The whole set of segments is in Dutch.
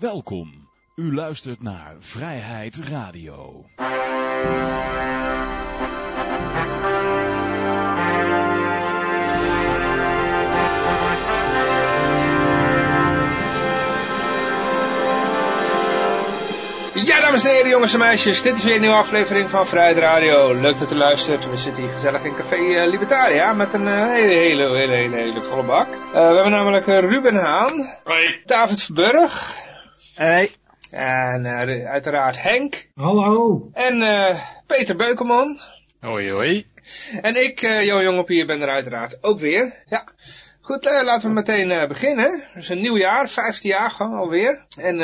Welkom. U luistert naar Vrijheid Radio. Ja, dames en heren, jongens en meisjes, dit is weer een nieuwe aflevering van Vrijheid Radio. Leuk dat u luistert. We zitten hier gezellig in Café uh, Libertaria met een uh, hele, hele, hele, hele, hele volle bak. Uh, we hebben namelijk Ruben Haan, Hoi. David Verburg Hey. en uiteraard Henk Hallo. en Peter Beukelman. Hoi, hoi. En ik, Jo Jongop hier, ben er uiteraard ook weer. Ja. Goed, laten we meteen beginnen. Het is een nieuw jaar, 15 jaar gang alweer. En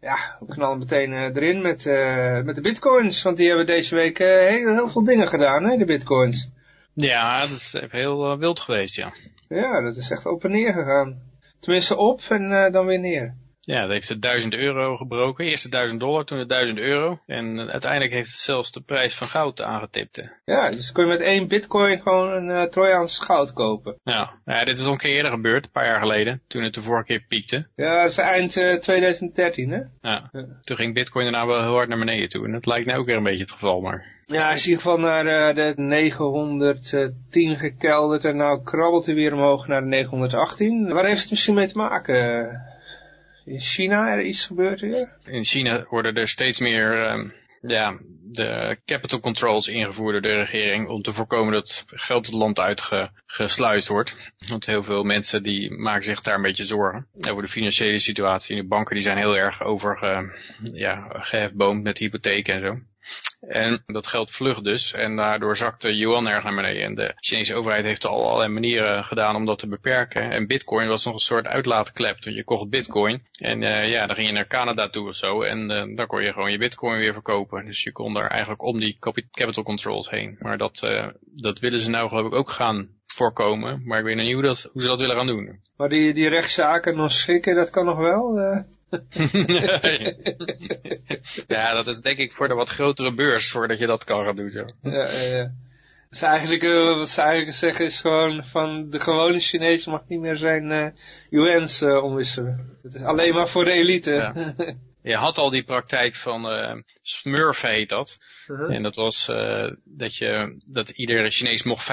ja, we knallen meteen uh, erin met, uh, met de bitcoins. Want die hebben deze week uh, heel, heel veel dingen gedaan, hè, de bitcoins. Ja, dat is heel wild geweest, ja. Ja, dat is echt op en neer gegaan. Tenminste op en dan weer neer. Ja, dat heeft ze 1000 euro gebroken. Eerst de 1000 dollar, toen de 1000 euro. En uiteindelijk heeft het zelfs de prijs van goud aangetipt. Ja, dus kun je met één bitcoin gewoon een uh, Trojaans goud kopen. Ja. ja, dit is al een keer eerder gebeurd, een paar jaar geleden. Toen het de vorige keer piekte. Ja, dat is eind uh, 2013, hè? Ja. ja. Toen ging bitcoin daarna wel heel hard naar beneden toe. En dat lijkt nu ook weer een beetje het geval, maar... Ja, hij is in ieder geval naar uh, de 910 gekelderd en nou krabbelt hij weer omhoog naar de 918. Waar heeft het misschien mee te maken? In China er iets gebeurd weer? In China worden er steeds meer um, ja, de capital controls ingevoerd door de regering om te voorkomen dat geld het land uitgesluist wordt. Want heel veel mensen die maken zich daar een beetje zorgen over de financiële situatie. De banken die zijn heel erg over ja, gehefboomd met hypotheken en zo. En dat geld vlucht dus. En daardoor zakt de yuan erg naar beneden. En de Chinese overheid heeft al allerlei manieren gedaan om dat te beperken. En bitcoin was nog een soort uitlaatklep. Dus je kocht bitcoin. En uh, ja, dan ging je naar Canada toe of zo. En uh, dan kon je gewoon je bitcoin weer verkopen. Dus je kon daar eigenlijk om die capital controls heen. Maar dat, uh, dat willen ze nou geloof ik ook gaan voorkomen. Maar ik weet nog niet hoe, dat, hoe ze dat willen gaan doen. Maar die, die rechtszaken nog schikken, dat kan nog wel? ja, dat is denk ik voor de wat grotere beurs, voordat je dat kan gaan doen. Ja, ja, ja. Dus eigenlijk, uh, wat ze eigenlijk zeggen is gewoon van de gewone Chinees mag niet meer zijn uh, yuans uh, omwisselen. Het is alleen maar voor de elite. Ja. Je had al die praktijk van uh, Smurf heet dat. Uh -huh. En dat was uh, dat, je, dat iedere Chinees mocht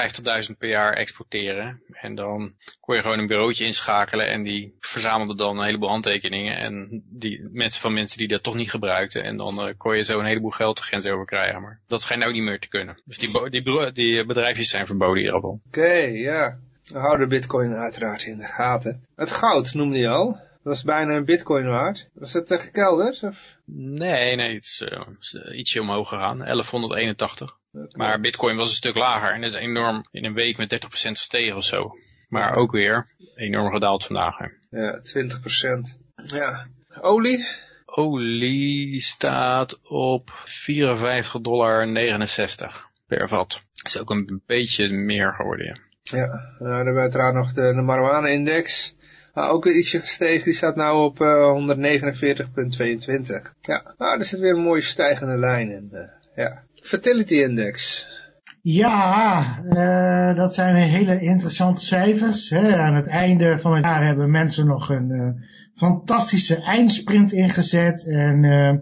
50.000 per jaar exporteren. En dan kon je gewoon een bureautje inschakelen en die verzamelde dan een heleboel handtekeningen. En die mensen van mensen die dat toch niet gebruikten. En dan uh, kon je zo een heleboel geld de grens over krijgen. Maar dat schijnt nou niet meer te kunnen. Dus die, die, die bedrijfjes zijn verboden in ieder geval. Oké, okay, ja. We houden bitcoin uiteraard in de gaten. Het goud noemde je al. Dat was bijna een bitcoin waard. Was het uh, gekelderd? Of? Nee, nee, het is, uh, is uh, ietsje omhoog gegaan. 1181. Okay. Maar bitcoin was een stuk lager. En is enorm in een week met 30% gestegen of zo. Maar ook weer enorm gedaald vandaag. Hè. Ja, 20%. Ja. Olie? Olie staat op 54,69 dollar per vat. Dat is ook een beetje meer geworden, ja. Ja, nou, dan hebben we uiteraard nog de, de marijuana-index. Maar ook weer ietsje gestegen, die staat nu op uh, 149,22. Ja, nou, er zit weer een mooie stijgende lijn in. Uh, ja. Fertility Index. Ja, uh, dat zijn hele interessante cijfers. Hè. Aan het einde van het jaar hebben mensen nog een fantastische eindsprint ingezet. En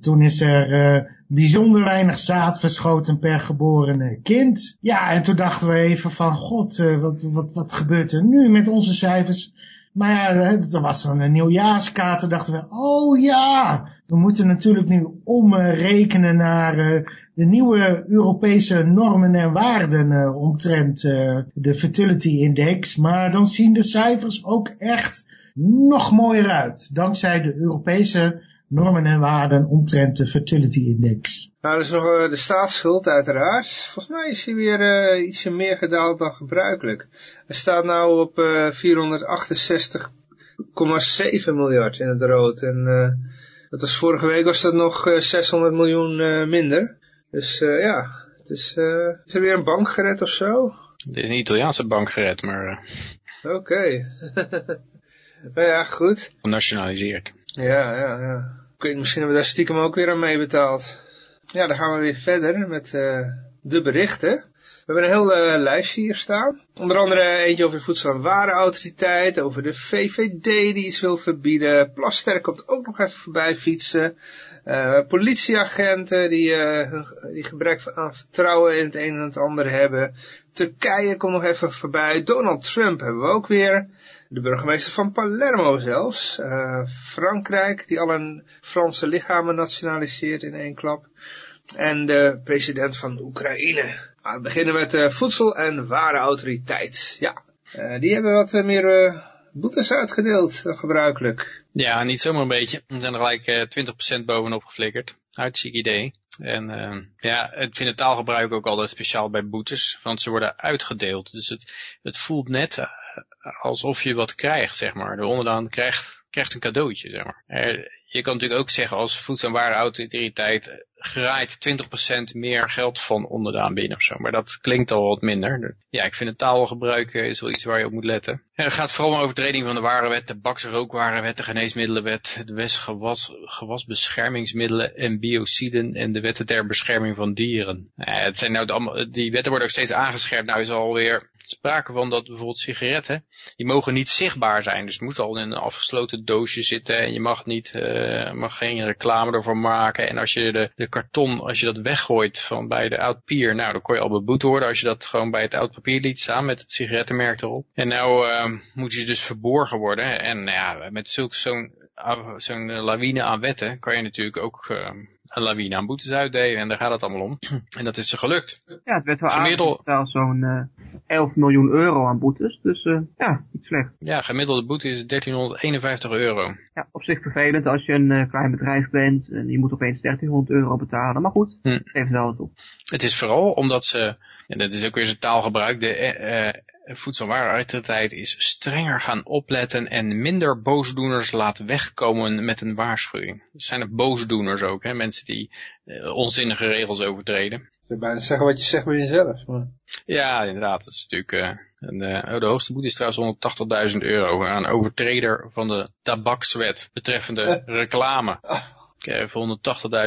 toen is er bijzonder weinig zaad verschoten per geboren kind. Ja, en toen dachten we even van, god, wat, wat, wat gebeurt er nu met onze cijfers? Maar ja, er was een nieuwjaarskaart. Toen dachten we, oh ja, we moeten natuurlijk nu omrekenen naar uh, de nieuwe Europese normen en waarden uh, omtrent uh, de fertility index. Maar dan zien de cijfers ook echt nog mooier uit. Dankzij de Europese normen en waarden omtrent de fertility index. Nou, dat is nog uh, de staatsschuld uiteraard. Volgens mij is hij weer uh, ietsje meer gedaald dan gebruikelijk. Hij staat nou op uh, 468,7 miljard in het rood. En uh, dat was vorige week was dat nog 600 miljoen minder. Dus ja, het is, is er weer een bank gered of zo? Het is een Italiaanse bank gered, maar... Oké. Okay. nou ja, goed. Nationaliseerd. Ja, ja, ja. Weet, misschien hebben we daar stiekem ook weer aan meebetaald. Ja, dan gaan we weer verder met uh, de berichten. We hebben een heel lijstje hier staan. Onder andere eentje over de Voedsel- en Warenautoriteit, over de VVD die iets wil verbieden. Plasterk komt ook nog even voorbij fietsen. politieagenten die, die gebrek aan vertrouwen in het een en het ander hebben. Turkije komt nog even voorbij. Donald Trump hebben we ook weer. De burgemeester van Palermo zelfs. Uh, Frankrijk, die al een Franse lichamen nationaliseert in één klap. En de president van Oekraïne. We beginnen met de Voedsel- en Warenautoriteit. Ja, uh, die hebben wat meer boetes uitgedeeld dan gebruikelijk. Ja, niet zomaar een beetje. Er zijn er gelijk 20% bovenop geflikkerd. Hartstikke idee. En uh, ja, ik vind het taalgebruik ook altijd speciaal bij boetes, want ze worden uitgedeeld. Dus het, het voelt net eh, alsof je wat krijgt, zeg maar. De onderdaan krijgt, krijgt een cadeautje, zeg maar. je kan natuurlijk ook zeggen als voedsel- en warenautoriteit graait 20% meer geld van onderdaan binnen of zo. Maar dat klinkt al wat minder. Ja, ik vind het taalgebruik is wel iets waar je op moet letten. het gaat vooral om overtreding van de warenwet, de baksrookwarenwet, de geneesmiddelenwet, de wet gewas, gewasbeschermingsmiddelen en biociden en de wetten ter bescherming van dieren. het zijn nou die wetten worden ook steeds aangescherpt. Nou is alweer sprake van dat bijvoorbeeld sigaretten, die mogen niet zichtbaar zijn. Dus het moet al in een afgesloten doosje zitten en je mag, niet, uh, mag geen reclame ervoor maken. En als je de, de karton, als je dat weggooit van bij de oud pier, nou dan kon je al beboet worden als je dat gewoon bij het oud papier liet staan met het sigarettenmerk erop. En nou uh, moet je dus verborgen worden. En nou ja, met zulk zo'n zo'n lawine aan wetten kan je natuurlijk ook uh, een lawine aan boetes uitdelen. En daar gaat het allemaal om. en dat is ze gelukt. Ja, het werd wel gemiddeld zo'n uh, 11 miljoen euro aan boetes. Dus uh, ja, niet slecht. Ja, gemiddelde boete is 1351 euro. Ja, op zich vervelend als je een uh, klein bedrijf bent en je moet opeens 1300 euro betalen. Maar goed, hm. geef wel het op. Het is vooral omdat ze, en dat is ook weer zijn taalgebruik, de voedselwarenautoriteit is strenger gaan opletten en minder boosdoeners laten wegkomen met een waarschuwing. Er zijn er boosdoeners ook, hè? mensen die uh, onzinnige regels overtreden. Ik zou bijna zeggen wat je zegt bij jezelf. Maar... Ja, inderdaad. Dat is natuurlijk... Uh, een, uh, de hoogste boete is trouwens 180.000 euro aan overtreder van de tabakswet betreffende reclame. Ik voor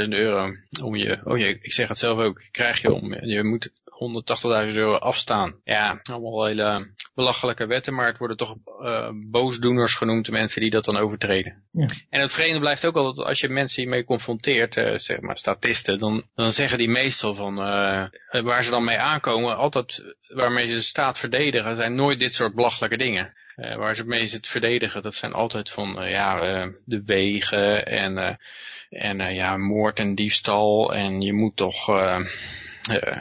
180.000 euro om je, oh je, ik zeg het zelf ook, krijg je om, je moet 180.000 euro afstaan. Ja, allemaal hele belachelijke wetten, maar het worden toch uh, boosdoeners genoemd, de mensen die dat dan overtreden. Ja. En het vreemde blijft ook altijd, als je mensen hiermee confronteert, uh, zeg maar statisten, dan, dan zeggen die meestal van, uh, waar ze dan mee aankomen, altijd waarmee ze de staat verdedigen, zijn nooit dit soort belachelijke dingen. Uh, waar ze mee zitten verdedigen, dat zijn altijd van uh, ja, uh, de wegen en, en ja, moord en diefstal en je moet toch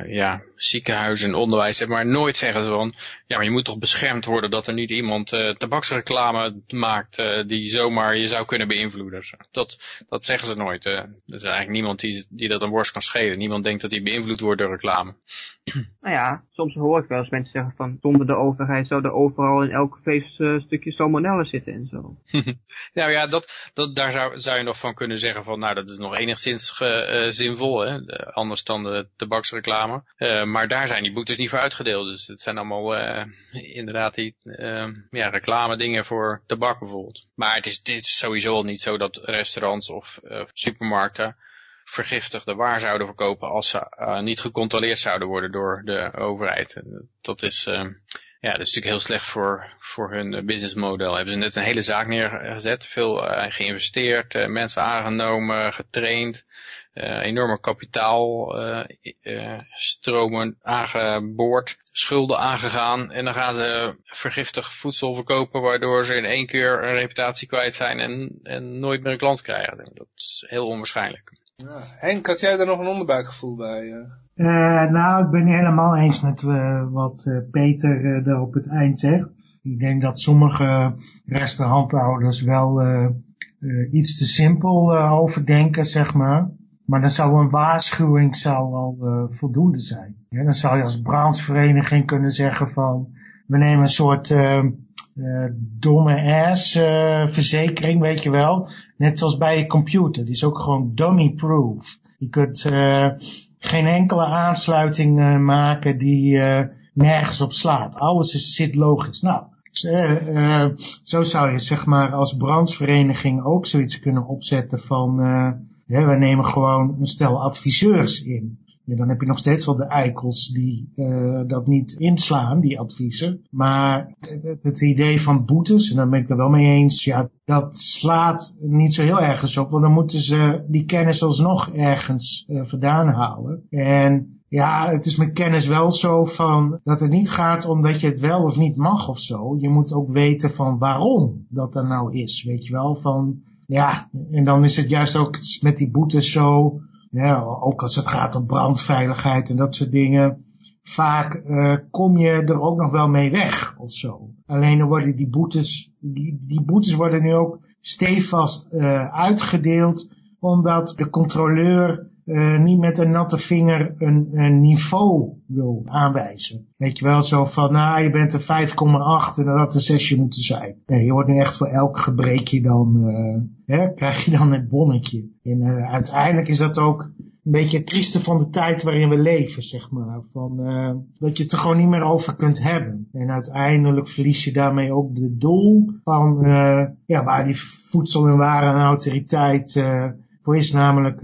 ja, ziekenhuis en onderwijs hebben, maar nooit zeggen ze van, ja, maar je moet toch beschermd worden dat er niet iemand uh, tabaksreclame maakt uh, die zomaar je zou kunnen beïnvloeden. Dat, dat zeggen ze nooit. Uh. Er is eigenlijk niemand die, die dat een worst kan schelen. Niemand denkt dat hij beïnvloed wordt door reclame. Nou ja, soms hoor ik wel eens mensen zeggen van, zonder de overheid zouden overal in elk feeststukje salmonellen zitten en zo. nou ja, dat, dat, daar zou, zou je nog van kunnen zeggen van, nou dat is nog enigszins ge, zinvol, hè? anders dan de tabaksreclame maar daar zijn die boetes niet voor uitgedeeld. Dus het zijn allemaal uh, inderdaad die uh, ja, reclame dingen voor tabak bijvoorbeeld. Maar het is, het is sowieso niet zo dat restaurants of uh, supermarkten vergiftigde waar zouden verkopen als ze niet gecontroleerd zouden worden door de overheid. Dat is, ja, dat is natuurlijk heel slecht voor, voor hun businessmodel. Hebben ze net een hele zaak neergezet, veel geïnvesteerd, mensen aangenomen, getraind uh, enorme kapitaalstromen uh, aangeboord, schulden aangegaan en dan gaan ze vergiftig voedsel verkopen waardoor ze in één keer een reputatie kwijt zijn en, en nooit meer een klant krijgen. Dat is heel onwaarschijnlijk. Ja. Henk, had jij er nog een onderbuikgevoel bij? Uh, nou, ik ben helemaal eens met wat Peter er op het eind zegt. Ik denk dat sommige restauranthouders wel iets te simpel overdenken, zeg maar. Maar dan zou een waarschuwing zou al uh, voldoende zijn. Ja, dan zou je als branchevereniging kunnen zeggen van, we nemen een soort uh, domme ass uh, verzekering, weet je wel. Net zoals bij je computer. Die is ook gewoon dummy-proof. Je kunt geen enkele aansluiting maken die nergens op slaat. Alles zit logisch. Nou, uh, zo zou je zeg maar als branchevereniging ook zoiets kunnen opzetten van... Uh, we nemen gewoon een stel adviseurs in. Ja, dan heb je nog steeds wel de eikels die uh, dat niet inslaan, die adviezen. Maar het, het, idee van boetes, en daar ben ik er wel mee eens, ja, dat slaat niet zo heel ergens op. Want dan moeten ze die kennis alsnog ergens uh, vandaan halen. En ja, het is met kennis wel zo van dat het niet gaat om dat je het wel of niet mag of zo. Je moet ook weten van waarom dat er nou is, weet je wel. Van, ja, en dan is het juist ook met die boetes zo, ja, ook als het gaat om brandveiligheid en dat soort dingen. Vaak uh, kom je er ook nog wel mee weg of zo. Alleen dan worden die boetes, die, die boetes worden nu ook stevast uh, uitgedeeld omdat de controleur uh, niet met een natte vinger een, een, niveau wil aanwijzen. Weet je wel, zo van, nou, je bent een 5,8 en dat had een 6 moeten zijn. Je wordt nu echt voor elk gebreekje dan, uh, hè, krijg je dan het bonnetje. En uh, uiteindelijk is dat ook een beetje het trieste van de tijd waarin we leven, zeg maar. Van, dat je het er gewoon niet meer over kunt hebben. En uiteindelijk verlies je daarmee ook de doel van, ja, waar die voedsel- en warenautoriteit voor is namelijk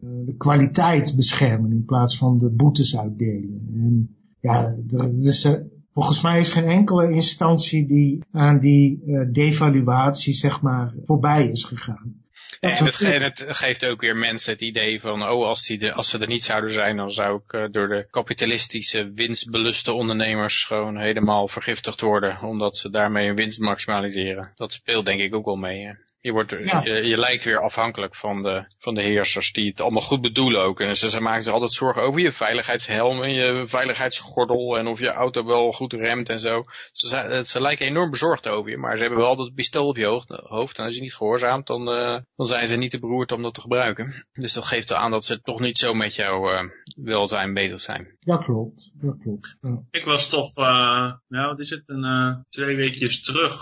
de kwaliteit beschermen in plaats van de boetes uitdelen. En ja, er, dus, volgens mij is geen enkele instantie die aan die uh, devaluatie zeg maar voorbij is gegaan. En het, het, geeft ook weer mensen het idee van, oh, als, die de, als ze er niet zouden zijn, dan zou ik uh, door de kapitalistische winstbeluste ondernemers gewoon helemaal vergiftigd worden, omdat ze daarmee hun winst maximaliseren. Dat speelt denk ik ook wel mee. Hè? Je, wordt, je, je, lijkt weer afhankelijk van de, van de heersers die het allemaal goed bedoelen ook. En ze, ze maken zich altijd zorgen over je veiligheidshelm en je veiligheidsgordel en of je auto wel goed remt en zo. Ze, ze lijken enorm bezorgd over je, maar ze hebben wel altijd een pistool op je hoofd. En als je niet gehoorzaamt, dan, uh, dan zijn ze niet te beroerd om dat te gebruiken. Dus dat geeft aan dat ze toch niet zo met jouw uh, welzijn bezig zijn. Ja, klopt. Dat klopt. Ja. Ik was toch, uh, nou wat is het, een, twee weekjes terug,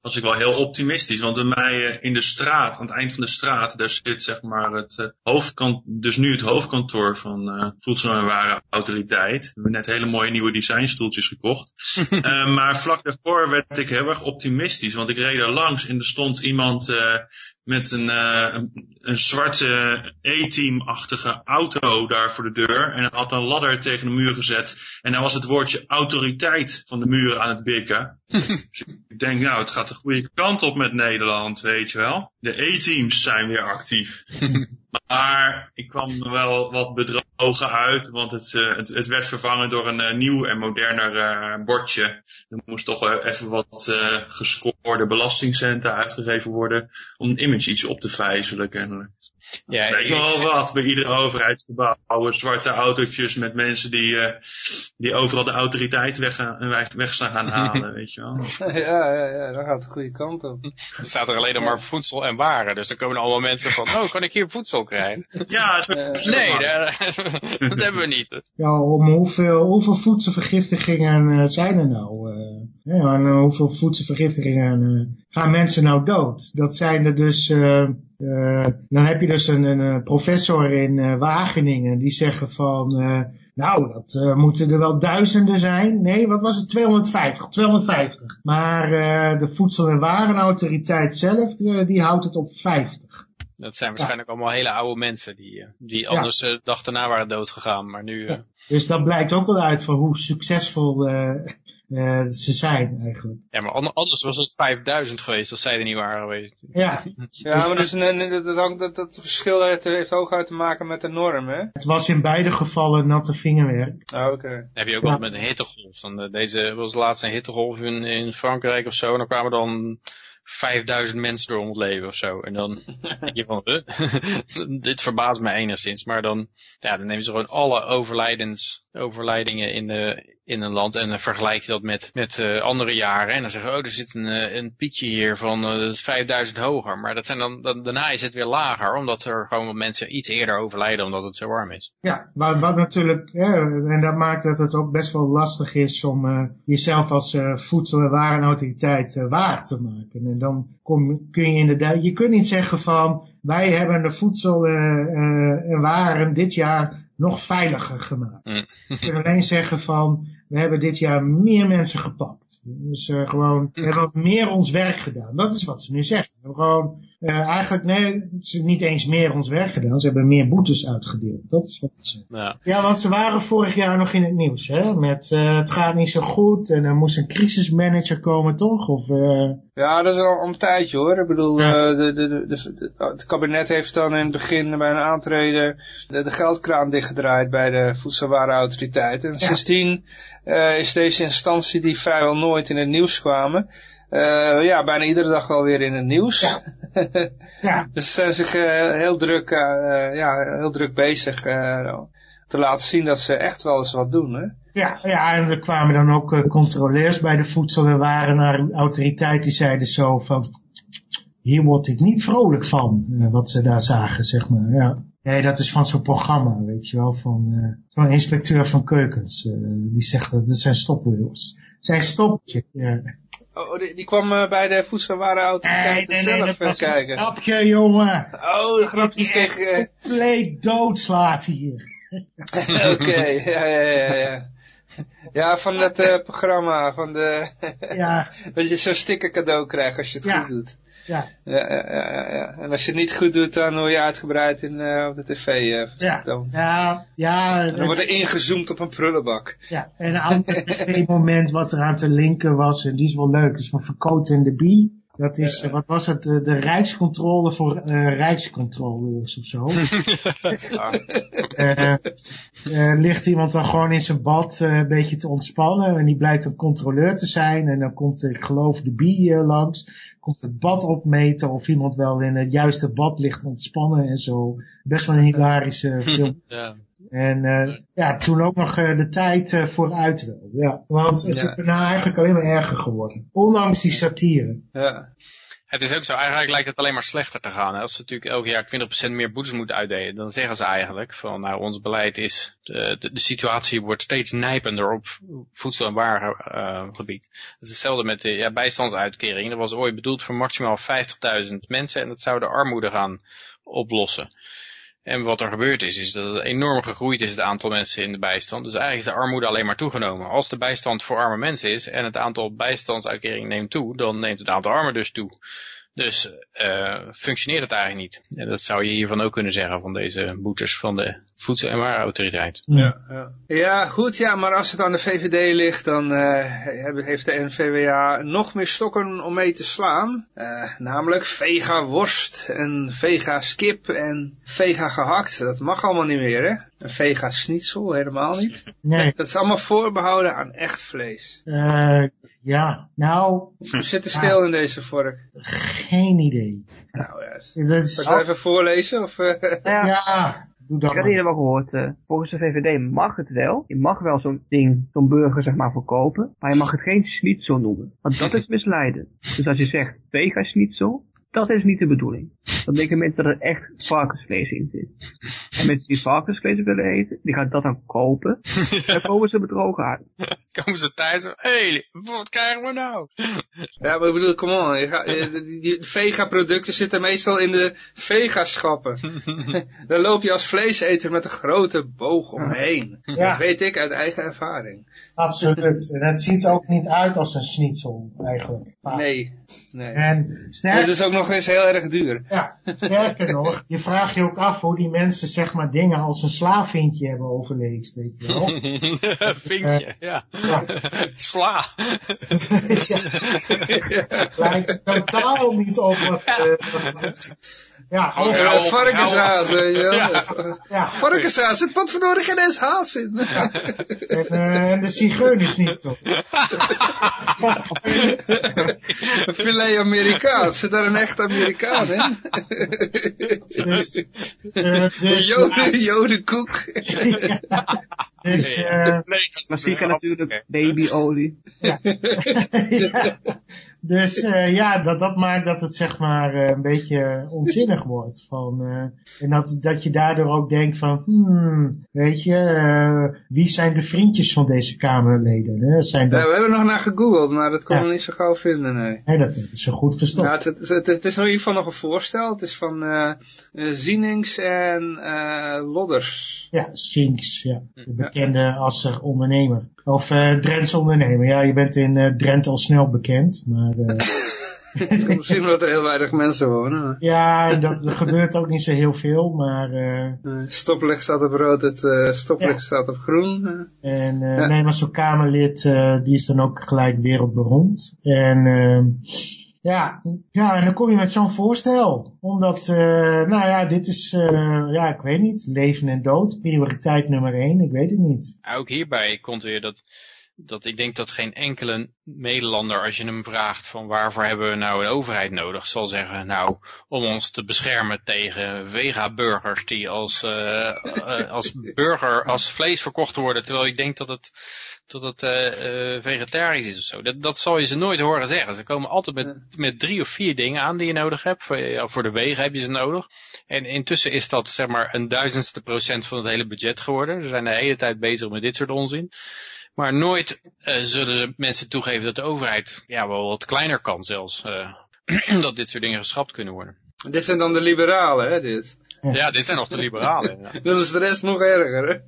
was ik wel heel optimistisch. Want bij mij in de straat, aan het eind van de straat, daar zit zeg maar het uh, hoofdkantoor, dus nu het hoofdkantoor van uh, Voedsel- en Warenautoriteit. We hebben net hele mooie nieuwe designstoeltjes gekocht. maar vlak daarvoor werd ik heel erg optimistisch, want ik reed er langs en er stond iemand met een, een, een, zwarte E-team-achtige auto daar voor de deur. En hij had een ladder tegen de muur gezet. En dan was het woordje autoriteit van de muur aan het bikken. dus ik denk, nou, het gaat de goede kant op met Nederland, weet je wel. De E-teams zijn weer actief. maar ik kwam wel wat bedrogen uit, want het, uh, het, werd vervangen door een uh, nieuw en moderner uh, bordje. Er moest toch even wat gescoorde belastingcenten uitgegeven worden om een image iets op te vijzelen kennelijk. Ja, ik wel wat bij ieder overheidsgebouw. Zwarte autootjes met mensen die, uh, die overal de autoriteit weg, weg, weg gaan halen, weet je wel. Ja, ja, ja, dan gaat de goede kant op. Er staat er alleen nog maar voedsel en waren. Dus dan komen allemaal mensen van, oh, kan ik hier voedsel krijgen? Ja, uh, nee, dat, dat hebben we niet. Ja, om hoeveel, hoeveel voedselvergiftigingen uh, zijn er nou? ja, en hoeveel voedselvergiftigingen gaan mensen nou dood? Dat zijn er dus... Uh, dan heb je dus een, een professor in uh, Wageningen die zeggen van, uh, nou dat moeten er wel duizenden zijn. Nee, wat was het? 250, 250. Maar de Voedsel- en Warenautoriteit zelf, die houdt het op 50. Dat zijn waarschijnlijk ja. allemaal hele oude mensen die, die anders ja. dag daarna waren doodgegaan, maar nu... Ja. Dus dat blijkt ook wel uit van hoe succesvol uh, ze zijn eigenlijk. Ja, maar anders was het 5000 geweest als zij er niet waren geweest. Ja. ja, maar dus dat, dat, dat, dat verschil heeft, heeft hooguit te maken met de norm, hè? Het was in beide gevallen natte vingerwerk. Ah, oké. Okay. Heb je ook ja. wel met een hittegolf. Dan, deze was laatst een hittegolf in, in Frankrijk of zo. En dan kwamen dan 5000 mensen door om het leven of zo. En dan denk je van, huh? dit verbaast me enigszins. Maar dan, ja, dan nemen ze gewoon alle overlijdens, overlijdingen in, de, in een land en dan vergelijk je dat met, met uh, andere jaren. En dan zeggen oh, er zit een, uh, een piekje hier van uh, 5000 hoger. Maar dat zijn dan, dan, daarna is het weer lager, omdat er gewoon mensen iets eerder overlijden omdat het zo warm is. Ja, maar wat natuurlijk, ja, en dat maakt dat het ook best wel lastig is om jezelf als voedsel- en warenautoriteit waar te maken. En dan kom, kun je inderdaad, je kunt niet zeggen van, wij hebben de voedsel en waren dit jaar nog veiliger gemaakt. Mm. Je kunt alleen zeggen van, we hebben dit jaar meer mensen gepakt. Dus uh, gewoon, we hebben meer ons werk gedaan. Dat is wat ze nu zeggen. Hebben gewoon, uh, eigenlijk, nee, ze hebben niet eens meer ons werk gedaan. Ze hebben meer boetes uitgedeeld. Dat is wat ze zeggen. Ja. Ja, want ze waren vorig jaar nog in het nieuws, hè. Met, uh, het gaat niet zo goed en er moest een crisismanager komen, toch? Of, uh... Ja, dat is al een tijdje hoor. Ik bedoel, Ja. uh, de, de, de, de- het kabinet heeft dan in het begin bij een aantreden de, de geldkraan dichtgedraaid bij de voedselwarenautoriteit. En sindsdien uh, is deze instantie die vrijwel nooit in het nieuws kwamen, uh, ja, bijna iedere dag wel weer in het nieuws. Ja. dus ze zijn zich uh, heel, druk, uh, uh, ja, heel druk bezig te laten zien dat ze echt wel eens wat doen. Hè? Ja, ja, en er kwamen dan ook controleurs bij de voedsel en waren naar een autoriteit die zeiden zo van, hier word ik niet vrolijk van, wat ze daar zagen, zeg maar, ja. Nee, dat is van zo'n programma, weet je wel, van uh, zo'n inspecteur van keukens. Uh, die zegt dat het zijn stopwheels. Zijn stopje, ja. Oh, die, die kwam uh, bij de voedselwarenautoriteit nee, nee, nee, zelf dat was kijken. Een grapje, jongen. Oh, de grapjes kreeg... Uh... Compleet doodslaat hier. Oké, okay, ja, ja, ja, ja. Ja, van dat uh, programma, van de... ja. dat je zo'n sticker cadeau krijgt als je het ja. goed doet. Ja. Ja, ja, ja. En als je het niet goed doet, dan word je uitgebreid in, uh, op de tv uh, vertoond. Ja, ja. En dan wordt er ingezoomd op een prullenbak. Ja, en een ander tv-moment wat er aan te linken was, en die is wel leuk, is van Verkoten en de Bie. Dat is, ja. wat was het, de, de Rijkscontrole voor uh, Rijkscontroleurs of zo. uh, uh, ligt iemand dan gewoon in zijn bad een beetje te ontspannen en die blijkt een controleur te zijn en dan komt ik geloof, de bie langs, komt het bad opmeten of iemand wel in het juiste bad ligt ontspannen en zo. Best wel een hilarische film. Ja. En uh, ja, toen ook nog uh, de tijd uh, vooruit wel. Ja, want het ja. is daarna eigenlijk alleen maar erger geworden. Ondanks die satire. Ja. Het is ook zo, eigenlijk lijkt het alleen maar slechter te gaan. Als ze natuurlijk elk jaar 20% meer boetes moeten uitdelen, dan zeggen ze eigenlijk van nou ons beleid is, de, de, de situatie wordt steeds nijpender op voedsel- en warengebied. Het is hetzelfde met de ja, bijstandsuitkering. Dat was ooit bedoeld voor maximaal 50.000 mensen en dat zou de armoede gaan oplossen. En wat er gebeurd is, is dat enorm gegroeid is het aantal mensen in de bijstand. Dus eigenlijk is de armoede alleen maar toegenomen. Als de bijstand voor arme mensen is en het aantal bijstandsuitkeringen neemt toe, dan neemt het aantal armen dus toe. Dus uh, functioneert het eigenlijk niet. En dat zou je hiervan ook kunnen zeggen van deze boetes van de Voedsel- en Warenautoriteit. Ja, ja. ja, goed, ja, maar als het aan de VVD ligt, dan uh, heeft de NVWA nog meer stokken om mee te slaan. Uh, namelijk vega worst en vega skip en vega gehakt. Dat mag allemaal niet meer, hè? En vega schnitzel helemaal niet. Nee. Dat is allemaal voorbehouden aan echt vlees. Ja, nou... We zitten stil ja. in deze vork. Geen idee. Nou ja, dat is... Zal ik even voorlezen? Of, uh... ja. ja. Ik had eerder wel gehoord, uh, volgens de VVD mag het wel. Je mag wel zo'n ding, zo'n burger zeg maar verkopen. Maar je mag het geen schnitzel noemen. Want dat is misleiden. Dus als je zegt vega schnitzel, dat is niet de bedoeling. Dan denken mensen dat er echt varkensvlees in zit. En mensen die varkensvlees willen eten, die gaan dat dan kopen. En dan komen ze bedrogen uit. komen ze thuis en, hé, hey, wat krijgen we nou? Ja, maar ik bedoel, come on. Je gaat, die, die vega-producten zitten meestal in de vega-schappen. Dan loop je als vleeseter met een grote boog omheen. Ja. Dat weet ik uit eigen ervaring. Absoluut. En het ziet ook niet uit als een schnitzel, eigenlijk. Maar, nee. Nee. En sterker, het is ook nog eens heel erg duur. Ja, sterker nog, je vraagt je ook af hoe die mensen zeg maar dingen als een slaafvintje hebben overleefd, weet je wel. Vintje, uh, ja. ja. Sla. ja. Lijkt totaal niet op wat... Uh, ja, ook, uh, varkenshazen, ja. ja. ja. Varkenshazen, het pad verdorie geen eens haas in. Ja. En, uh, de zigeuners niet toch. Filet Amerikaans, zit daar een echt Amerikaan in? dus, uh, dus, Joden, jodenkoek. dus, uh, Klassieker natuurlijk, babyolie. Ja. Dus uh, ja, dat, dat maakt dat het zeg maar uh, een beetje onzinnig wordt. Van, uh, en dat, dat je daardoor ook denkt van, hmm, weet je, wie zijn de vriendjes van deze Kamerleden? Hè? Zijn dat... ja, we hebben nog naar gegoogeld, maar dat kon ja. we niet zo gauw vinden, nee. Nee, dat is zo goed gestopt. Ja, het, het, is in ieder geval nog een voorstel. Het is van Zienings en Lodders. Ja, Sinks, ja. De bekende Asser ondernemer. Of uh, Drents ondernemer. Ja, je bent in uh, Drenthe al snel bekend, maar... Uh... Misschien omdat er heel weinig mensen wonen. Ja, dat, gebeurt ook niet zo heel veel, maar... eh, Eh, stoplicht staat op rood, het eh, stoplicht Ja. staat op groen. eh. En eh Ja. nee, maar zo'n Kamerlid, eh, die is dan ook gelijk wereldberoemd. En ehm, ja, ja, en dan kom je met zo'n voorstel. Omdat, eh, nou ja, dit is, eh, ja, ik weet niet, leven en dood, prioriteit nummer één, ik weet het niet. Ook hierbij komt weer dat, dat ik denk dat geen enkele Nederlander, als je hem vraagt van waarvoor hebben we nou een overheid nodig, zal zeggen, nou, om ons te beschermen tegen vega-burgers die als, eh, als burger, als vlees verkocht worden, terwijl ik denk dat het, dat het eh, eh, vegetarisch is of zo. Dat, dat zal je ze nooit horen zeggen. Ze komen altijd met, met drie of vier dingen aan die je nodig hebt. Voor, ja, voor de wegen heb je ze nodig. En intussen is dat zeg maar een duizendste procent van het hele budget geworden. Ze zijn de hele tijd bezig met dit soort onzin. Maar nooit eh, zullen ze mensen toegeven dat de overheid ja, wel wat kleiner kan zelfs. eh, dat dit soort dingen geschrapt kunnen worden. Dit zijn dan de liberalen, hè, dit. Ja, dit zijn nog de liberalen. ja. Dan is de rest nog erger.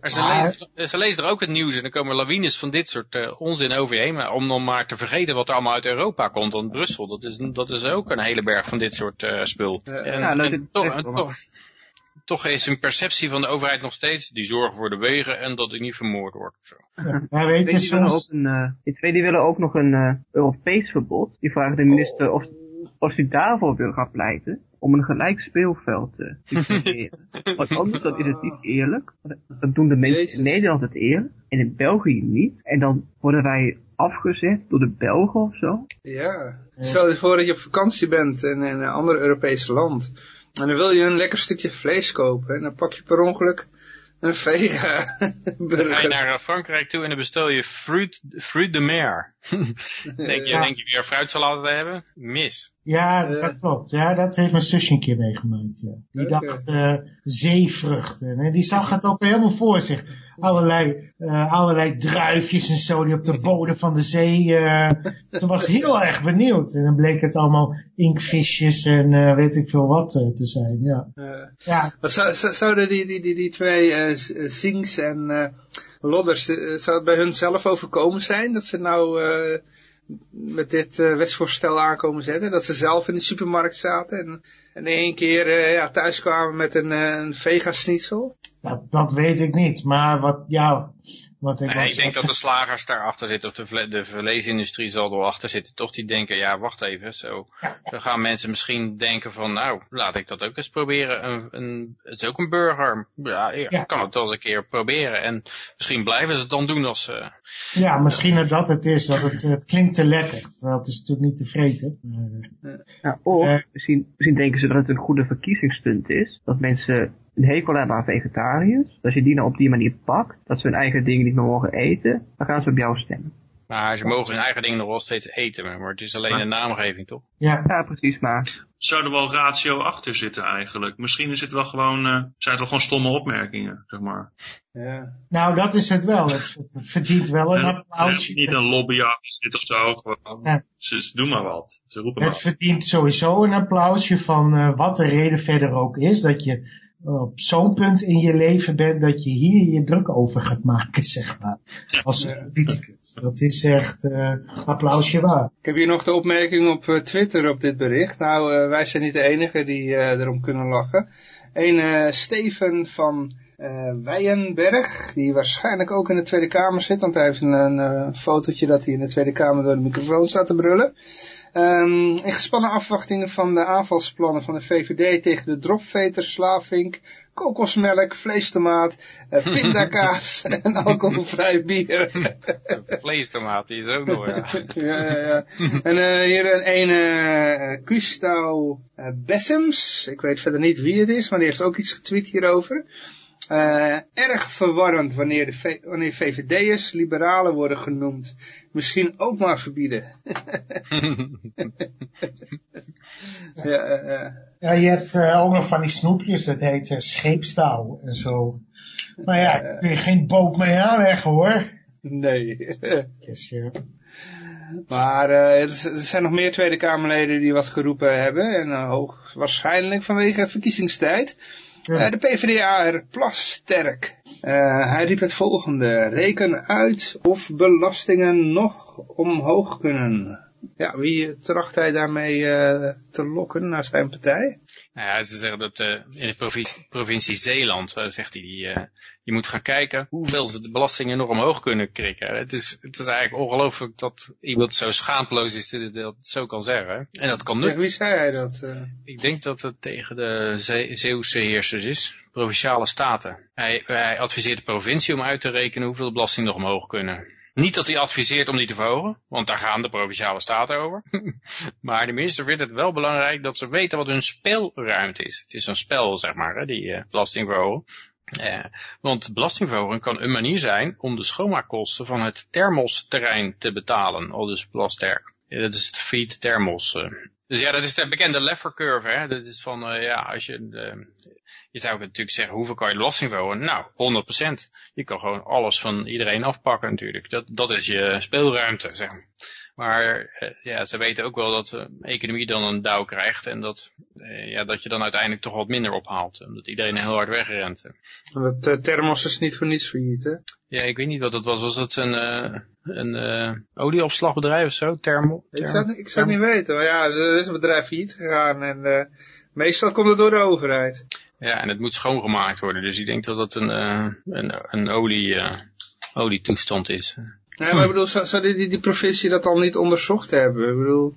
Maar ze, Maar- lezen, ze lezen er ook het nieuws en er komen lawines van dit soort eh, onzin over je heen. Maar om dan maar te vergeten wat er allemaal uit Europa komt, want Brussel, dat is, dat is ook een hele berg van dit soort eh, spul. Ja, en, ja, je toch, toch, toch is een perceptie van de overheid nog steeds, die zorgen voor de wegen en dat ik niet vermoord word. of Zo. Maar weet je, die willen ook soms, een, eh, die twee die willen ook nog een eh, Europees verbod. Die vragen de minister of, of hij daarvoor wil gaan pleiten. Om een gelijk speelveld eh, te creëren. Want anders dan is het niet eerlijk. Dat doen de mensen Jezus. in Nederland het eerlijk. En in België niet. En dan worden wij afgezet door de Belgen of zo. Ja. Stel je voor dat je op vakantie bent in een ander Europees land. En dan wil je een lekker stukje vlees kopen. En dan pak je per ongeluk een Dan ga je naar eh, Frankrijk toe en dan bestel je fruit, fruit de mer. denk, je, denk je weer fruitsalade te hebben? Mis. Ja, Eh. dat klopt. Ja, dat heeft mijn zusje een keer meegemaakt, ja. Die dacht, eh, zeevruchten. En die zag het ook helemaal voor zich. Allerlei, eh, allerlei druifjes en zo die op de bodem van de zee. eh Ze was heel erg benieuwd. En dan bleek het allemaal inkvisjes en weet ik veel wat te zijn, ja. Ja, zouden die, die, die, die twee Zings en Lodders, zou het bij hun zelf overkomen zijn? Dat ze nou met dit eh, wetsvoorstel aankomen zetten? Dat ze zelf in de supermarkt zaten en, en in één keer eh, ja, thuis kwamen met een, eh, een vega-schnitzel? dat, dat weet ik niet. Maar wat, ja, wat ik Nee, ik denk dat de slagers daarachter zitten, of de, vle de vleesindustrie zal er wel achter zitten. Toch die denken, ja wacht even, zo. Dan gaan mensen misschien denken van, nou, laat ik dat ook eens proberen. Een, een, het is ook een burger. Ja, ik Ja. kan het wel eens een keer proberen. En misschien blijven ze het dan doen als ze... Ja, misschien dat dat het is, dat het, het klinkt te lekker. Terwijl het is natuurlijk niet te vreten. Eh, Ja, of Eh. misschien, misschien denken ze dat het een goede verkiezingsstunt is. Dat mensen een hekel hebben aan vegetariërs. Als je die nou op die manier pakt, dat ze hun eigen dingen niet meer mogen eten, dan gaan ze op jou stemmen. Maar ze mogen hun eigen dingen nog wel steeds eten. Maar het is alleen Maar- een naamgeving, toch? ja, Ja, precies, maar Zou er wel ratio achter zitten eigenlijk? Misschien is het wel gewoon, eh, zijn het wel gewoon stomme opmerkingen, zeg maar. Ja. nou dat is het wel. Het, het verdient wel een En- en applausje. niet een lobbyjacht of zo. Gewoon, Ja. ze, ze doen maar wat. Ze roepen Het maar. verdient sowieso een applausje van eh, wat de reden verder ook is. Dat je op zo'n punt in je leven bent dat je hier je druk over gaat maken, zeg maar. Als politicus. Dat is echt eh applausje waard. Ik heb hier nog de opmerking op eh, Twitter op dit bericht. Nou, eh, wij zijn niet de enige die erom kunnen lachen. Een Steven van Weijenberg, die waarschijnlijk ook in de Tweede Kamer zit, want hij heeft een, fotootje dat hij in de Tweede Kamer door de microfoon staat te brullen. Ehm, in gespannen afwachtingen van de aanvalsplannen van de VVD tegen de dropveterslavink, kokosmelk, vleestomaat, eh, pindakaas en alcoholvrij bier. Vleestomaat, die is ook nog, ja. ja, ja, ja. En eh, hier een ene uh, Gustav Bessems. Ik weet verder niet wie het is, maar die heeft ook iets getweet hierover. Eh, erg verwarrend wanneer, de V- wanneer VVD'ers liberalen worden genoemd. Misschien ook maar verbieden. ja, ja, ja. Ja, je hebt eh, ook nog van die snoepjes, dat heet eh, scheepstouw en zo. Maar ja, kun je geen boot mee aanleggen hoor. Nee. Ja. Maar eh, er er zijn nog meer Tweede Kamerleden die wat geroepen hebben. En uh, hoog, waarschijnlijk vanwege verkiezingstijd. Ja. Uh, de PvdA Plasterk. Uh, hij riep het volgende. Reken uit of belastingen nog omhoog kunnen. ja, wie tracht hij daarmee eh, te lokken naar zijn partij? Nou ja, ze zeggen dat eh, in de provincie, provincie Zeeland, eh, zegt hij, die, eh, je moet gaan kijken hoeveel ze de belastingen nog omhoog kunnen krikken. Het is, het is eigenlijk ongelooflijk dat iemand zo schaamteloos is dat dat zo kan zeggen. En dat kan nu. Wie zei hij dat? eh? Ik denk dat het tegen de Zee Zeeuwse heersers is, provinciale staten. Hij, hij adviseert de provincie om uit te rekenen hoeveel de belastingen nog omhoog kunnen. Niet dat hij adviseert om die te verhogen, want daar gaan de provinciale staten over. maar de minister vindt het wel belangrijk dat ze weten wat hun speelruimte is. Het is een spel, zeg maar, hè, die uh, belasting verhogen. Uh, want belastingverhoging kan een manier zijn om de schoonmaakkosten van het thermosterrein te betalen. Al dus Blasterk. Ja, dat is het feed thermos. Uh. Dus ja, dat is de bekende Laffer curve. Hè? Dat is van, uh, ja, als je, uh, je zou natuurlijk zeggen, hoeveel kan je belasting verhogen? Nou, 100%. Je kan gewoon alles van iedereen afpakken natuurlijk. Dat, dat is je speelruimte, zeg maar. Maar uh, ja, ze weten ook wel dat de economie dan een dauw krijgt en dat, uh, ja, dat je dan uiteindelijk toch wat minder ophaalt. Omdat iedereen heel hard wegrent. Dat uh, thermos is niet voor niets failliet, hè? Ja, ik weet niet wat dat was. Was dat een, een olieopslagbedrijf of zo? Thermo? Ik zou, ik zou het niet weten. Maar ja, er is een bedrijf failliet gegaan en meestal komt het door de overheid. Ja, en het moet schoongemaakt worden. Dus ik denk dat dat een, een, een olie, olietoestand is. Nee, maar ik bedoel, zou, zou die, die, provincie dat al niet onderzocht hebben? Ik bedoel,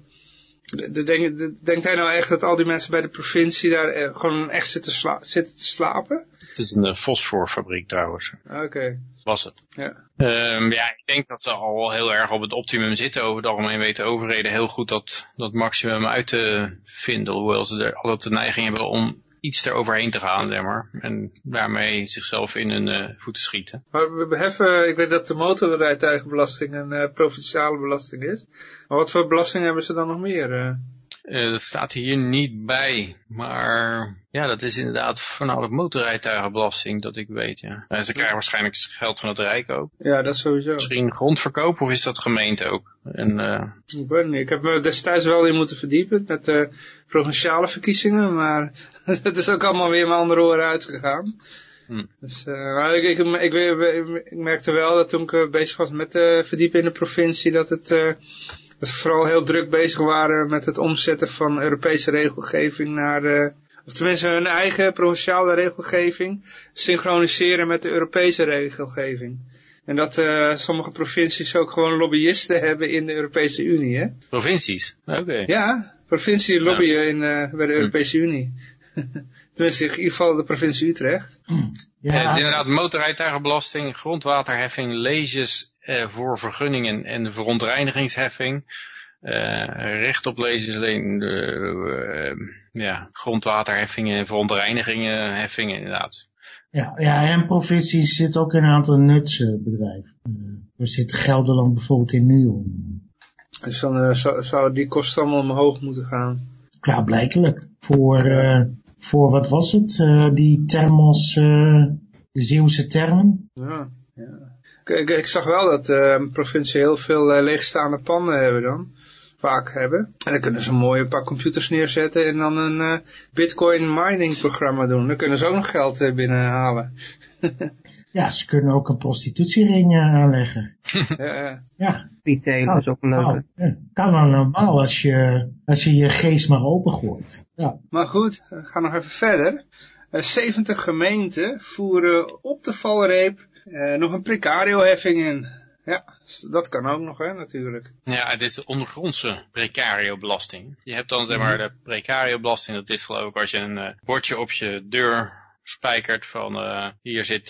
de, denk, de, denkt hij nou echt dat al die mensen bij de provincie daar eh, gewoon echt zitten, sla zitten te slapen? Het is een uh, fosforfabriek trouwens. Oké. Okay. Was het. Ja. Um, ja, ik denk dat ze al heel erg op het optimum zitten. Over het algemeen weten overheden heel goed dat, dat maximum uit te vinden. Hoewel ze er altijd de neiging hebben om iets eroverheen te gaan, zeg maar. En daarmee zichzelf in hun uh, voeten schieten. Maar we heffen, ik weet dat de motorrijtuigenbelasting een uh, provinciale belasting is. Maar wat voor belasting hebben ze dan nog meer? Uh, dat staat hier niet bij, maar ja, dat is inderdaad voornamelijk motorrijtuigenbelasting, dat ik weet, ja. En ze krijgen waarschijnlijk geld van het Rijk ook. Ja, dat sowieso. Misschien grondverkoop, of is dat gemeente ook? En, uh... Ik weet niet, ik heb me destijds wel in moeten verdiepen met de provinciale verkiezingen, maar het is ook allemaal weer mijn andere oren uitgegaan. Hm. Dus, uh, ik, ik, ik, ik, merkte wel dat toen ik bezig was met uh, verdiepen in de provincie, dat het... Dat ze vooral heel druk bezig waren met het omzetten van Europese regelgeving naar, uh, of tenminste hun eigen provinciale regelgeving, synchroniseren met de Europese regelgeving. En dat uh, sommige provincies ook gewoon lobbyisten hebben in de Europese Unie, hè? Provincies? Oké. Okay. Ja, provincie lobbyen ja. in, uh, bij de Europese hm. Unie. Tenminste, in ieder geval de provincie Utrecht. Ja, ja het is inderdaad motorrijtuigenbelasting, grondwaterheffing, leges uh, voor vergunningen en verontreinigingsheffing. Uh, recht op lezen alleen de uh, ja, grondwaterheffingen en verontreinigingenheffingen inderdaad. Ja, ja, en provincies zitten ook in een aantal nutsbedrijven. er zit Gelderland bijvoorbeeld in Nuon. Dus dan uh, zou, zou die kosten allemaal omhoog moeten gaan? Klaarblijkelijk. Voor, uh, voor wat was het? Uh, die thermos, de Zeeuwse termen? Ja, ja. Ik, ik zag wel dat uh, provincie heel veel uh, leegstaande panden hebben dan. Vaak hebben. En dan kunnen ze een mooie paar computers neerzetten en dan een uh, bitcoin mining programma doen. Dan kunnen ze ook nog geld binnenhalen. ja, ze kunnen ook een prostitutiering aanleggen. ja. ja. Retail nou, is ook leuk. Nou, ja. Kan dan normaal als je, als je je geest maar opengooit. Ja. Maar goed, we gaan nog even verder. 70 gemeenten voeren op de valreep uh, nog een precario-heffing in. Ja, dat kan ook nog, hè, natuurlijk. Ja, het is de ondergrondse precario-belasting. Je hebt dan, zeg maar, de precario-belasting. Dat is geloof ik als je een uh, bordje op je deur spijkert van, uh, hier zit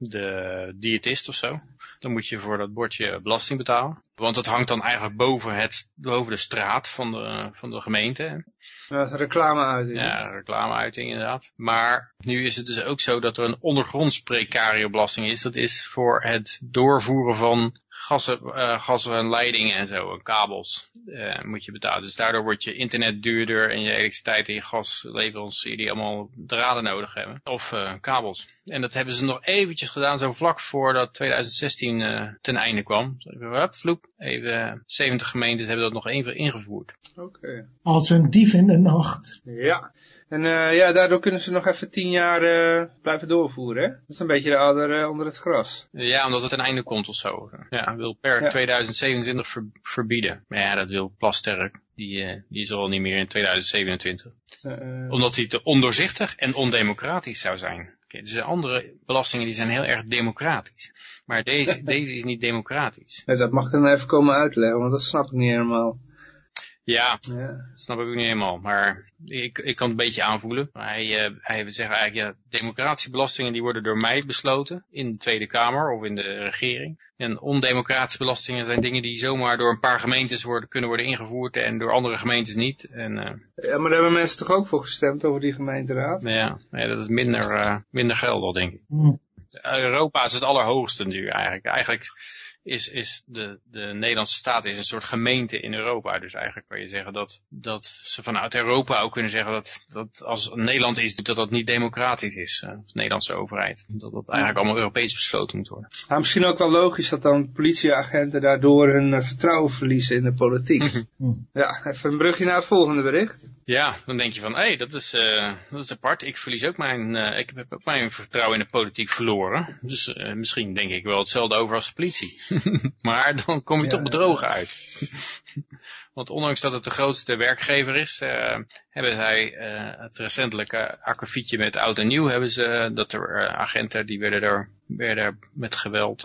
de diëtist of zo. Dan moet je voor dat bordje belasting betalen. Want het hangt dan eigenlijk boven, het, boven de straat van de, van de gemeente. Ja, reclameuiting. Ja, reclameuiting inderdaad. Maar nu is het dus ook zo dat er een ondergronds precario-belasting is. Dat is voor het doorvoeren van gassen, uh, gassen en leidingen en zo, en kabels uh, moet je betalen. Dus daardoor wordt je internet duurder en je elektriciteit en je gasleverancier die allemaal draden nodig hebben. Of uh, kabels. En dat hebben ze nog eventjes gedaan, zo vlak voordat 2016 ten einde kwam. Even, vloep, even 70 gemeentes hebben dat nog even ingevoerd. Oké. Okay. Als een dief in de nacht. Ja. En uh, ja, daardoor kunnen ze nog even tien jaar uh, blijven doorvoeren. Hè? Dat is een beetje de ader uh, onder het gras. Ja, omdat het een einde komt of zo. Ja, wil per ja. 2027 ver verbieden. Maar ja, dat wil Plasterk. Die, die is al niet meer in 2027. omdat hij te ondoorzichtig en ondemocratisch zou zijn. Okay, dus andere belastingen die zijn heel erg democratisch. Maar deze, deze is niet democratisch. Dat mag ik dan even komen uitleggen, want dat snap ik niet helemaal. Ja, ja, dat snap ik ook niet helemaal. Maar ik, ik kan het een beetje aanvoelen. Hij, uh, hij zegt eigenlijk, ja, democratische belastingen die worden door mij besloten in de Tweede Kamer of in de regering. En ondemocratische belastingen zijn dingen die zomaar door een paar gemeentes worden, kunnen worden ingevoerd en door andere gemeentes niet. En, uh, ja, maar daar hebben mensen toch ook voor gestemd over die gemeenteraad? Ja, ja dat is minder, uh, minder geld al, denk ik. Mm. Europa is het allerhoogste nu eigenlijk. Eigenlijk is, is de, de Nederlandse staat is een soort gemeente in Europa. Dus eigenlijk kan je zeggen dat, dat ze vanuit Europa ook kunnen zeggen dat, dat als Nederland is, dat dat niet democratisch is. Uh, de Nederlandse overheid. Dat dat eigenlijk allemaal Europees besloten moet worden. Maar misschien ook wel logisch dat dan politieagenten daardoor hun uh, vertrouwen verliezen in de politiek. ja, even een brugje naar het volgende bericht. Ja, dan denk je van, hé, hey, dat, is, uh, dat is apart. Ik verlies ook mijn, uh, ik heb ook mijn vertrouwen in de politiek verloren. Dus uh, misschien denk ik wel hetzelfde over als de politie. maar dan kom je ja, toch bedrogen uit. Want ondanks dat het de grootste werkgever is, hebben zij het recentelijke akkefietje met oud en nieuw, hebben ze, dat er agenten die werden er, werden met geweld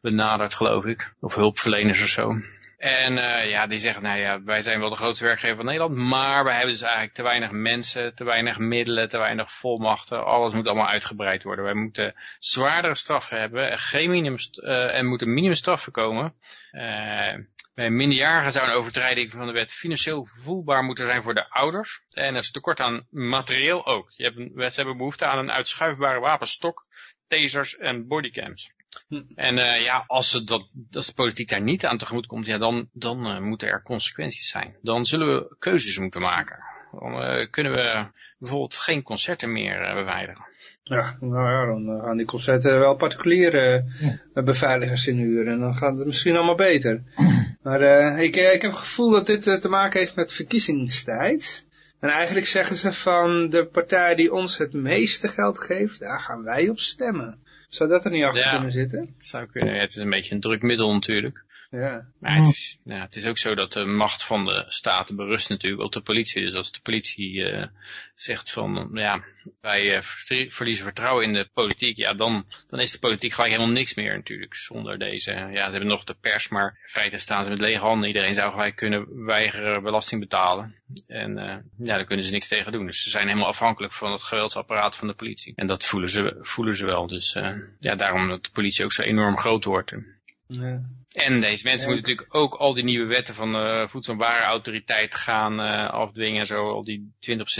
benaderd, geloof ik. Of hulpverleners of zo. En uh, ja, die zeggen, nou ja, wij zijn wel de grootste werkgever van Nederland, maar wij hebben dus eigenlijk te weinig mensen, te weinig middelen, te weinig volmachten. Alles moet allemaal uitgebreid worden. Wij moeten zwaardere straffen hebben, geen minimum, uh, en moeten minimumstraffen komen. Uh, bij minderjarigen zou een overtreding van de wet financieel voelbaar moeten zijn voor de ouders. En er is tekort aan materieel ook. Je hebt, ze hebben behoefte aan een uitschuifbare wapenstok, tasers en bodycams. Hm. En uh, ja, als, ze dat, als de politiek daar niet aan tegemoet komt, ja, dan, dan uh, moeten er consequenties zijn. Dan zullen we keuzes moeten maken. Dan uh, kunnen we bijvoorbeeld geen concerten meer beveiligen. Ja, nou ja, dan gaan die concerten wel particuliere ja. beveiligers inhuren. En dan gaat het misschien allemaal beter. Maar ik, ik heb het gevoel dat dit te maken heeft met verkiezingstijd. En eigenlijk zeggen ze van de partij die ons het meeste geld geeft, daar gaan wij op stemmen. Zou dat er niet achter kunnen zitten? Het zou kunnen. Ja, het is een beetje een drukmiddel natuurlijk. Ja. Maar het is, ja, het is ook zo dat de macht van de staten berust natuurlijk op de politie. Dus als de politie uh, zegt van, ja, wij uh, verliezen vertrouwen in de politiek, ja, dan, dan is de politiek gelijk helemaal niks meer natuurlijk. Zonder deze, ja, ze hebben nog de pers, maar in feite staan ze met lege handen. Iedereen zou gelijk kunnen weigeren belasting betalen. En uh, ja, daar kunnen ze niks tegen doen. Dus ze zijn helemaal afhankelijk van het geweldsapparaat van de politie. En dat voelen ze, voelen ze wel. Dus ja, daarom dat de politie ook zo enorm groot wordt. Ja. En deze mensen moeten natuurlijk ook al die nieuwe wetten van de Voedsel- en Warenautoriteit gaan uh, afdwingen. Zo al die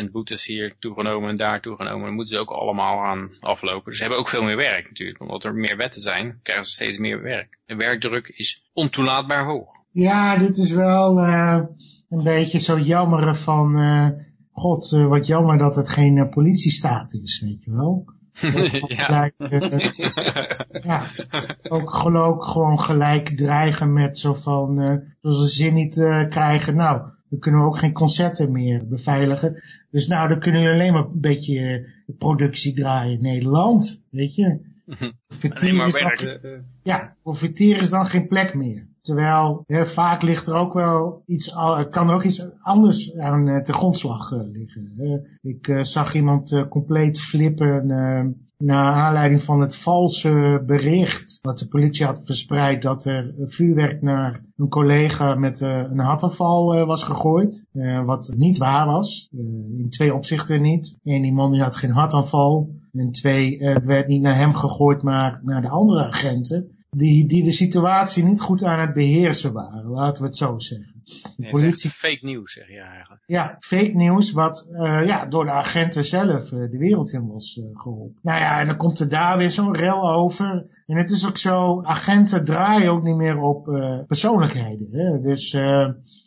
20% boetes hier toegenomen en daar toegenomen. Dan moeten ze ook allemaal gaan aflopen. Dus ze hebben ook veel meer werk natuurlijk. Omdat er meer wetten zijn, krijgen ze steeds meer werk. De werkdruk is ontoelaatbaar hoog. Ja, dit is wel uh, een beetje zo jammer van... Uh, God, wat jammer dat het geen politiestaat is, weet je wel. ja. ja. Ook geloof gewoon gelijk dreigen met zo van, uh, als ze zin niet uh, krijgen, nou, dan kunnen we ook geen concerten meer beveiligen. Dus nou, dan kunnen we alleen maar een beetje productie draaien in Nederland, weet je. Profiteren is, dan, ja, profiteren is dan geen plek meer. Terwijl vaak ligt er ook wel iets, kan er ook iets anders aan uh, ten grondslag uh, liggen. ik uh, zag iemand compleet flippen naar aanleiding van het valse bericht wat de politie had verspreid dat er vuurwerk naar een collega met een hartaanval was gegooid. wat niet waar was. in twee opzichten niet. Eén, die man die had geen hartaanval. En twee, werd niet naar hem gegooid, maar naar de andere agenten die, die de situatie niet goed aan het beheersen waren, laten we het zo zeggen. Politie... fake nieuws zeg je eigenlijk. Ja, fake nieuws wat uh, ja, door de agenten zelf uh, de wereld in was uh, geholpen. Nou ja, en dan komt er daar weer zo'n rel over. En het is ook zo, agenten draaien ook niet meer op persoonlijkheden. Hè? Dus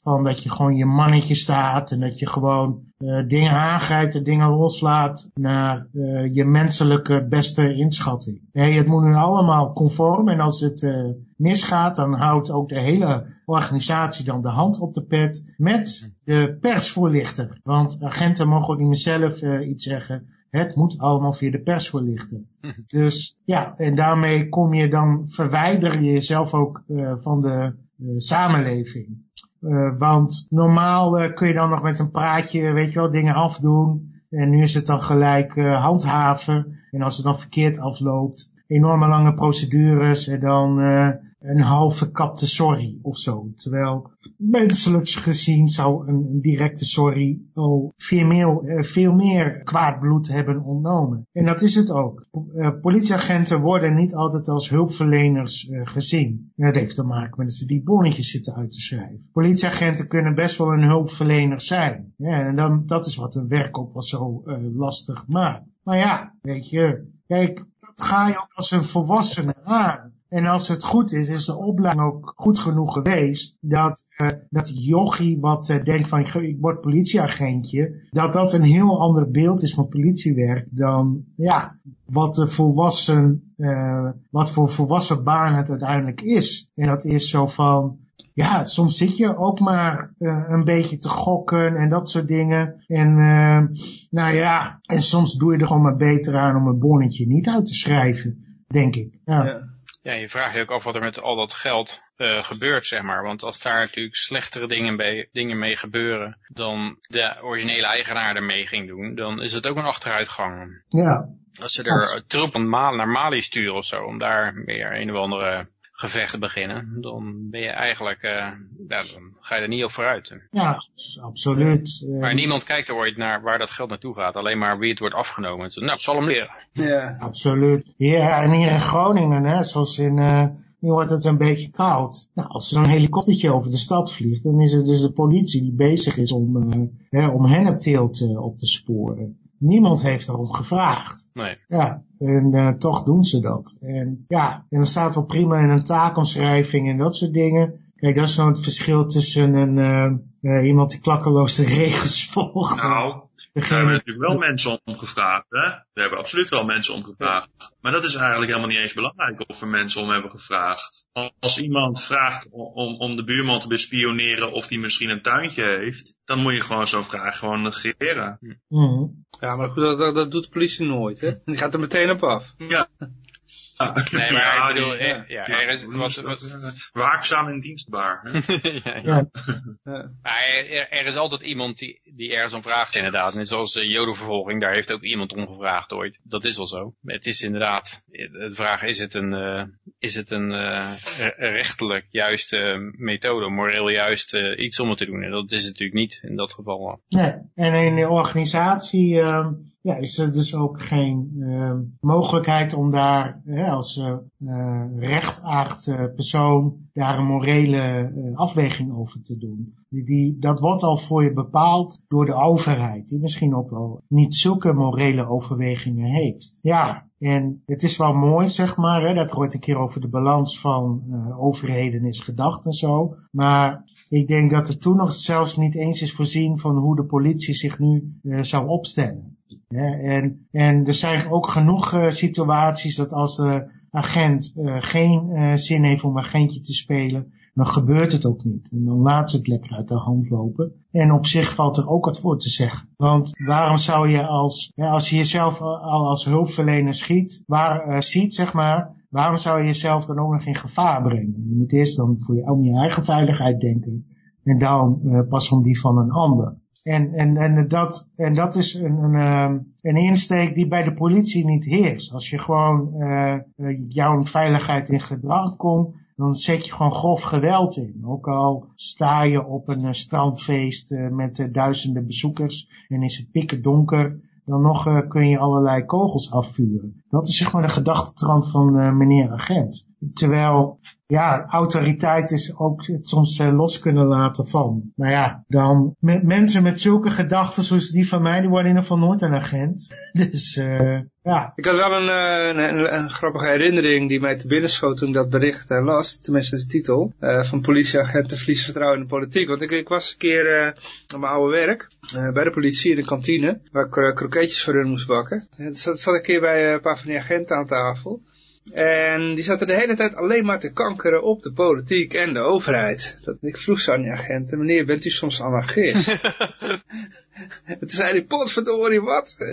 van dat je gewoon je mannetje staat en dat je gewoon uh, dingen aangrijpt en dingen loslaat naar uh, je menselijke beste inschatting. Nee, het moet nu allemaal conform en als het uh, misgaat, dan houdt ook de hele organisatie dan de hand op de pet met de persvoorlichter. Want agenten mogen ook niet meer zelf uh, iets zeggen. Het moet allemaal via de persvoorlichter. Dus ja, en daarmee kom je dan, verwijder je jezelf ook uh, van de uh, samenleving. want normaal kun je dan nog met een praatje, weet je wel, dingen afdoen. En nu is het dan gelijk handhaven. En als het dan verkeerd afloopt, enorme lange procedures en dan een halve kapte sorry of zo. Terwijl menselijk gezien zou een, directe sorry al veel meer, uh, veel meer kwaad bloed hebben ontnomen. En dat is het ook. Uh, politieagenten worden niet altijd als hulpverleners gezien. Dat heeft te maken met dat ze die bonnetjes zitten uit te schrijven. Politieagenten kunnen best wel een hulpverlener zijn. En dan, dat is wat hun werk ook wel zo lastig maakt. Maar ja, weet je, kijk, ga je ook als een volwassene aan. En als het goed is, is de opleiding ook goed genoeg geweest dat, uh, dat yogi wat uh, denkt van ik word politieagentje, dat dat een heel ander beeld is van politiewerk dan ja, wat de volwassen, uh, wat voor volwassen baan het uiteindelijk is. En dat is zo van, ja, soms zit je ook maar een beetje te gokken en dat soort dingen. En nou ja, en soms doe je er gewoon maar beter aan om een bonnetje niet uit te schrijven, denk ik. Ja. Ja je vraagt je ook af wat er met al dat geld uh, gebeurt, zeg maar. Want als daar natuurlijk slechtere dingen, bij, dingen mee gebeuren dan de originele eigenaar ermee ging doen, dan is het ook een achteruitgang. Ja. Als ze er troepen naar Mali sturen of zo, om daar meer een of andere gevechten beginnen, dan ben je eigenlijk, uh, ja, dan ga je er niet op vooruit. Ja, absoluut. Maar niemand kijkt er ooit naar waar dat geld naartoe gaat, alleen maar wie het wordt afgenomen. Nou, het zal hem leren. Ja, absoluut. Ja, en hier in Groningen, hè, zoals in, uh, nu wordt het een beetje koud. Nou, als er een helikoptertje over de stad vliegt, dan is het dus de politie die bezig is om, uh, hè, om hennepteelt uh, op te sporen. Niemand heeft daarom gevraagd. Nee. Ja, en uh, toch doen ze dat. En ja, en dan staat wel prima in een taakomschrijving en dat soort dingen. Kijk, dat is nou het verschil tussen een, uh, uh, iemand die klakkeloos de regels volgt. Nou, daar hebben natuurlijk wel mensen om gevraagd. Hè? We hebben absoluut wel mensen om gevraagd. Maar dat is eigenlijk helemaal niet eens belangrijk of we mensen om hebben gevraagd. Als iemand vraagt om, om de buurman te bespioneren of die misschien een tuintje heeft, dan moet je gewoon zo'n vraag gewoon negeren. Ja, maar goed, dat, dat, doet de politie nooit. Hè? Die gaat er meteen op af. Ja. Nee, maar ja, ik bedoel, ja, ja, er is wat, wat... Waakzaam en dienstbaar. ja, ja. Maar er, er, is altijd iemand die, die ergens om vraagt inderdaad. Net zoals uh, jodenvervolging, daar heeft ook iemand om gevraagd ooit. Dat is wel zo. Het is inderdaad, de vraag is het een, uh, is het een uh, rechtelijk juiste methode, moreel juist iets om het te doen. En dat is het natuurlijk niet in dat geval. Nee, en in de organisatie ehm, ja, is er dus ook geen uh, mogelijkheid om daar hè, als uh, rechtaard persoon daar een morele afweging over te doen. Die, die, dat wordt al voor je bepaald door de overheid, die misschien ook wel niet zulke morele overwegingen heeft. Ja, en het is wel mooi, zeg maar, hè, dat er ooit een keer over de balans van uh, overheden is gedacht en zo. Maar ik denk dat er toen nog zelfs niet eens is voorzien van hoe de politie zich nu zou opstellen. En, en er zijn ook genoeg uh, situaties dat als de agent uh, geen uh, zin heeft om agentje te spelen, dan gebeurt het ook niet. En dan laat ze het lekker uit de hand lopen. En op zich valt er ook wat voor te zeggen. Want waarom zou je als, als je jezelf al als hulpverlener schiet, waar, ziet, zeg maar, waarom zou je jezelf dan ook nog in gevaar brengen? Je moet eerst dan voor je, om je eigen veiligheid denken. En dan pas om die van een ander. En, en, en, dat, en dat is een, een, ehm, een insteek die bij de politie niet heerst. Als je gewoon uh, jouw veiligheid in gedrag komt, dan zet je gewoon grof geweld in. Ook al sta je op een uh, strandfeest met duizenden bezoekers en is het pikken donker, dan nog kun je allerlei kogels afvuren. Dat is zeg maar de gedachtetrand van meneer agent. Terwijl ja, autoriteit is ook het soms uh, los kunnen laten van. Maar ja, dan met mensen met zulke gedachten zoals die van mij, die worden in ieder geval nooit een agent. Dus uh, ja. Ik had wel een, een, een, grappige herinnering die mij te binnen schoot toen ik dat bericht las, tenminste de titel, uh, van politieagenten verlies vertrouwen in de politiek. Want ik, ik was een keer op mijn oude werk, bij de politie in de kantine, waar ik kroketjes voor hun moest bakken. En toen zat, zat ik een keer bij een paar van die agenten aan tafel. En die zaten de hele tijd alleen maar te kankeren op de politiek en de overheid. Dat, ik vroeg zo aan die agenten, meneer, bent u soms anarchist? En toen zei hij, potverdorie, wat? Eh,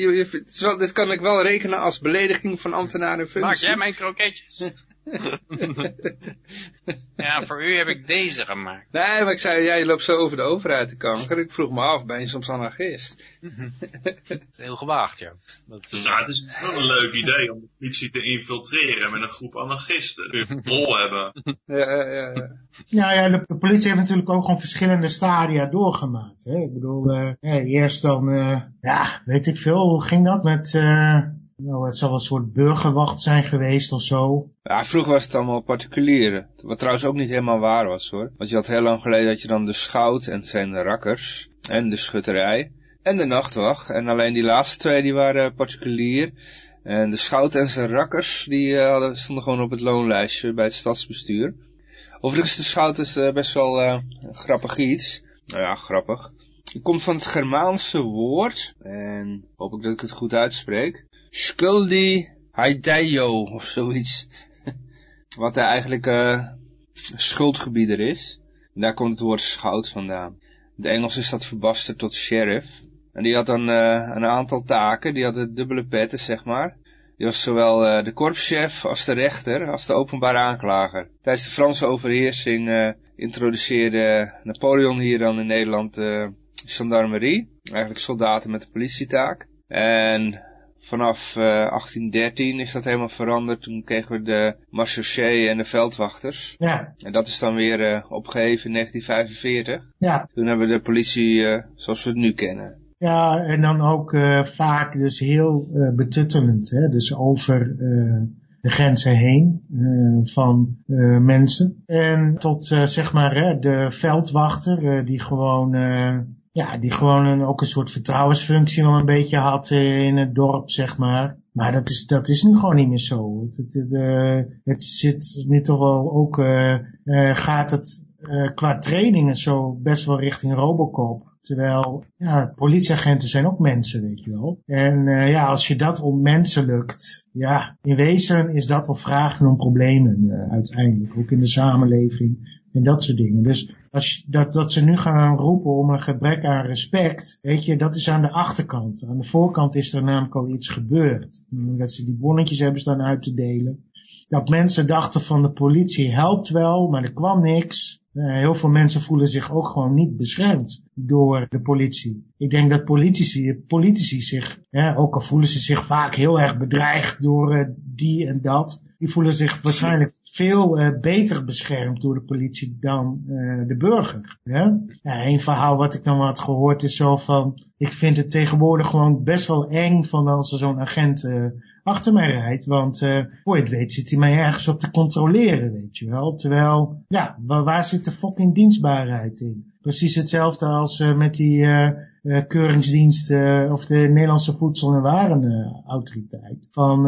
je, wel- dit kan ik wel rekenen als belediging van ambtenaren in functie. Maak jij mijn kroketjes? ja, voor u heb ik deze gemaakt. Nee, maar ik zei, jij loopt zo over de overheid te kankeren. Ik vroeg me af, ben je soms anarchist? Heel gewaagd, ja. Dat Dus ja, het is wel een leuk idee om de politie te infiltreren met een groep anarchisten. Die een rol hebben. Ja, ja, ja. Nou ja, de, de politie heeft natuurlijk ook gewoon verschillende stadia doorgemaakt. Hè? Ik bedoel, eh, ja, eerst dan, eh, ja, weet ik veel, hoe ging dat met, eh, nou, het zal wel een soort burgerwacht zijn geweest of zo. Ja, vroeger was het allemaal particulieren. Wat trouwens ook niet helemaal waar was hoor. Want je had heel lang geleden dat je dan de schout en zijn rakkers. En de schutterij. En de nachtwacht. En alleen die laatste twee die waren particulier. En de schout en zijn rakkers die eh, stonden gewoon op het loonlijstje bij het stadsbestuur. Overigens de schout is eh, best wel een grappig iets. Nou ja, grappig. Het komt van het Germaanse woord. En hoop ik dat ik het goed uitspreek. Skuldi Haideio of zoiets. Wat eigenlijk eh schuldgebieder is. Daar komt het woord schout vandaan. In het Engels is dat verbasterd tot sheriff. En die had dan eh, een aantal taken. Die hadden dubbele petten, zeg maar. Die was zowel eh, de korpschef als de rechter als de openbare aanklager. Tijdens de Franse overheersing introduceerde Napoleon hier dan in Nederland eh gendarmerie. Eigenlijk soldaten met een politietaak. En vanaf eh, 1813 is dat helemaal veranderd. Toen kregen we de marechaussee en de veldwachters. Ja, En dat is dan weer eh, opgeheven in 1945. ja. Toen hebben we de politie eh, zoals we het nu kennen. Ja, en dan ook eh, vaak dus heel eh, betuttelend. Hè? Dus over eh, de grenzen heen eh, van eh, mensen. En tot eh, zeg maar hè, de veldwachter eh, die gewoon... ja, die gewoon een, ook een soort vertrouwensfunctie wel een beetje had eh, in het dorp, zeg maar. Maar dat is, dat is nu gewoon niet meer zo. Het, het, eh, zit nu toch wel ook, eh, gaat het qua trainingen zo best wel richting Robocop. Terwijl, ja, politieagenten zijn ook mensen, weet je wel. En ja, als je dat ontmenselijkt, ja, in wezen is dat al vragen om problemen uiteindelijk. Ook in de samenleving en dat soort dingen. Dus als dat, dat ze nu gaan roepen om een gebrek aan respect, weet je, dat is aan de achterkant. Aan de voorkant is er namelijk al iets gebeurd. Dat ze die bonnetjes hebben staan uit te delen. Dat mensen dachten van de politie helpt wel, maar er kwam niks. Eh, heel veel mensen voelen zich ook gewoon niet beschermd door de politie. Ik denk dat politici, politici zich, hè, ook al voelen ze zich vaak heel erg bedreigd door eh, die en dat, die voelen zich waarschijnlijk veel eh, beter beschermd door de politie dan eh, de burger. Hè? Ja, een verhaal wat ik dan had gehoord is zo van, ik vind het tegenwoordig gewoon best wel eng van als er zo'n agent eh, achter mij rijdt, want voor je het weet zit hij mij ergens op te controleren, weet je wel. Terwijl, ja, waar, waar zit de fucking dienstbaarheid in? Precies hetzelfde als met die eh, keuringsdienst of de Nederlandse Voedsel- en Warenautoriteit. Van,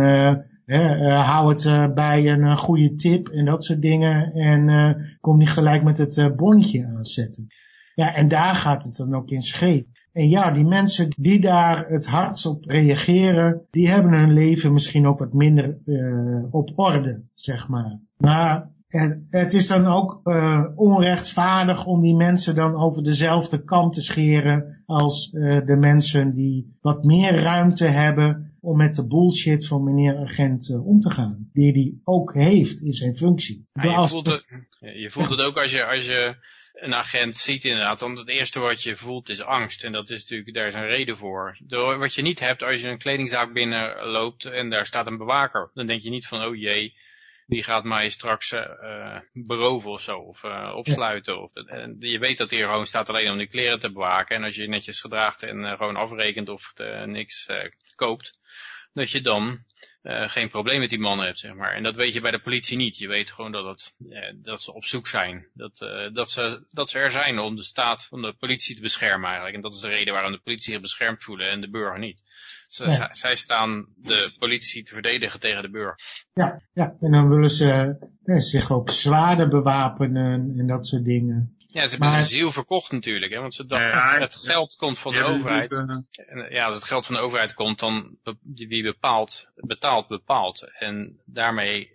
hou het eh, bij een eh, goede tip en dat soort dingen en eh, kom niet gelijk met het eh, bonnetje aanzetten. Ja, en daar gaat het dan ook in scheep. En ja, die mensen die daar het hardst op reageren, die hebben hun leven misschien ook wat minder eh, op orde, zeg maar. Maar het is dan ook eh, onrechtvaardig om die mensen dan over dezelfde kant te scheren als eh, de mensen die wat meer ruimte hebben om met de bullshit van meneer agent eh, om te gaan. Die die ook heeft in zijn functie. Ja, je, Als- voelt het, je voelt het ook als je, als je een agent ziet inderdaad. Want het eerste wat je voelt is angst. En dat is natuurlijk, daar is een reden voor. Door, wat je niet hebt als je een kledingzaak binnenloopt en daar staat een bewaker. Dan denk je niet van, oh jee, die gaat mij straks eh, beroven of zo. Of eh, opsluiten. Of, en je weet dat hij gewoon staat alleen om die kleren te bewaken. En als je je netjes gedraagt en eh, gewoon afrekent of niks koopt. Dat je dan geen probleem met die man hebt, zeg maar. En dat weet je bij de politie niet. Je weet gewoon dat, het, dat ze op zoek zijn. Dat, dat, ze, dat ze er zijn om de staat van de politie te beschermen eigenlijk. En dat is de reden waarom de politie zich beschermd voelen en de burger niet. Ze, Ja. zij, staan de politie te verdedigen tegen de burger. Ja, ja, en dan willen ze eh, zich ook zwaarder bewapenen en dat soort dingen. Ja, ze hebben Maar- zijn ziel verkocht natuurlijk, hè, want ze dachten, Ja, ja, het geld komt van de overheid. natuurlijk, eh, En, ja, als het geld van de overheid komt, dan wie bepaalt, betaalt, bepaalt. En daarmee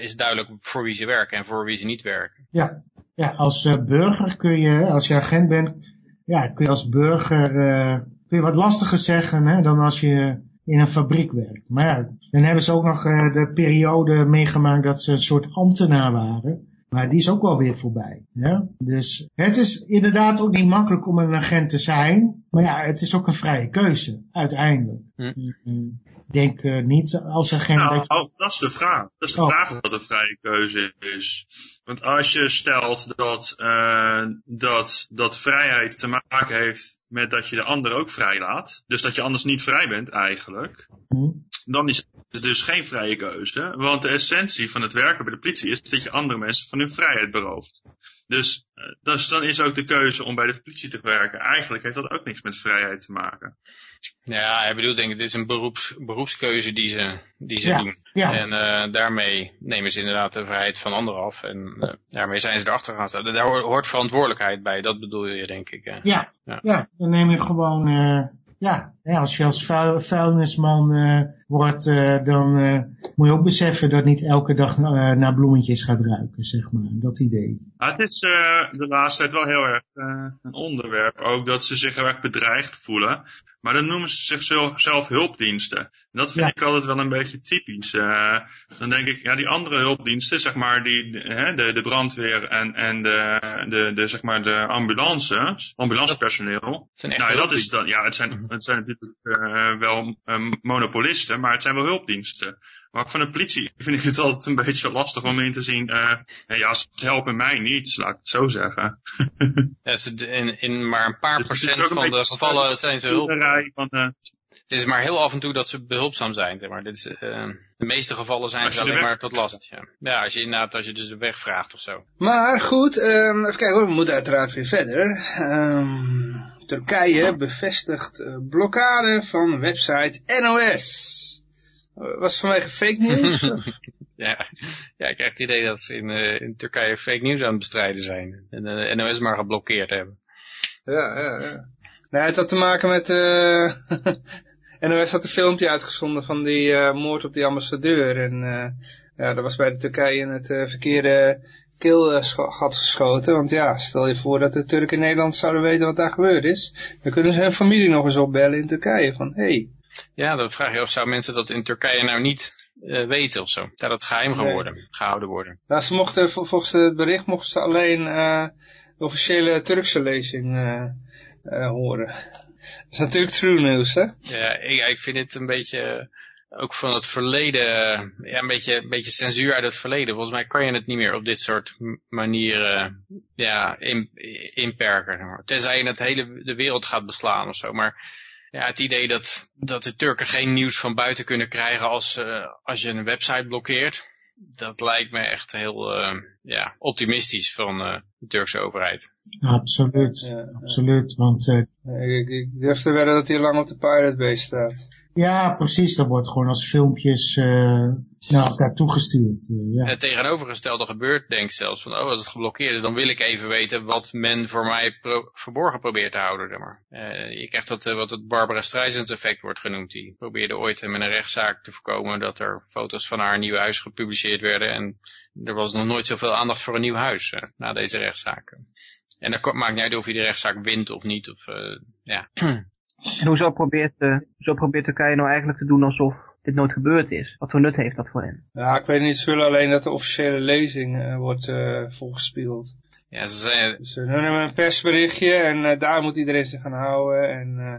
is duidelijk voor wie ze werken en voor wie ze niet werken. Ja, ja als eh, burger kun je, als je agent bent, ja, kun je als burger eh, kun je wat lastiger zeggen hè, dan als je in een fabriek werkt. Maar ja, dan hebben ze ook nog eh, de periode meegemaakt dat ze een soort ambtenaar waren. Maar die is ook wel weer voorbij. Ja? Dus het is inderdaad ook niet makkelijk om een agent te zijn. Maar ja, het is ook een vrije keuze, uiteindelijk. Hm. Mm, Ik denk eh, niet als dat je... Nou, dat is de vraag. Dat is de Oh. vraag wat een vrije keuze is. Want als je stelt dat, eh, dat, dat vrijheid te maken heeft met dat je de ander ook vrij laat, dus dat je anders niet vrij bent eigenlijk, Hm? dan is het dus geen vrije keuze. Want de essentie van het werken bij de politie is dat je andere mensen van hun vrijheid berooft. Dus, eh, dus dan is ook de keuze om bij de politie te werken. Eigenlijk heeft dat ook niks met vrijheid te maken. Ja, hij bedoelt denk ik, dit is een beroeps, beroepskeuze die ze, die ze Ja, doen. ja. En eh, daarmee nemen ze inderdaad de vrijheid van anderen af. En eh, daarmee zijn ze erachter gaan staan. Daar hoort- verantwoordelijkheid bij, dat bedoel je denk ik. hè. Ja, Ja. ja. dan neem je gewoon, eh, ja, ja, als je als vuil, vuilnisman eh, wordt, eh, dan eh, moet je ook beseffen dat niet elke dag naar bloemetjes gaat ruiken, zeg maar. Dat idee. Het is eh, de laatste tijd wel heel erg eh, een onderwerp. Ook dat ze zich heel erg bedreigd voelen. Maar dan noemen ze zichzelf hulpdiensten. En dat vind Ja. ik altijd wel een beetje typisch. Eh, dan denk ik, ja, die andere hulpdiensten, zeg maar, die, de, hè, de, de brandweer en, en de, de, de, zeg maar, de ambulance, ambulancepersoneel. Het zijn echt Nou, dat is dan, ja, het zijn, het zijn natuurlijk eh, wel eh, monopolisten, maar het zijn wel hulpdiensten. Maar van de politie vind ik het altijd een beetje lastig om in te zien, eh, ja, ze helpen mij niet, dus laat ik het zo zeggen. Ja, in, in maar een paar Dus procent ook van de gevallen zijn ze hulp. Van, eh, Het is maar heel af en toe dat ze behulpzaam zijn, zeg maar. Dit is, eh, de meeste gevallen zijn ze alleen weg- maar tot last. Ja. ja, als je inderdaad, als je dus de weg vraagt of zo. Maar goed, ehm, even kijken hoor, we moeten uiteraard weer verder. Ehm, Turkije bevestigt eh, blokkade van website NOS. Was het vanwege fake news? Ja, ja, ik krijg het idee dat ze in, eh, in Turkije fake nieuws aan het bestrijden zijn. En de NOS maar geblokkeerd hebben. ja, ja, ja. Nou, het had te maken met... eh NOS had een filmpje uitgezonden van die eh, moord op die ambassadeur. En eh, ja, dat was bij de Turkije in het eh, verkeerde keelgat geschoten. Want ja, stel je voor dat de Turken in Nederland zouden weten wat daar gebeurd is. Dan kunnen ze hun familie nog eens opbellen in Turkije. Van, hé, hey, Ja, dan vraag je of zou mensen dat in Turkije nou niet weten of zo. Dat geheim Nee. geworden, gehouden worden. Nou, ze mochten, vol- volgens het bericht mochten ze alleen de officiële Turkse lezing horen. Is natuurlijk true news, hè? Ja, ik, ik vind dit een beetje, eh, ook van het verleden, ja, een beetje, beetje censuur uit het verleden. Volgens mij kan je het niet meer op dit soort manieren, ja, in, inperken. Tenzij je het hele, de wereld gaat beslaan of zo. Maar ja, het idee dat, dat de Turken geen nieuws van buiten kunnen krijgen als, eh, als je een website blokkeert. Dat lijkt me echt heel, eh, ja, optimistisch van eh, de Turkse overheid. Absoluut, Ja, absoluut. Want eh, ik, ik durf te wedden dat hij lang op de Pirate Bay staat. Ja, precies, dat wordt gewoon als filmpjes eh, naar elkaar toegestuurd. ja. Het tegenovergestelde gebeurt, denk ik zelfs. Van, oh, als het geblokkeerd is, dan wil ik even weten wat men voor mij verborgen probeert te houden. Zeg maar. Eh, je krijgt dat, wat het Barbara Streisand effect wordt genoemd. Die probeerde ooit met een rechtszaak te voorkomen dat er foto's van haar nieuwe huis gepubliceerd werden. En er was nog nooit zoveel aandacht voor een nieuw huis na deze rechtszaak. En dat maakt niet uit of je de rechtszaak wint of niet. Of, ja. En hoezo probeert, hoezo probeert Turkije nou eigenlijk te doen alsof dit nooit gebeurd is? Wat voor nut heeft dat voor hen? Ja, ik weet niet, ze willen alleen dat de officiële lezing eh, wordt eh volgespiegeld. ja, ze zijn, Dus ze hebben een persberichtje en daar moet iedereen zich aan houden. En, eh,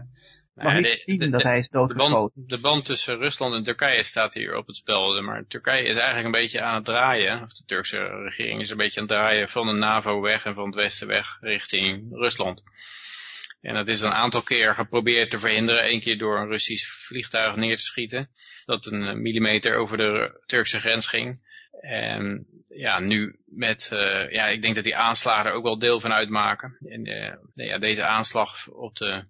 Mag Ja, niet de- zien de- dat de- hij is De band, doodgeschoten. de band tussen Rusland en Turkije staat hier op het spel. Maar Turkije is eigenlijk een beetje aan het draaien. Of de Turkse regering is een beetje aan het draaien van de NAVO weg en van het Westen weg richting Rusland. En dat is een aantal keer geprobeerd te verhinderen. Eén keer door een Russisch vliegtuig neer te schieten. Dat een eh, millimeter over de Turkse grens ging. En ja, nu met, eh, ja, ik denk dat die aanslagen er ook wel deel van uitmaken. En eh, ja, deze aanslag op de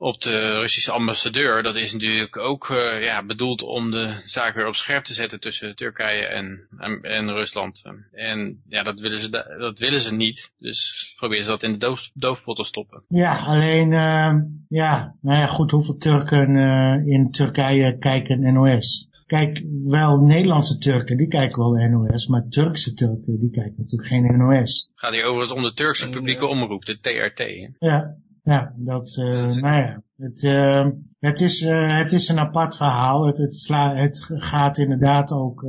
op de Russische ambassadeur, dat is natuurlijk ook uh, ja, bedoeld om de zaak weer op scherp te zetten tussen Turkije en, en, en Rusland. En ja, dat willen, ze, dat willen ze niet. Dus proberen ze dat in de doof, doofpot te stoppen. Ja, alleen, uh, ja, nou ja, goed, hoeveel Turken uh, in Turkije kijken NOS? Kijk, wel Nederlandse Turken, die kijken wel NOS, maar Turkse Turken, die kijken natuurlijk geen NOS. Gaat hier overigens om de Turkse publieke omroep, de TRT. Hè? Ja, ja, dat, uh, nou ja, het, uh, het, is, uh, het is een apart verhaal. Het, het, sla, het gaat inderdaad ook,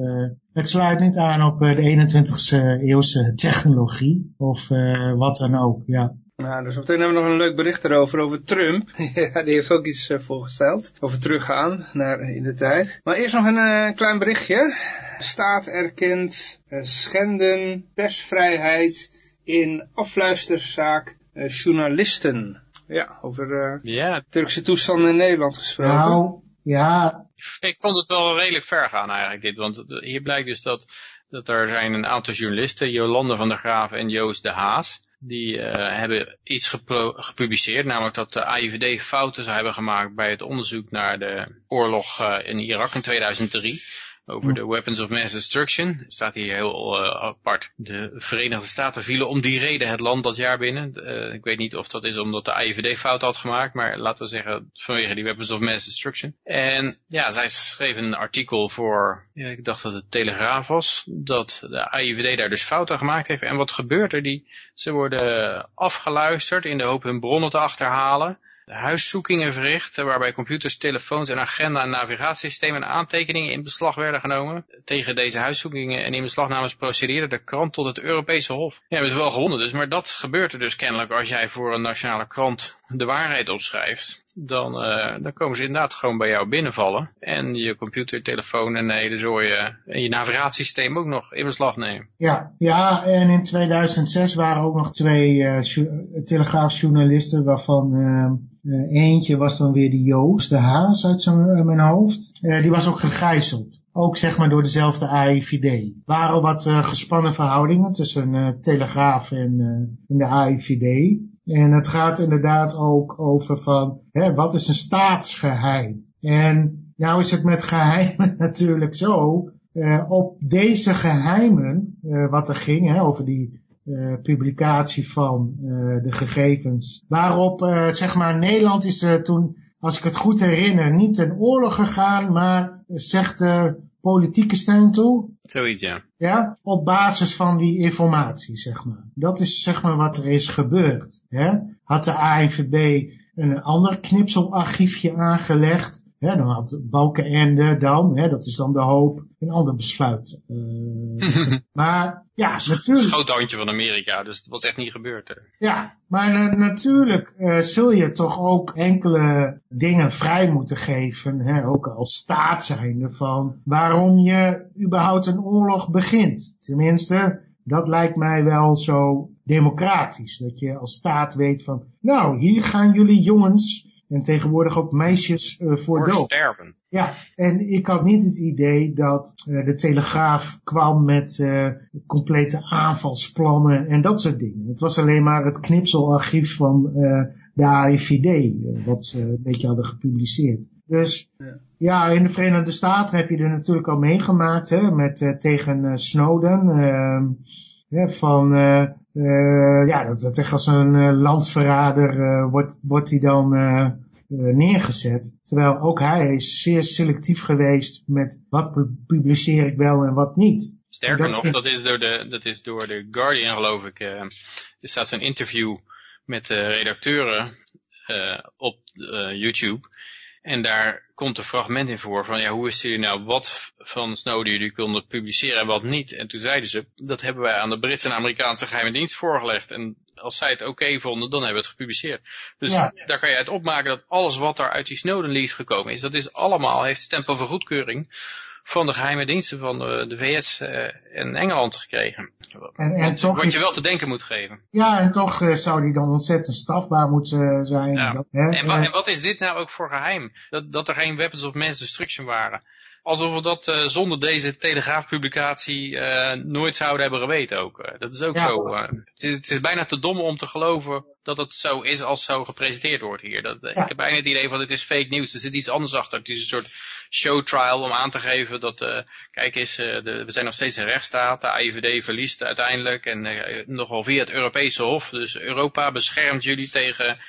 het sluit niet aan op de 21ste eeuwse technologie of wat dan ook, ja. Nou, dus meteen hebben we nog een leuk bericht erover, over Trump. ja, die heeft ook iets voorgesteld, over teruggaan naar in de tijd. Maar eerst nog een klein berichtje. Staat erkent schenden persvrijheid in afluisterzaak journalisten. Ja, over ja. Turkse toestanden in Nederland gesproken. Nou, ja. Ik vond het wel redelijk ver gaan eigenlijk dit, want hier blijkt dus dat, dat er zijn een aantal journalisten, Jolande van der Graaf en Joost de Haas, die uh, hebben iets gepubliceerd, namelijk dat de AIVD fouten zou hebben gemaakt bij het onderzoek naar de oorlog uh, in Irak in 2003 over de weapons of mass destruction. staat hier heel uh, apart. De Verenigde Staten vielen om die reden het land dat jaar binnen. Uh, ik weet niet of dat is omdat de AIVD fout had gemaakt, maar laten we zeggen vanwege die weapons of mass destruction. En ja, zij schreven een artikel voor, ja, ik dacht dat het Telegraaf was, dat de AIVD daar dus fouten gemaakt heeft. En wat gebeurt er? Die, ze worden afgeluisterd in de hoop hun bronnen te achterhalen huiszoekingen verricht, waarbij computers, telefoons en agenda- en navigatiesystemen en aantekeningen in beslag werden genomen. Tegen deze huiszoekingen en in beslagnames procedeerde de krant tot het Europese Hof. Ja, hebben ze wel gewonnen dus, maar dat gebeurt er dus kennelijk als jij voor een nationale krant de waarheid opschrijft. Dan, uh, dan komen ze inderdaad gewoon bij jou binnenvallen. En je computer, telefoon en de hele zooi, en je navigatiesysteem ook nog in beslag nemen. Ja, ja en in 2006 waren ook nog twee uh, telegraafjournalisten waarvan uh, eentje was dan weer die Joost, de Haas uit, zijn, mijn hoofd. Die was ook gegijzeld. Ook zeg maar door dezelfde AIVD. waren wat gespannen verhoudingen tussen Telegraaf en, en de AIVD. En het gaat inderdaad ook over van, hè, wat is een staatsgeheim? En nou is het met geheimen natuurlijk zo, op deze geheimen, wat er ging, hè, over die uh, publicatie van uh, de gegevens. Waarop, uh, zeg maar, Nederland is er toen, als ik het goed herinner, niet ten oorlog gegaan, maar zegt de politieke steun toe. Zoiets, ja. Ja, op basis van die informatie, zeg maar. Dat is, zeg maar, wat er is gebeurd. Hè? Had de AIVB een ander knipselarchiefje aangelegd, Hè, dan had Balkenende dan, hè, dat is dan de hoop, een ander besluit. Uh, maar ja, natuurlijk. Schoothandje van Amerika, dus het was echt niet gebeurd. Hè. Ja, maar natuurlijk uh, zul je toch ook enkele dingen vrij moeten geven, hè, ook als staat zijnde van waarom je überhaupt een oorlog begint. Tenminste, dat lijkt mij wel zo democratisch. Dat je als staat weet van, nou, hier gaan jullie jongens en tegenwoordig ook meisjes uh, voor dood. sterven. Ja, en ik had niet het idee dat uh, de Telegraaf kwam met uh, complete aanvalsplannen en dat soort dingen. Het was alleen maar het knipselarchief van de AIVD, wat ze een beetje hadden gepubliceerd. Dus ja. ja. in de Verenigde Staten heb je er natuurlijk al meegemaakt hè, met tegen Snowden. Ehm, van uh, ja, dat, dat echt als een uh, landsverrader uh, wordt, wordt hij dan neergezet. Terwijl ook hij is zeer selectief geweest met wat publiceer ik wel en wat niet. Sterker dat nog, dat is, door de, dat is door de Guardian geloof ik. er staat zo'n interview met de redacteuren op YouTube. En daar komt een fragment in voor van ja, hoe wisten jullie nou wat van Snowden jullie konden publiceren en wat niet. En toen zeiden ze, dat hebben wij aan de Britse en Amerikaanse geheime dienst voorgelegd. En als zij het oké vonden, dan hebben we het gepubliceerd. Dus ja. daar kan je uit opmaken dat alles wat er uit die Snowden leaks gekomen is, dat is allemaal, heeft stempel van goedkeuring van de geheime diensten van de, de VS en Engeland gekregen. En, en toch wat je wel te denken moet geven. Ja, en toch uh, zou die dan ontzettend strafbaar moeten zijn. Ja. Dat, hè, en, en, wat is dit nou ook voor geheim? Dat, dat er geen weapons of mass destruction waren. Alsof we dat uh, zonder deze telegraafpublicatie uh, nooit zouden hebben geweten ook. Uh, dat is ook Ja. zo. uh, het, is- het is bijna te dom om te geloven dat het zo is als zo gepresenteerd wordt hier. Dat, Ja. Ik heb bijna het idee van het is fake nieuws. Er zit iets anders achter. Het is een soort show trial om aan te geven dat, kijk eens, de, we zijn nog steeds een rechtsstaat. De AIVD verliest uiteindelijk en nogal via het Europese Hof. Dus Europa beschermt jullie tegen,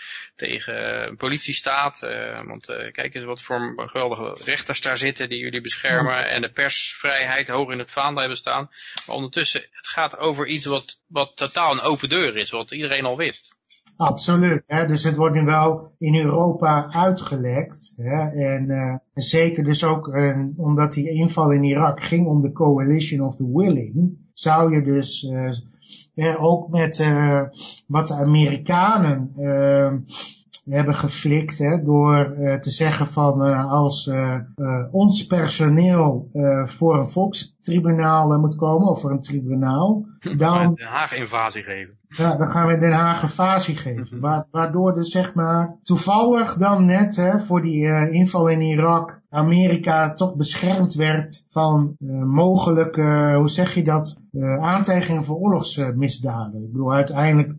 tegen een politiestaat. Uh, want uh, kijk eens wat voor geweldige rechters daar zitten die jullie beschermen. En de persvrijheid hoog in het vaandel hebben staan. Maar ondertussen, het gaat over iets wat, wat totaal een open deur is. Wat iedereen al wist. Absoluut. Hè? Dus het wordt nu wel in Europa uitgelekt. Hè? En, uh, en zeker dus ook omdat die inval in Irak ging om de coalition of the willing. Zou je dus eh, ook met wat de Amerikanen hebben geflikt hè, door uh, te zeggen van als ons personeel voor een volkstribunaal moet komen of voor een tribunaal, dan... Den Haag invasie geven. Ja, dan gaan we Den Haag invasie geven. Wa waardoor dus zeg maar toevallig dan net hè, voor die inval in Irak Amerika toch beschermd werd van mogelijke, hoe zeg je dat, aantijgingen voor oorlogsmisdaden. Ik bedoel, uiteindelijk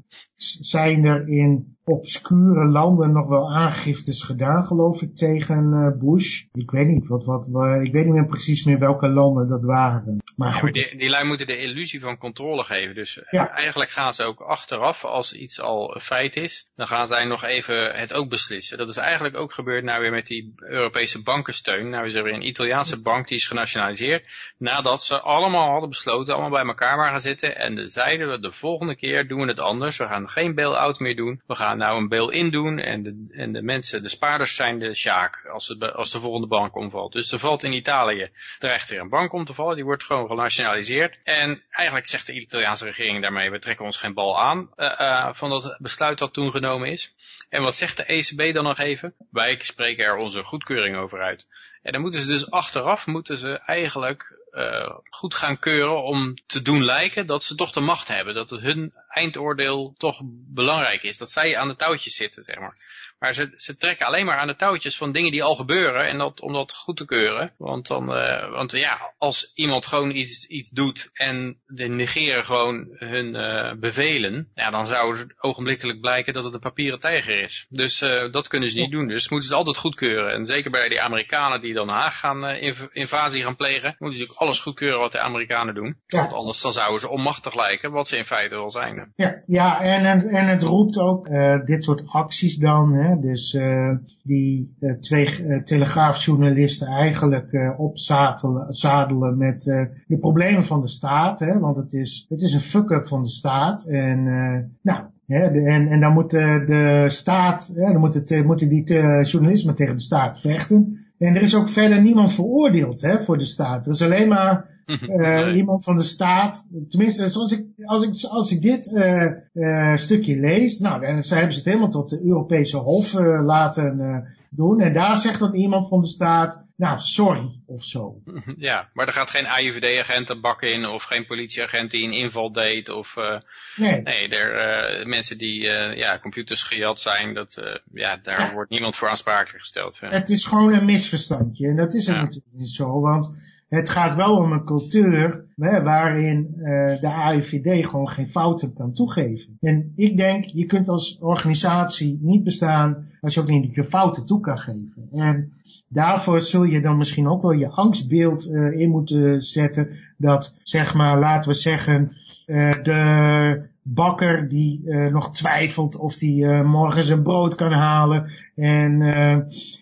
zijn er in obscure landen nog wel aangiftes gedaan, geloof ik, tegen Bush. Ik weet niet wat, wat, wat, ik weet niet meer precies meer welke landen dat waren. Maar, ja, goed. maar die, die lui moeten de illusie van controle geven. Dus ja. eigenlijk gaan ze ook achteraf, als iets al feit is, dan gaan zij nog even het ook beslissen. Dat is eigenlijk ook gebeurd nou weer met die Europese bankensteun. Nou is er weer een Italiaanse bank die is genationaliseerd, nadat ze allemaal hadden besloten, allemaal bij elkaar waren gaan zitten en de zeiden we de volgende keer doen we het anders. We gaan geen bail-out meer doen. We gaan nou een bail-in doen en de, en de mensen, de spaarders zijn de sjaak als de, als de volgende bank omvalt. Dus er valt in Italië, dreigt weer een bank om te vallen, die wordt gewoon genationaliseerd. En eigenlijk zegt de Italiaanse regering daarmee, we trekken ons geen bal aan uh, uh, van dat besluit dat toen genomen is. En wat zegt de ECB dan nog even? Wij spreken er onze goedkeuring over uit. En dan moeten ze dus achteraf, moeten ze eigenlijk uh, goed gaan keuren om te doen lijken dat ze toch de macht hebben. Dat hun eindoordeel toch belangrijk is. Dat zij aan de touwtjes zitten, zeg maar. Maar ze, ze trekken alleen maar aan de touwtjes van dingen die al gebeuren. En dat, om dat goed te keuren. Want dan, uh, want ja, als iemand gewoon iets, iets doet en de negeren gewoon hun uh, bevelen. Ja, dan zou het ogenblikkelijk blijken dat het een papieren tijger is. Dus uh, dat kunnen ze niet doen. Dus moeten ze altijd goedkeuren. En zeker bij die Amerikanen die dan Haag gaan inv invasie gaan plegen. Moeten ze ook alles goedkeuren wat de Amerikanen doen. Ja. Want anders dan zouden ze onmachtig lijken. Wat ze in feite wel zijn. Ja, ja en, en, en het roept ook dit soort acties dan. Hè, dus uh, die uh, twee uh, telegraafjournalisten eigenlijk opzadelen met de problemen van de staat. Hè, want het is, het is een fuck-up van de staat. En nou, hè, de, en, en dan moet de, de staat, hè, dan moet moeten die journalisten tegen de staat vechten. En er is ook verder niemand veroordeeld hè, voor de staat. Er is alleen maar uh, iemand van de staat, tenminste zoals ik, als ik, als ik dit uh, uh, stukje lees, nou dan hebben ze het helemaal tot de Europese Hof laten doen. En daar zegt dan iemand van de staat, nou sorry of zo. Ja, maar er gaat geen AIVD-agent de bak in of geen politieagent die een inval deed of nee, nee er, mensen die ja, computers gejat zijn, dat, ja, daar ja. wordt niemand voor aansprakelijk gesteld. Het is gewoon een misverstandje en dat is het ja. natuurlijk niet zo, want het gaat wel om een cultuur hè, waarin uh, de AIVD gewoon geen fouten kan toegeven. En ik denk, je kunt als organisatie niet bestaan als je ook niet je fouten toe kan geven. En daarvoor zul je dan misschien ook wel je angstbeeld uh, in moeten zetten. Dat, zeg maar, laten we zeggen, uh, de bakker die uh, nog twijfelt of die uh, morgen zijn brood kan halen. En uh,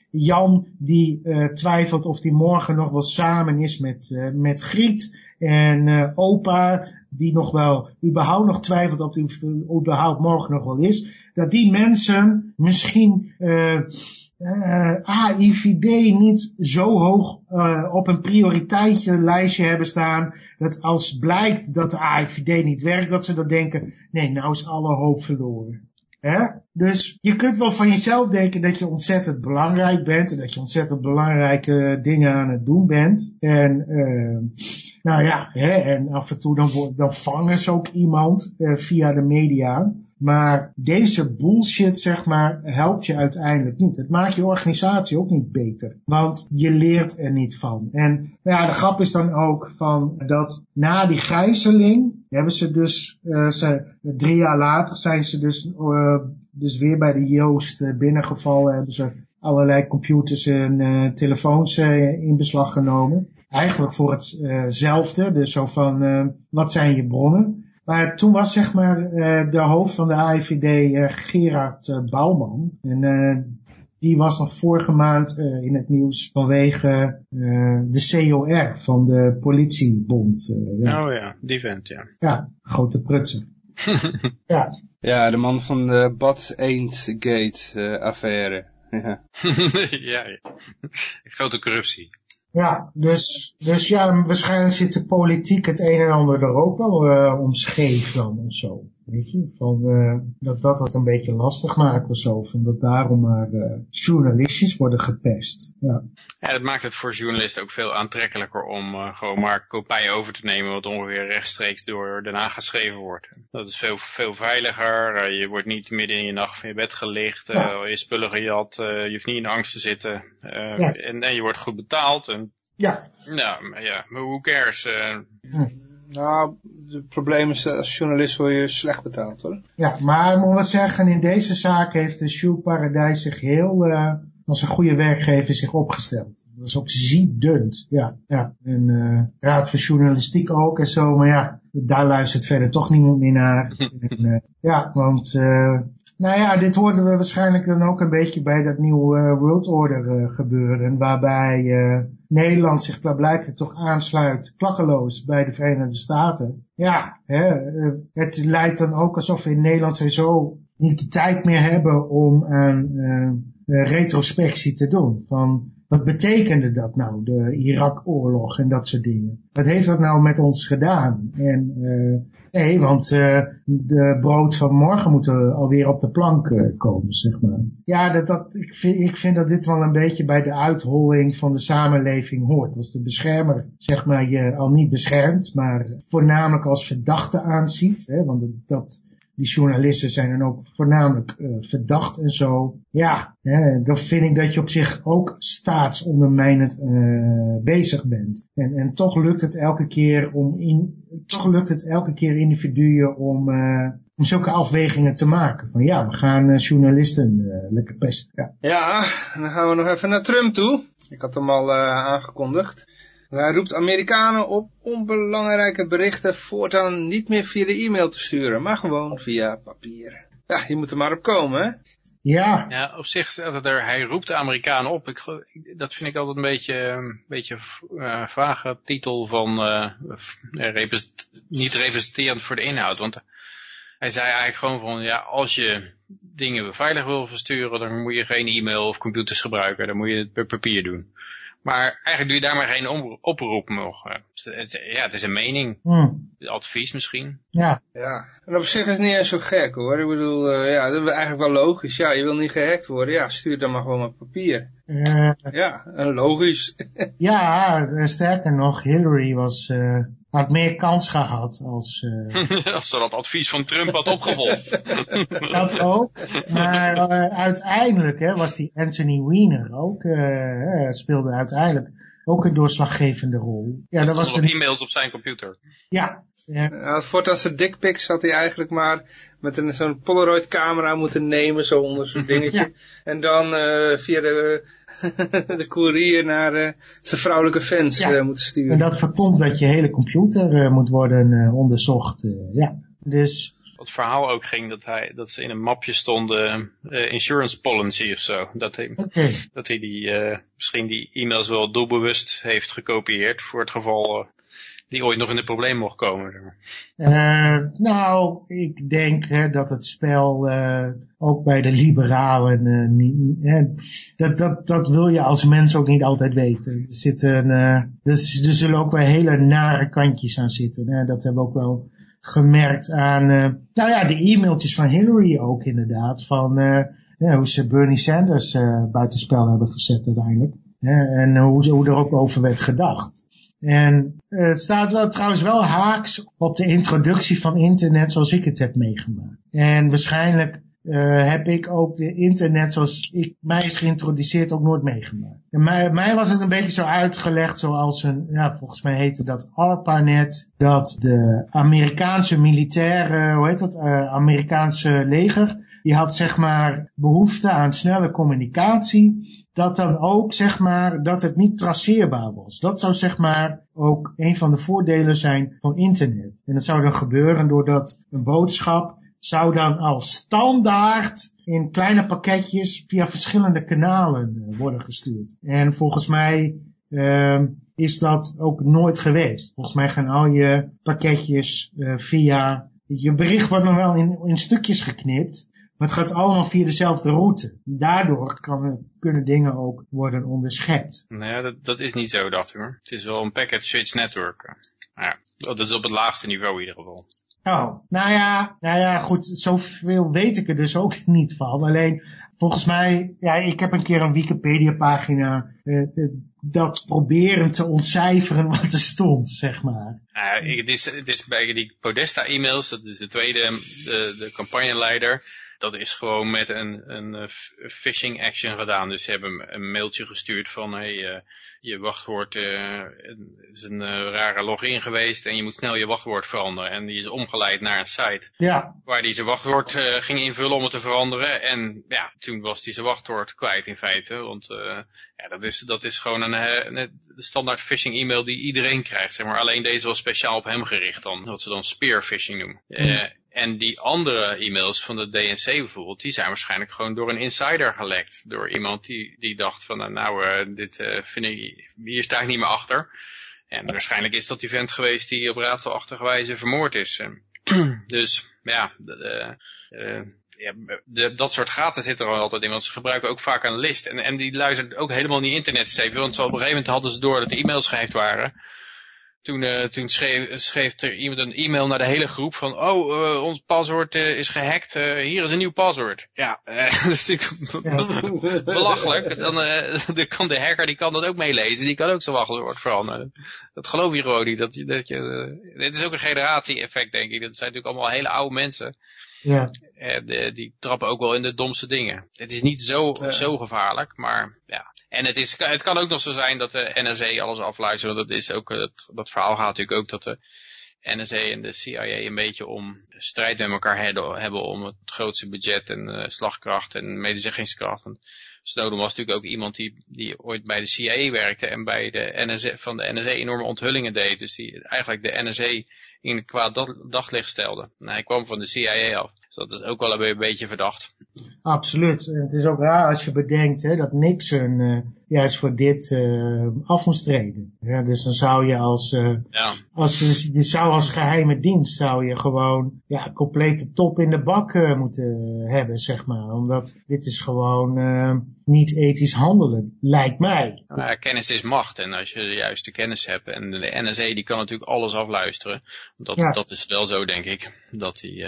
Jan die twijfelt of die morgen nog wel samen is met, met Griet. En opa die nog wel überhaupt nog twijfelt of die überhaupt morgen nog wel is. Dat die mensen misschien uh, uh, AIVD niet zo hoog uh, op een prioriteitenlijstje hebben staan. Dat als blijkt dat de AIVD niet werkt, dat ze dan denken, nee, nou is alle hoop verloren. Hè? Dus je kunt wel van jezelf denken dat je ontzettend belangrijk bent en dat je ontzettend belangrijke dingen aan het doen bent. En uh, nou ja, hè, en af en toe dan, dan vangen ze ook iemand via de media. Maar deze bullshit, zeg maar, helpt je uiteindelijk niet. Het maakt je organisatie ook niet beter. Want je leert er niet van. En ja, de grap is dan ook van dat na die gijzeling hebben ze dus, uh, ze, drie jaar later zijn ze dus, uh, dus weer bij de Joost uh, binnengevallen. Hebben ze allerlei computers en telefoons in beslag genomen. Eigenlijk voor hetzelfde. dus zo van, wat zijn je bronnen? Maar toen was zeg maar uh, de hoofd van de AIVD uh, eh, Gerard uh, Bouwman. En die was nog vorige maand in het nieuws vanwege de COR van de politiebond. ja. Oh ja, die vent, ja. Ja, grote prutsen. ja. ja, de man van de Bad Eend Gate affaire. ja. ja, ja. Grote corruptie. Ja, dus, dus ja, waarschijnlijk zit de politiek het een en ander er ook wel uh, om scheef dan of zo. Weet je, van, uh, dat dat het een beetje lastig maakt of zo. Van dat daarom maar uh, journalistjes worden gepest. Ja. ja, dat maakt het voor journalisten ook veel aantrekkelijker om gewoon maar kopij over te nemen wat ongeveer rechtstreeks door Haag geschreven wordt. Dat is veel, veel veiliger. je wordt niet midden in je nacht van je bed gelicht, ja. je spullen gejat, je hoeft niet in angst te zitten. Ja. en, en je wordt goed betaald. En ja. Nou, ja, maar hoe cares? Uh... Nou, het probleem is dat als journalist word je slecht betaald hoor. Ja, maar ik moet wel zeggen, in deze zaak heeft de Sjoerd Paradijs zich heel, uh, als een goede werkgever zich opgesteld. Dat was ook ziedend, ja. ja. En uh, Raad voor Journalistiek ook en zo, maar ja, daar luistert verder toch niemand meer naar. en, uh, ja, want nou ja, dit hoorden we waarschijnlijk dan ook een beetje bij dat nieuwe World Order gebeuren, waarbij Nederland zich blijkbaar toch aansluit klakkeloos bij de Verenigde Staten. Ja, hè, eh, het lijkt dan ook alsof we in Nederland sowieso niet de tijd meer hebben om een uh, retrospectie te doen. Van wat betekende dat nou, de Irak-oorlog en dat soort dingen? Wat heeft dat nou met ons gedaan? En uh, Nee, want uh, de brood van morgen moet alweer op de plank uh, komen, zeg maar. Ja, dat, dat, ik, vind, ik vind dat dit wel een beetje bij de uitholling van de samenleving hoort. Als de beschermer, zeg maar, je al niet beschermt, maar voornamelijk als verdachte aanziet. Hè, want dat, die journalisten zijn dan ook voornamelijk uh, verdacht en zo. Ja, hè, dan vind ik dat je op zich ook staatsondermijnend uh, bezig bent. En, en toch lukt het elke keer om in, toch lukt het elke keer individuen om, uh, om zulke afwegingen te maken. Van ja, we gaan journalisten lekker pesten. Ja. ja, dan gaan we nog even naar Trump toe. Ik had hem al aangekondigd. Hij roept Amerikanen op onbelangrijke berichten voortaan niet meer via de e-mail te sturen, maar gewoon via papier. Ja, je moet er maar op komen, hè? Ja. Ja, op zich, er, hij roept de Amerikanen op. Ik, dat vind ik altijd een beetje, een beetje uh, vage titel van, uh, niet representerend voor de inhoud. Want hij zei eigenlijk gewoon van, ja, als je dingen veilig wil versturen, dan moet je geen e-mail of computers gebruiken. Dan moet je het per papier doen. Maar eigenlijk doe je daar maar geen oproep nog. Ja, het is een mening. Hmm. Advies misschien. Ja. ja. En op zich is het niet eens zo gek hoor. Ik bedoel, uh, ja, dat is eigenlijk wel logisch. Ja, je wil niet gehackt worden. Ja, stuur dan maar gewoon met papier. Uh, ja, logisch. ja, sterker nog, Hillary was... Uh had meer kans gehad als... Uh... als ze dat advies van Trump had opgevolgd. dat ook. Maar uh, uiteindelijk hè, was die Anthony Weiner ook, uh, speelde uiteindelijk ook een doorslaggevende rol. Ja, dat was een... e-mails op zijn computer. Ja. ja. ja voortaan zijn dickpics had hij eigenlijk maar met zo'n Polaroid camera moeten nemen, zo onder zo'n dingetje. En dan via de de courier naar uh, zijn vrouwelijke fans ja. uh, moeten sturen. En dat voorkomt dat je hele computer uh, moet worden onderzocht. ja. Dus... Het verhaal ook ging dat, hij, dat ze in een mapje stonden, insurance policy of zo. Dat hij, okay. dat hij die, misschien die e-mails wel doelbewust heeft gekopieerd voor het geval die ooit nog in de probleem mocht komen. Uh, nou, ik denk hè, dat het spel uh, ook bij de liberalen, uh, niet, dat, dat, dat wil je als mens ook niet altijd weten. Er, zitten, er, zullen ook wel hele nare kantjes aan zitten. Hè. Dat hebben we ook wel gemerkt aan, nou ja, de e-mailtjes van Hillary ook inderdaad. Van hoe ze Bernie Sanders buitenspel hebben gezet uiteindelijk. En hoe, hoe er ook over werd gedacht. En eh, het staat wel, trouwens wel haaks op de introductie van internet zoals ik het heb meegemaakt. En waarschijnlijk uh, heb ik ook de internet zoals ik, mij is geïntroduceerd ook nooit meegemaakt. En mij, mij was het een beetje zo uitgelegd zoals een, ja, volgens mij heette dat ARPANET, dat de Amerikaanse militaire, hoe heet dat, uh, Amerikaanse leger, die had zeg maar behoefte aan snelle communicatie, dat dan ook zeg maar, dat het niet traceerbaar was. Dat zou zeg maar ook een van de voordelen zijn van internet. En dat zou dan gebeuren doordat een boodschap zou dan als standaard in kleine pakketjes via verschillende kanalen eh, worden gestuurd. En volgens mij uh, is dat ook nooit geweest. Volgens mij gaan al je pakketjes uh, via... Je bericht wordt nog wel in, in stukjes geknipt, maar het gaat allemaal via dezelfde route. Daardoor kan, kunnen dingen ook worden onderschept. Nee, dat, dat is niet zo, dacht ik hoor. Het is wel een packet switch network. Ja, dat is op het laagste niveau in ieder geval. Oh, nou ja, nou ja, goed, zoveel weet ik er dus ook niet van. Alleen, volgens mij, ja, ik heb een keer een Wikipedia-pagina uh, dat proberen te ontcijferen wat er stond, zeg maar. Uh, het, is, het is bij die Podesta-e-mails, dat is de tweede, de, de campagneleider, dat is gewoon met een, een phishing action gedaan. Dus ze hebben een mailtje gestuurd van, hey, uh, je wachtwoord uh, is een uh, rare login geweest en je moet snel je wachtwoord veranderen. En die is omgeleid naar een site ja. waar die zijn wachtwoord ging invullen om het te veranderen. En ja, toen was hij zijn wachtwoord kwijt in feite. Want ja, dat, is, dat is gewoon een, een standaard phishing e-mail die iedereen krijgt. Zeg maar. Alleen deze was speciaal op hem gericht dan. Wat ze dan spear phishing noemen. Mm. En die andere e-mails van de DNC bijvoorbeeld, die zijn waarschijnlijk gewoon door een insider gelekt. Door iemand die, die dacht van, nou, uh, dit uh, vind ik, hier sta ik niet meer achter. En waarschijnlijk is dat die vent geweest die op raadselachtige wijze vermoord is. dus, ja, ja de, dat soort gaten zitten er altijd in, want ze gebruiken ook vaak een list. En, en die luisteren ook helemaal niet internet steven, want op een gegeven moment hadden ze door dat de e-mails gehackt waren. Toen, uh, toen schreef, schreef, er iemand een e-mail naar de hele groep van, oh, uh, ons paswoord uh, is gehackt, hier is een nieuw paswoord. Ja, dat is natuurlijk belachelijk. Dan, dan kan de hacker, die kan dat ook meelezen, die kan ook zijn wachtwoord veranderen. Dat geloof je gewoon niet. Dat, je, dat je, dit is ook een generatie effect, denk ik. Dat zijn natuurlijk allemaal hele oude mensen. Ja. En die trappen ook wel in de domste dingen. Het is niet zo, ja. zo gevaarlijk, maar ja, en het, is, het kan ook nog zo zijn dat de NSA alles afluistert. Dat, is ook, het, dat verhaal gaat natuurlijk ook dat de NSA en de CIA een beetje om strijd met elkaar hebben om het grootste budget en uh, slagkracht en medezeggingskracht. En Snowden was natuurlijk ook iemand die, die ooit bij de CIA werkte en bij de NSA, van de NSA enorme onthullingen deed. Dus die eigenlijk de NSA in een kwaad daglicht stelde. Nou, hij kwam van de CIA af. Dus dat is ook wel een beetje verdacht. Absoluut. Het is ook raar als je bedenkt hè, dat Nixon uh, juist voor dit uh, af moest treden. Ja, dus dan zou je als, uh, ja. als je zou als geheime dienst zou je gewoon ja, complete top in de bak moeten hebben, zeg maar. Omdat dit is gewoon niet ethisch handelen, lijkt mij. Ja, kennis is macht en als je de juiste kennis hebt en de NSA die kan natuurlijk alles afluisteren. Dat, ja. dat is wel zo denk ik. Dat die,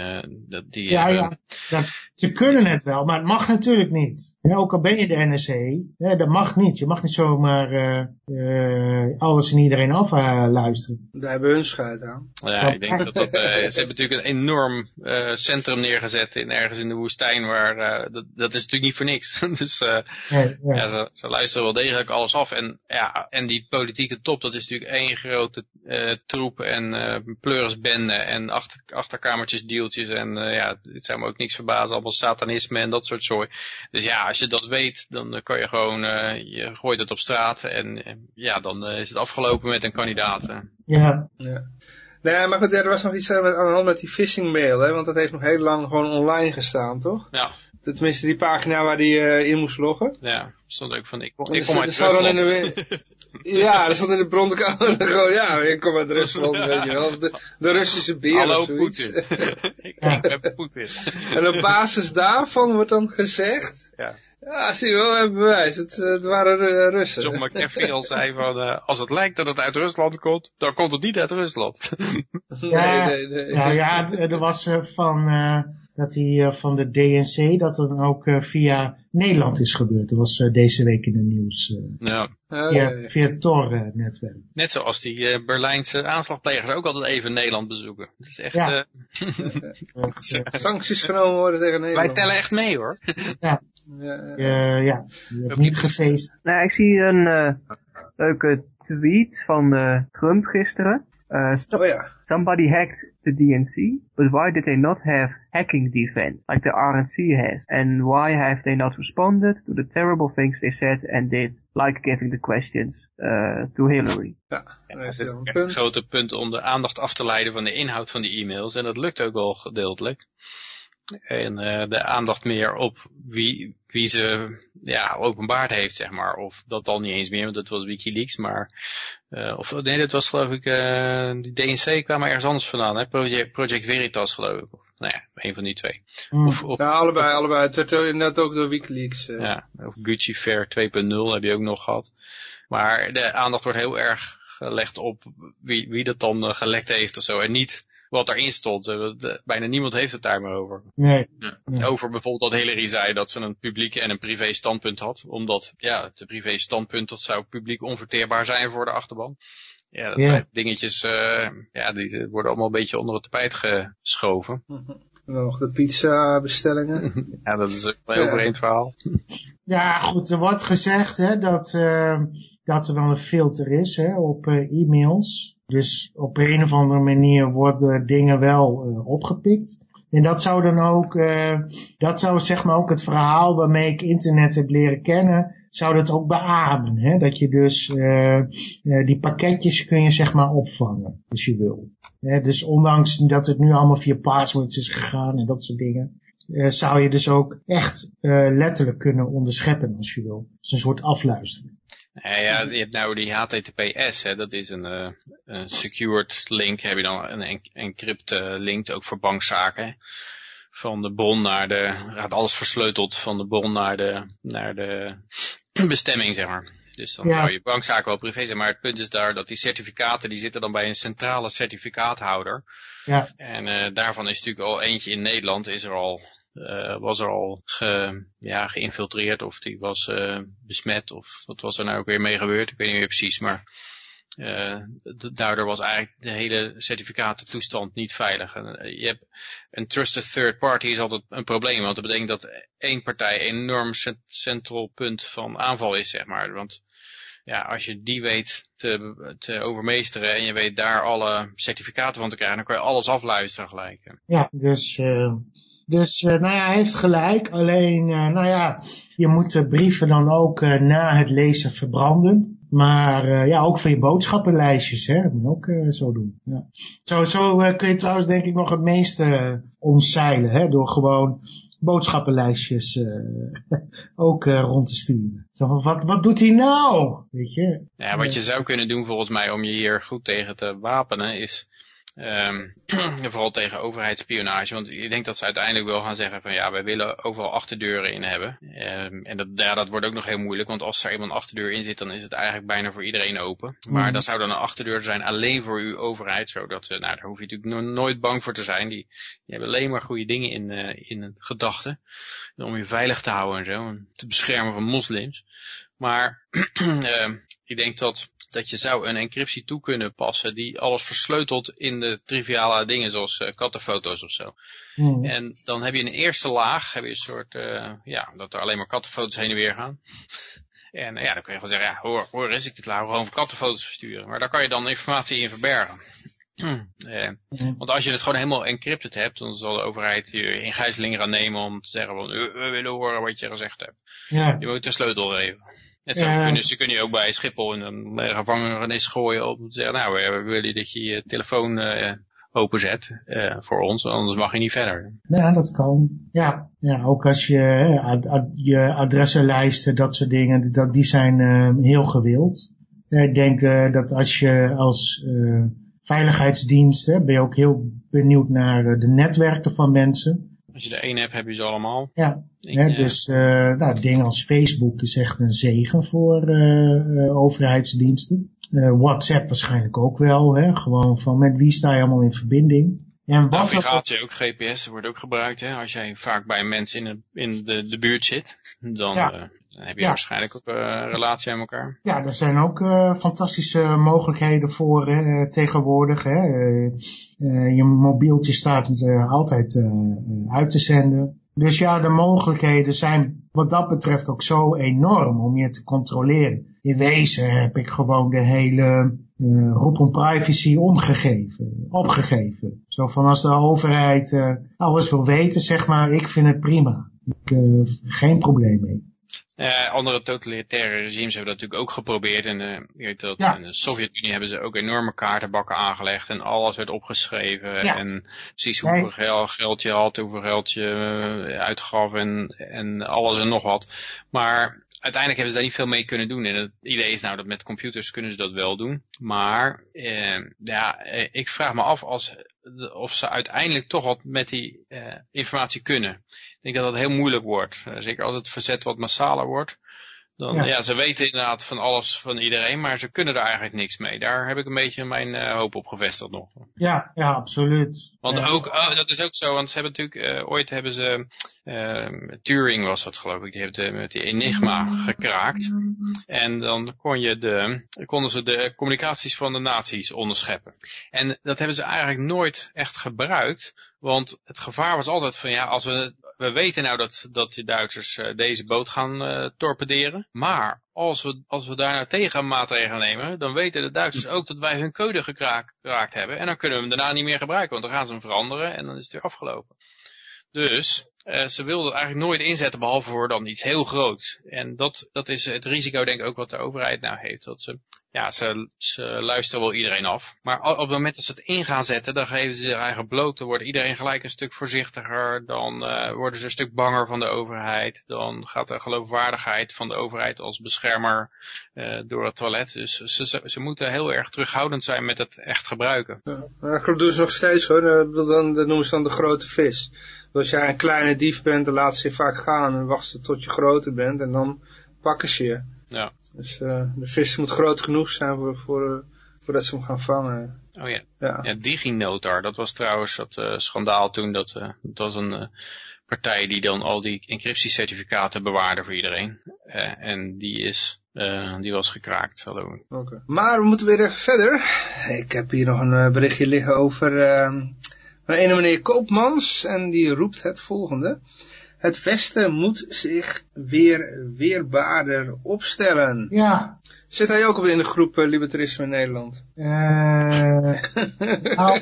dat die ja, ja. Dat, ze kunnen het wel, maar het mag natuurlijk niet. Ja, ook al ben je de NSC, hè, dat mag niet. Je mag niet zomaar uh, uh, alles en iedereen afluisteren. Uh, Daar hebben we hun schuit aan. Ja, ik denk dat dat... ze hebben natuurlijk een enorm centrum neergezet in, ergens in de woestijn, waar dat, dat is natuurlijk niet voor niks. dus nee, ja. ja ze, ze, luisteren wel degelijk alles af. En, ja, en die politieke top, dat is natuurlijk één grote troep en pleurisbende en achter, achterkamertjes deeltjes en ja, dit zou me ook niks verbazen, allemaal satanisme en dat soort zooi. Dus ja, als je dat weet, dan kan je gewoon, uh, je gooit het op straat en ja, dan uh, is het afgelopen met een kandidaat. Ja. ja. Nee, maar goed, er was nog iets aan de hand met die phishing mail, hè, want dat heeft nog heel lang gewoon online gestaan, toch? Ja. Tenminste, die pagina waar die uh, in moest loggen. Ja, stond ook van, ik, ik kom uit Rusland. Ja, er stond in de bronkamer gewoon, ja, ik kom uit Rusland, weet je wel. De, de Russische beer Hallo of zoiets. Poetin. ik, ik ben Poetin. En op basis daarvan wordt dan gezegd... Ja. Ja, zie je wel, we hebben bewijs. Het, het waren uh, Russen. John McAfee al zei van, uh, als het lijkt dat het uit Rusland komt, dan komt het niet uit Rusland. nee, ja, nee, nee. Ja, ja er was uh, van dat die eh, van de DNC, dat dat dan ook eh, via Nederland is gebeurd. Dat was eh, deze week in het nieuws. eh, Ja. Oh, via, ja, ja. via het Tor-netwerk. Net zoals die eh, Berlijnse aanslagplegers ook altijd even Nederland bezoeken. Dat is echt, Ja. Sancties genomen worden tegen Nederland. wij tellen echt mee hoor. Ja, Eh, ja, je hebt niet gefeest. Nou, ik zie een eh, leuke tweet van eh, Trump gisteren. Eh, st- oh ja. Somebody hacked the DNC, but why did they not have hacking defense like the RNC has? And why have they not responded to the terrible things they said and did, like giving the questions uh, to Hillary? Ja, heeft is een een grote punt om de aandacht af te leiden van de inhoud van de e-mails. En dat lukt ook wel gedeeltelijk. En eh, de aandacht meer op wie, wie ze ja, openbaard heeft, zeg maar. Of dat al niet eens meer, want dat was Wikileaks. Maar, eh, of nee, dat was geloof ik, eh die DNC kwam ergens anders vandaan. Hè? Project, Project Veritas geloof ik. Of, nou ja, een van die twee. Hm. Of, of, Ja, allebei, allebei. Het werd ook inderdaad ook door Wikileaks. eh. ja, of Gucci Fair 2.0 heb je ook nog gehad. Maar de aandacht wordt heel erg gelegd op wie, wie dat dan gelekt heeft of zo. En niet wat erin stond. Eh, Bijna niemand heeft het daar meer over. Nee. Ja. Over bijvoorbeeld dat Hillary zei dat ze een publiek en een privé standpunt had. Omdat, ja, het privé standpunt dat zou publiek onverteerbaar zijn voor de achterban. Ja, dat Ja. zijn dingetjes, eh, ja, die worden allemaal een beetje onder het tapijt geschoven. Nog de pizza bestellingen. Ja, dat is ook een heel Ja. breed verhaal. Ja, goed, er wordt gezegd hè, dat, eh, dat er wel een filter is hè, op eh, e-mails. Dus op een of andere manier worden dingen wel eh, opgepikt. En dat zou dan ook, eh, dat zou zeg maar ook het verhaal waarmee ik internet heb leren kennen, zou dat ook beamen. Hè? Dat je dus, die pakketjes kun je zeg maar opvangen, als je wil. Dus ondanks dat het nu allemaal via passwords is gegaan en dat soort dingen, zou je dus ook echt letterlijk kunnen onderscheppen als je wil. Dus een soort afluisteren. Ja, ja, je hebt nou die HTTPS, hè, dat is een, eh, een secured link, heb je dan een en- encrypt eh, link, ook voor bankzaken. Van de bron naar de, gaat alles versleuteld van de bron naar de, naar de bestemming, zeg maar. Dus dan Ja. zou je bankzaken wel privé zijn, maar het punt is daar dat die certificaten, die zitten dan bij een centrale certificaathouder. Ja. En eh, daarvan is natuurlijk al eentje in Nederland, is er al, eh, was er al ja, geïnfiltreerd of die was eh, besmet of wat was er nou ook weer mee gebeurd, ik weet niet meer precies, maar eh, daardoor was eigenlijk de hele certificatentoestand niet veilig. En, je hebt een trusted third party is altijd een probleem, want dat betekent dat één partij een enorm cent- centraal punt van aanval is, zeg maar. Want ja, als je die weet te, te overmeesteren en je weet daar alle certificaten van te krijgen, dan kan je alles afluisteren gelijk. Ja, dus, dus eh, nou ja, hij heeft gelijk. Alleen, eh, nou ja, je moet de brieven dan ook eh, na het lezen verbranden. Maar ja, ook voor je boodschappenlijstjes, hè, dat moet je ook zo doen. Ja. Zo, zo kun je trouwens denk ik nog het meeste omzeilen, hè, door gewoon boodschappenlijstjes ook rond te sturen. Zo van, wat, wat doet hij nou? Weet je? Ja, wat je zou kunnen doen volgens mij om je hier goed tegen te wapenen is, ehm, vooral tegen overheidsspionage, want ik denk dat ze uiteindelijk wel gaan zeggen van ja, wij willen overal achterdeuren in hebben. Ehm, en dat, ja, dat wordt ook nog heel moeilijk, want als er eenmaal een achterdeur in zit, dan is het eigenlijk bijna voor iedereen open. Maar Mhm. dan zou dan een achterdeur zijn alleen voor uw overheid, zodat, ze, nou daar hoef je natuurlijk no- nooit bang voor te zijn. Die, die hebben alleen maar goede dingen in, eh, in gedachten. Om je veilig te houden en zo, en te beschermen van moslims. Maar ehm, ik denk dat, dat je zou een encryptie toe kunnen passen die alles versleutelt in de triviale dingen zoals eh, kattenfoto's of zo. Hmm. En dan heb je een eerste laag, heb je een soort, eh, ja, dat er alleen maar kattenfoto's heen en weer gaan. En eh, ja, dan kun je gewoon zeggen, ja, hoor, hoor eens, ik laat gewoon kattenfoto's versturen. Maar daar kan je dan informatie in verbergen. Eh, want als je het gewoon helemaal encrypted hebt, dan zal de overheid je in gijzeling gaan nemen om te zeggen van, "Eh, we willen horen wat je gezegd hebt. Ja. Je moet de sleutel geven. Net zo Ja. kunnen ze kunnen je ook bij Schiphol een eh, gevangenis gooien om te zeggen, nou, we we willen dat je je telefoon eh, openzet eh, voor ons, anders mag je niet verder. Ja, dat kan. Ja, ja ook als je hè, ad- ad- je adressenlijsten, dat soort dingen, dat, die zijn eh, heel gewild. Eh, Ik denk eh, dat als je als eh, veiligheidsdienst, hè, ben je ook heel benieuwd naar eh, de netwerken van mensen. Als je de een hebt, heb je ze allemaal. Ja, Ik, hè, eh, dus eh nou, dingen als Facebook is echt een zegen voor eh, overheidsdiensten. WhatsApp waarschijnlijk ook wel, hè, gewoon van met wie sta je allemaal in verbinding. Navigatie, ook GPS wordt ook gebruikt. Hè? Als jij vaak bij een mens in, de, in de, de buurt zit, dan, Ja. eh, dan heb je Ja. waarschijnlijk ook eh, een relatie aan elkaar. Ja, er zijn ook eh, fantastische mogelijkheden voor hè, tegenwoordig. Hè. Je mobieltje staat altijd uit te zenden. Dus ja, de mogelijkheden zijn wat dat betreft ook zo enorm om je te controleren. In wezen heb ik gewoon de hele eh roep om privacy omgegeven, opgegeven. Zo van als de overheid eh, alles wil weten, zeg maar, ik vind het prima. Ik, eh, geen probleem mee. Eh, andere totalitaire regimes hebben dat natuurlijk ook geprobeerd. En eh, je weet dat Ja. in de Sovjet-Unie hebben ze ook enorme kaartenbakken aangelegd. En alles werd opgeschreven. Ja. En precies hoeveel gel- geld je had, hoeveel geld je eh, uitgaf en, en alles en nog wat. Maar uiteindelijk hebben ze daar niet veel mee kunnen doen. En het idee is nou dat met computers kunnen ze dat wel doen. Maar eh, ja, ik vraag me af als, of ze uiteindelijk toch wat met die eh, informatie kunnen. Ik denk dat dat heel moeilijk wordt. Eh, zeker als het verzet wat massaler wordt. Dan, Ja. ja. ze weten inderdaad van alles van iedereen, maar ze kunnen er eigenlijk niks mee. Daar heb ik een beetje mijn eh, hoop op gevestigd nog. Ja, ja, absoluut. Want Ja. ook, oh, dat is ook zo, want ze hebben natuurlijk, eh, ooit hebben ze, Turing was dat geloof ik, die heeft eh, met die Enigma gekraakt. En dan kon je de, konden ze de communicaties van de naties onderscheppen. En dat hebben ze eigenlijk nooit echt gebruikt, want het gevaar was altijd van, ja, als we, we weten nou dat, dat de Duitsers eh, deze boot gaan eh, torpederen, maar als we, als we daar nou tegen maatregelen nemen, dan weten de Duitsers ook dat wij hun code gekraakt, geraakt hebben. En dan kunnen we hem daarna niet meer gebruiken, want dan gaan ze hem veranderen en dan is het weer afgelopen. Dus eh, ze wilden eigenlijk nooit inzetten, behalve voor dan iets heel groots. En dat, dat is het risico, denk ik, ook wat de overheid nou heeft. Dat ze, ja, ze, ze luisteren wel iedereen af. Maar op het moment dat ze het in gaan zetten, dan geven ze zich eigen bloot. Dan wordt iedereen gelijk een stuk voorzichtiger. Dan eh, worden ze een stuk banger van de overheid. Dan gaat de geloofwaardigheid van de overheid als beschermer eh, door het toilet. Dus ze, ze, moeten heel erg terughoudend zijn met het echt gebruiken. Maar dat doen ze nog steeds hoor. Dan, dat noemen ze dan de grote vis. Als jij een kleine dief bent, dan laten ze je vaak gaan en wachten tot je groter bent en dan pakken ze je. Ja. Dus eh, de vis moet groot genoeg zijn voor, voor, eh, voordat ze hem gaan vangen. Oh ja. Ja. Ja, DigiNotar, dat was trouwens dat eh, schandaal toen. Dat, dat was een partij die dan al die encryptiecertificaten bewaarde voor iedereen. En die is, die was gekraakt. Hallo. Oké. Maar we moeten weer even verder. Ik heb hier nog een berichtje liggen over ehm, een ene meneer Koopmans. En die roept het volgende. Het Westen moet zich weer weerbaarder opstellen. Ja, Zit hij ook op in de groep eh, Libertarisme in Nederland? eh nou,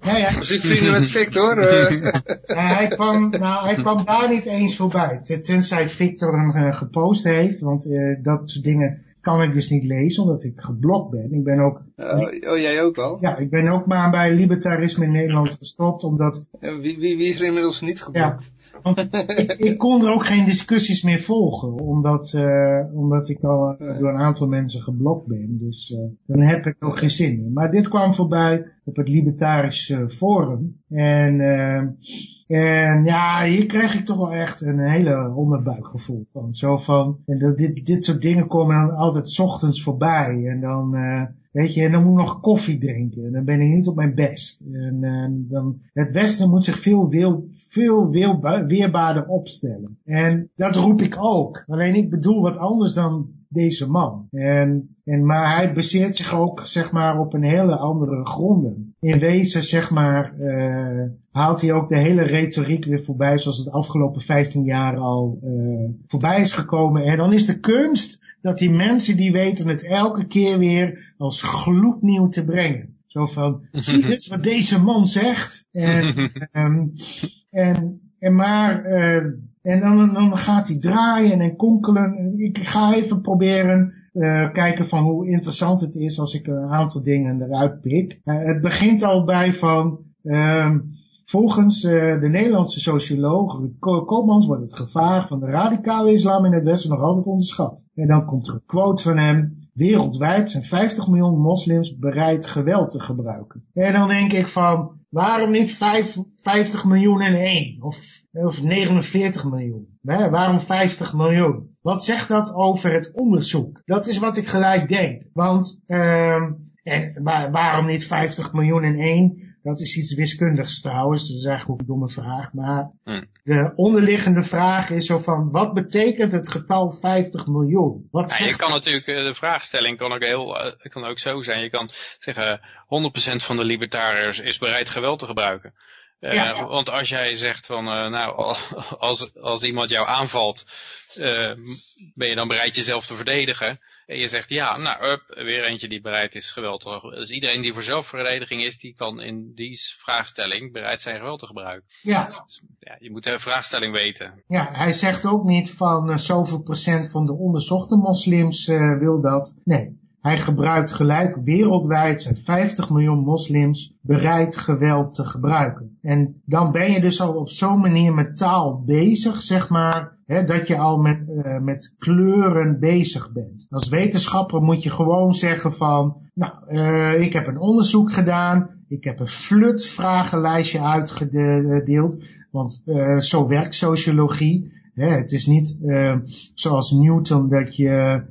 ja, ja, Was die vrienden met Victor? eh? Ja, hij, kwam, nou, hij kwam daar niet eens voorbij. Ten- Tenzij Victor hem eh, gepost heeft. Want eh, dat soort dingen kan ik dus niet lezen, omdat ik geblokt ben. Ik ben ook, oh, oh, jij ook al? ja, ik ben ook maar bij libertarisme in Nederland gestopt, omdat Wie, wie, wie is er inmiddels niet geblokt? want ik, ik kon er ook geen discussies meer volgen, omdat, eh, omdat ik al door een aantal mensen geblokt ben. Dus eh, dan heb ik ook geen zin meer. Maar dit kwam voorbij op het Libertarisch eh, Forum. En, eh, en ja, hier krijg ik toch wel echt een hele onderbuikgevoel van. Zo van, en dat dit, dit soort dingen komen dan altijd ochtends voorbij. En dan, eh, weet je, en dan moet ik nog koffie drinken. En dan ben ik niet op mijn best. En eh, dan, het Westen moet zich veel, veel, veel weerbaarder opstellen. En dat roep ik ook. Alleen ik bedoel wat anders dan deze man. En, en, maar hij baseert zich ook, zeg maar, op een hele andere gronden. In wezen, zeg maar, eh, haalt hij ook de hele retoriek weer voorbij, zoals het de afgelopen 15 jaar al eh, voorbij is gekomen. En dan is de kunst dat die mensen die weten het elke keer weer als gloednieuw te brengen. Zo van, zie eens wat deze man zegt. En, ehm, en, en maar, eh, en dan, dan gaat hij draaien en konkelen. Ik ga even proberen eh, kijken van hoe interessant het is als ik een aantal dingen eruit pik. Eh, het begint al bij van, ehm, volgens eh, de Nederlandse socioloog Ruud wordt het gevaar van de radicale islam in het Westen nog altijd onderschat. En dan komt er een quote van hem. Wereldwijd zijn 50 miljoen moslims bereid geweld te gebruiken. En dan denk ik van, waarom niet vijf- 50 miljoen en één? Of, of 49 miljoen? Waarom 50 miljoen? Wat zegt dat over het onderzoek? Dat is wat ik gelijk denk. Want, ehm en waar- waarom niet 50 miljoen en één? Dat is iets wiskundigs trouwens, dat is eigenlijk ook een domme vraag. Maar Hm. de onderliggende vraag is zo van, wat betekent het getal 50 miljoen? Wat Ja, je kan natuurlijk, eh, de vraagstelling kan ook, heel, eh, kan ook zo zijn. Je kan zeggen, 100% van de libertariërs is bereid geweld te gebruiken. Eh, Ja. Want als jij zegt van, eh, nou, als, als iemand jou aanvalt, eh, ben je dan bereid jezelf te verdedigen? En je zegt, ja, nou, up, weer eentje die bereid is geweld te gebruiken. Dus iedereen die voor zelfverdediging is, die kan in die vraagstelling bereid zijn geweld te gebruiken. Ja, Ja, je moet de vraagstelling weten. ja, hij zegt ook niet van zoveel procent van de onderzochte moslims wil dat. Nee, hij gebruikt gelijk wereldwijd zijn 50 miljoen moslims bereid geweld te gebruiken. En dan ben je dus al op zo'n manier met taal bezig, zeg maar, hè, dat je al met, eh, met kleuren bezig bent. Als wetenschapper moet je gewoon zeggen van, nou, eh, ik heb een onderzoek gedaan, ik heb een flut vragenlijstje uitgedeeld, want eh, zo werkt sociologie. Hè, het is niet zoals Newton dat je,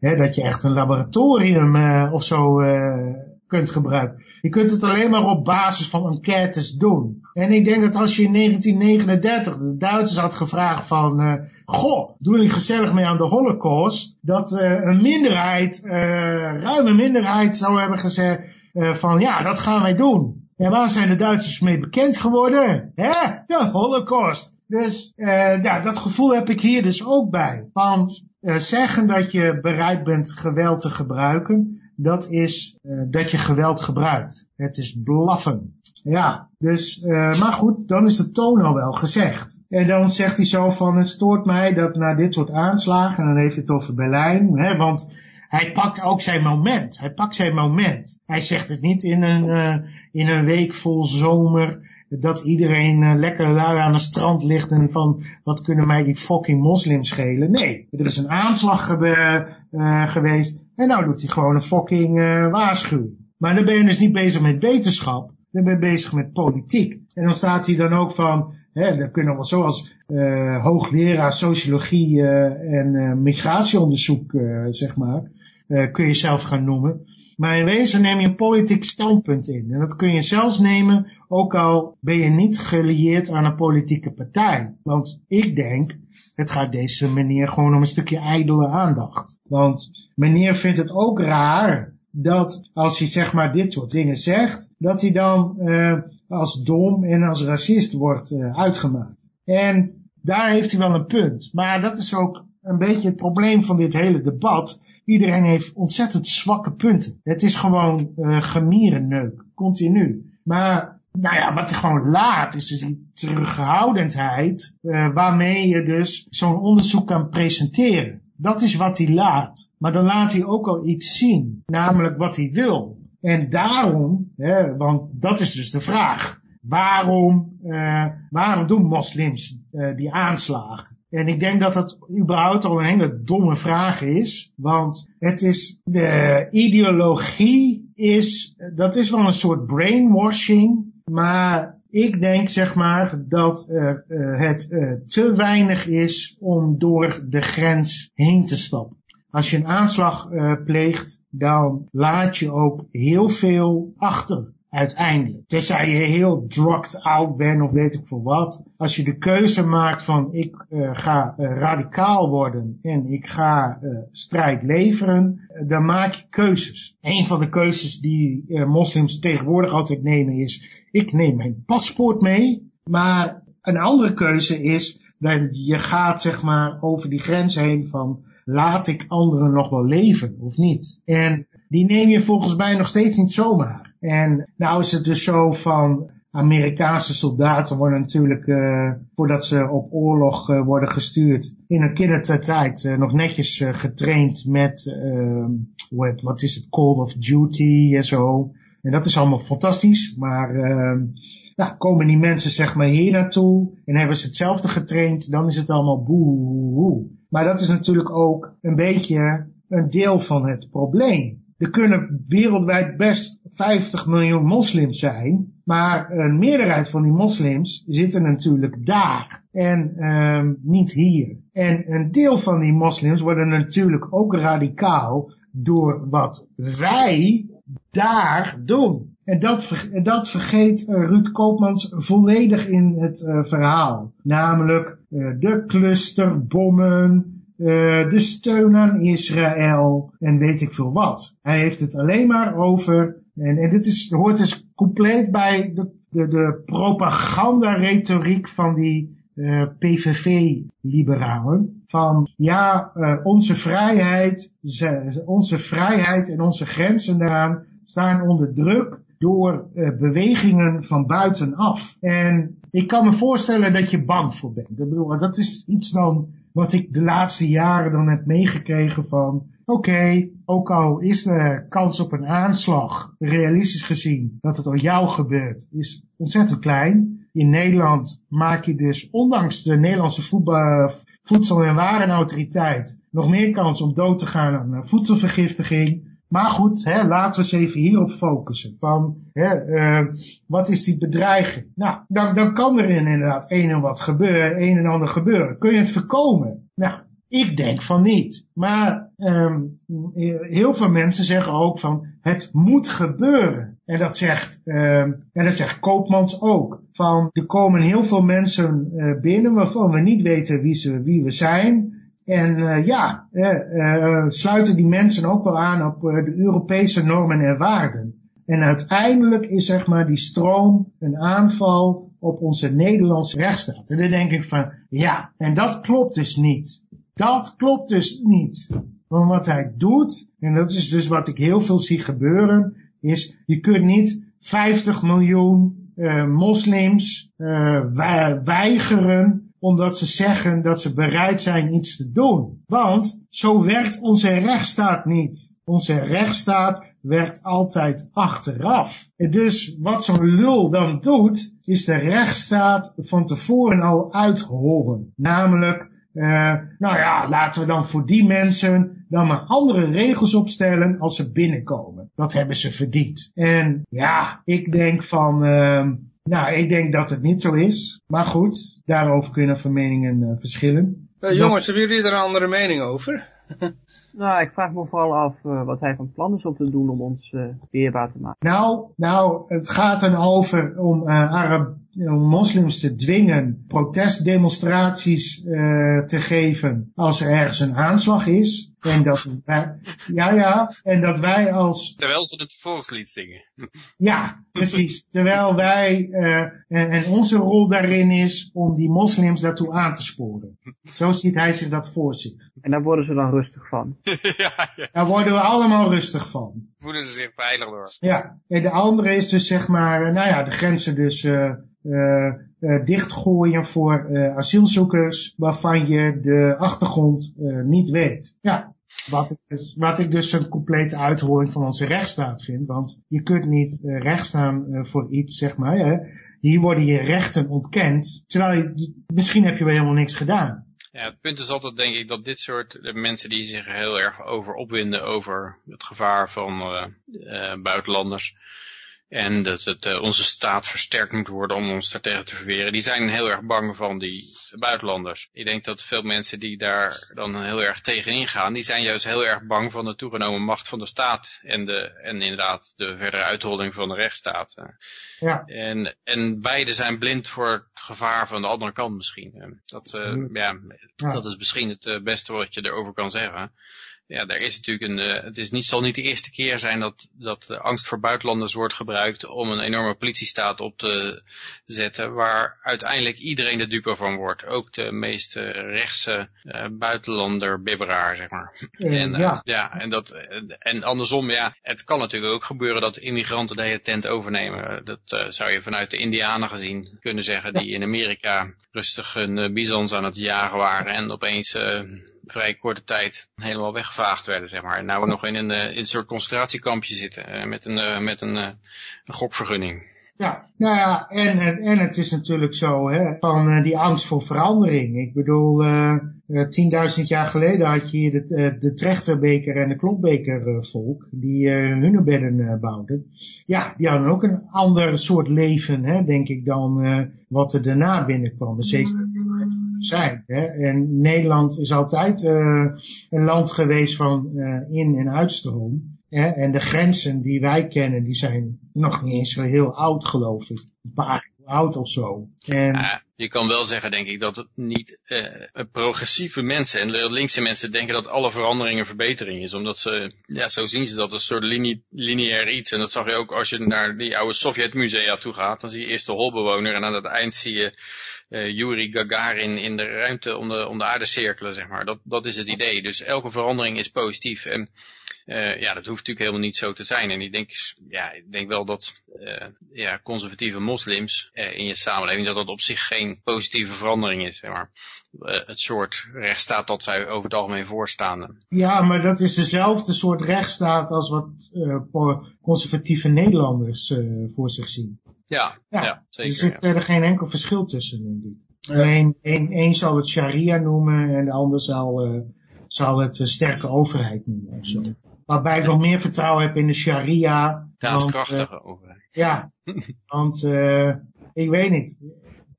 hè, dat je echt een laboratorium eh, of zo eh, kunt gebruiken. Je kunt het alleen maar op basis van enquêtes doen. En ik denk dat als je in 1939 de Duitsers had gevraagd van... eh, goh, doen jullie gezellig mee aan de holocaust? Dat een minderheid, ruime minderheid zou hebben gezegd van... Ja, dat gaan wij doen. En waar zijn de Duitsers mee bekend geworden? Hè? De holocaust. Dus eh, ja, dat gevoel heb ik hier dus ook bij. Van eh, zeggen dat je bereid bent geweld te gebruiken, dat is eh, dat je geweld gebruikt. Het is blaffen. Ja, dus, eh, maar goed, dan is de toon al wel gezegd. En dan zegt hij zo van, het stoort mij dat na dit soort aanslagen, en dan heeft hij het over Berlijn, hè, want hij pakt ook zijn moment. Hij pakt zijn moment. Hij zegt het niet in een, in een week vol zomer, dat iedereen eh, lekker lui aan het strand ligt en van, wat kunnen mij die fucking moslims schelen? Nee, er is een aanslag eh, geweest en nou doet hij gewoon een fucking eh, waarschuwing. Maar dan ben je dus niet bezig met wetenschap, dan ben je bezig met politiek. En dan staat hij dan ook van, hè, dan kunnen we zoals hoogleraar sociologie en migratieonderzoek, zeg maar, kun je zelf gaan noemen. Maar in wezen neem je een politiek standpunt in. En dat kun je zelfs nemen, ook al ben je niet gelieerd aan een politieke partij. Want ik denk, het gaat deze meneer gewoon om een stukje ijdele aandacht. Want meneer vindt het ook raar dat als hij zeg maar dit soort dingen zegt, dat hij dan eh, als dom en als racist wordt eh, uitgemaakt. En daar heeft hij wel een punt. Maar dat is ook een beetje het probleem van dit hele debat. Iedereen heeft ontzettend zwakke punten. Het is gewoon eh gemierenneuk, continu. Maar nou ja, wat hij gewoon laat, is dus die terughoudendheid eh, waarmee je dus zo'n onderzoek kan presenteren. Dat is wat hij laat. Maar dan laat hij ook al iets zien, namelijk wat hij wil. En daarom, hè, want dat is dus de vraag. Waarom, eh, waarom doen moslims eh, die aanslagen? En ik denk dat dat überhaupt al een hele domme vraag is. Want het is, de ideologie is, dat is wel een soort brainwashing. Maar ik denk zeg maar dat uh, uh, het uh, te weinig is om door de grens heen te stappen. Als je een aanslag pleegt, dan laat je ook heel veel achter uiteindelijk. Tenzij je heel drugged out bent of weet ik veel wat. Als je de keuze maakt van ik uh, ga uh, radicaal worden en ik ga uh, strijd leveren, dan maak je keuzes. Een van de keuzes die moslims tegenwoordig altijd nemen is ik neem mijn paspoort mee. Maar een andere keuze is dat je gaat zeg maar over die grens heen van laat ik anderen nog wel leven of niet. En die neem je volgens mij nog steeds niet zomaar. En nou is het dus zo van Amerikaanse soldaten worden natuurlijk, uh, voordat ze op oorlog uh, worden gestuurd, in een kindertijd uh, nog netjes getraind met, what, wat is het, Call of Duty en zo. En dat is allemaal fantastisch, maar nou, komen die mensen zeg maar hier naartoe en hebben ze hetzelfde getraind, dan is het allemaal boe. Maar dat is natuurlijk ook een beetje een deel van het probleem. Er kunnen wereldwijd best 50 miljoen moslims zijn, maar een meerderheid van die moslims zitten natuurlijk daar en um, niet hier. En een deel van die moslims worden natuurlijk ook radicaal door wat wij daar doen. en dat, dat vergeet eh, Ruud Koopmans volledig in het eh, verhaal. Namelijk eh, de clusterbommen, eh, de steun aan Israël en weet ik veel wat. Hij heeft het alleen maar over, en, en dit is, hoort dus compleet bij de, de, de propagandaretoriek van die eh, PVV-liberalen. Van ja, eh, onze vrijheid, ze- onze vrijheid en onze grenzen daaraan staan onder druk door bewegingen van buitenaf. En ik kan me voorstellen dat je bang voor bent. Bedoel, dat is iets dan wat ik de laatste jaren dan heb meegekregen van... Oké, ook al is de kans op een aanslag, realistisch gezien, dat het door jou gebeurt, is ontzettend klein. In Nederland maak je dus, ondanks de Nederlandse voetbal, voedsel- en warenautoriteit, nog meer kans om dood te gaan aan voedselvergiftiging. Maar goed, hè, laten we eens even hierop focussen. Van, hè, eh, wat is die bedreiging? Nou, dan, dan kan er inderdaad een en wat gebeuren, een en ander gebeuren. Kun je het voorkomen? Nou, ik denk van niet. Maar ehm, heel veel mensen zeggen ook van het moet gebeuren. En dat zegt, ehm, en dat zegt Koopmans ook. Van er komen heel veel mensen eh, binnen waarvan we niet weten wie, ze, wie we zijn. En eh, ja, eh, eh, sluiten die mensen ook wel aan op de Europese normen en waarden. En uiteindelijk is zeg maar die stroom een aanval op onze Nederlandse rechtsstaat. En dan denk ik van, ja, en dat klopt dus niet. Dat klopt dus niet. Want wat hij doet, en dat is dus wat ik heel veel zie gebeuren, is je kunt niet 50 miljoen moslims weigeren omdat ze zeggen dat ze bereid zijn iets te doen. Want zo werkt onze rechtsstaat niet. Onze rechtsstaat werkt altijd achteraf. En dus wat zo'n lul dan doet, is de rechtsstaat van tevoren al uithollen. Namelijk, eh, nou ja, laten we dan voor die mensen dan maar andere regels opstellen als ze binnenkomen. Dat hebben ze verdiend. En ja, ik denk van, ehm, nou, ik denk dat het niet zo is. Maar goed, daarover kunnen van meningen eh, verschillen. Eh, jongens, hebben jullie er een andere mening over? Nou, ik vraag me vooral af eh, wat hij van plan is om te doen om ons eh, weerbaar te maken. Nou, nou, het gaat dan over om eh, Arab, om moslims te dwingen protestdemonstraties eh, te geven als er ergens een aanslag is. En dat wij, ja, ja, en dat wij als Terwijl ze het volkslied zingen. Ja, precies. Terwijl wij, eh, en, en onze rol daarin is om die moslims daartoe aan te sporen. Zo ziet hij zich dat voor zich. En daar worden ze dan rustig van. ja, ja. Daar worden we allemaal rustig van. Voelen ze zich veilig door. Ja, en de andere is dus zeg maar, eh, nou ja, de grenzen dus eh, eh, eh, dichtgooien voor eh, asielzoekers waarvan je de achtergrond eh, niet weet. Ja, wat ik, dus, wat ik dus een complete uitholling van onze rechtsstaat vind. Want je kunt niet eh, recht staan eh, voor iets, zeg maar. Hè. Hier worden je rechten ontkend. Terwijl je, misschien heb je wel helemaal niks gedaan. Ja, het punt is altijd denk ik dat dit soort mensen die zich heel erg over opwinden over het gevaar van eh, eh, buitenlanders. En dat het, eh, onze staat versterkt moet worden om ons daartegen te verweren. Die zijn heel erg bang van die buitenlanders. Ik denk dat veel mensen die daar dan heel erg tegenin gaan, die zijn juist heel erg bang van de toegenomen macht van de staat. En, de, en inderdaad de verdere uitholling van de rechtsstaat. eh. Ja. En, en beide zijn blind voor het gevaar van de andere kant misschien. Eh, Dat, Mhm. ja, Ja. dat is misschien het beste wat je erover kan zeggen. Ja, er is natuurlijk een, eh, het is niet, zal niet de eerste keer zijn dat, dat de angst voor buitenlanders wordt gebruikt om een enorme politiestaat op te zetten, waar uiteindelijk iedereen de dupe van wordt. Ook de meest eh, rechtse eh, buitenlander bibberaar, zeg maar. Eh, En, eh, ja. ja, en, dat, en- andersom, ja, het kan natuurlijk ook gebeuren dat immigranten de hele tent overnemen. Dat eh, zou je vanuit de Indianen gezien kunnen zeggen, die in Amerika rustig eh, bizons aan het jagen waren en opeens eh, vrij korte tijd helemaal weggevaagd werden, zeg maar. Nou nog in een, eh, in een soort concentratiekampje zitten eh, met een, eh, met een, een gokvergunning. Ja, nou ja, en, en, en het is natuurlijk zo, hè, van die angst voor verandering. Ik bedoel, eh, 10.000 jaar geleden had je hier de, de trechterbeker en de klopbeker eh, volk, die hunebedden eh bouwden. Ja, die hadden ook een ander soort leven, hè, denk ik, dan wat er daarna binnenkwam. Zeker zijn. Hè. En Nederland is altijd eh, een land geweest van eh, in- en uitstroom. Hè? En de grenzen die wij kennen, die zijn nog niet eens zo heel oud, geloof ik. Een paar jaar oud of zo. En, Ja, je kan wel zeggen, denk ik, dat het niet eh, progressieve mensen en linkse mensen denken dat alle veranderingen verbetering is. Omdat ze, ja, zo zien ze dat als een soort lineair iets. En dat zag je ook als je naar die oude Sovjet-musea toe gaat. Dan zie je eerst de holbewoner en aan het eind zie je eh Yuri Gagarin in de ruimte om de, de aarde cirkelen, zeg maar. Dat, dat is het idee. Dus elke verandering is positief. En eh, ja, dat hoeft natuurlijk helemaal niet zo te zijn. En ik denk, ja, ik denk wel dat eh, ja, conservatieve moslims in je samenleving, dat dat op zich geen positieve verandering is. Zeg maar. Het soort rechtsstaat dat zij over het algemeen voorstaan. Ja, maar dat is dezelfde soort rechtsstaat als wat conservatieve Nederlanders voor zich zien. Ja, Ja, ja, er zeker. zit ja. verder geen enkel verschil tussen, denk ik. Alleen, één, één zal het sharia noemen en de ander zal, eh, zal het een sterke overheid noemen of zo. Waarbij ik nog meer vertrouwen heb in de sharia. want, eh, Daadkrachtige overheid. ja, want eh, ik weet niet.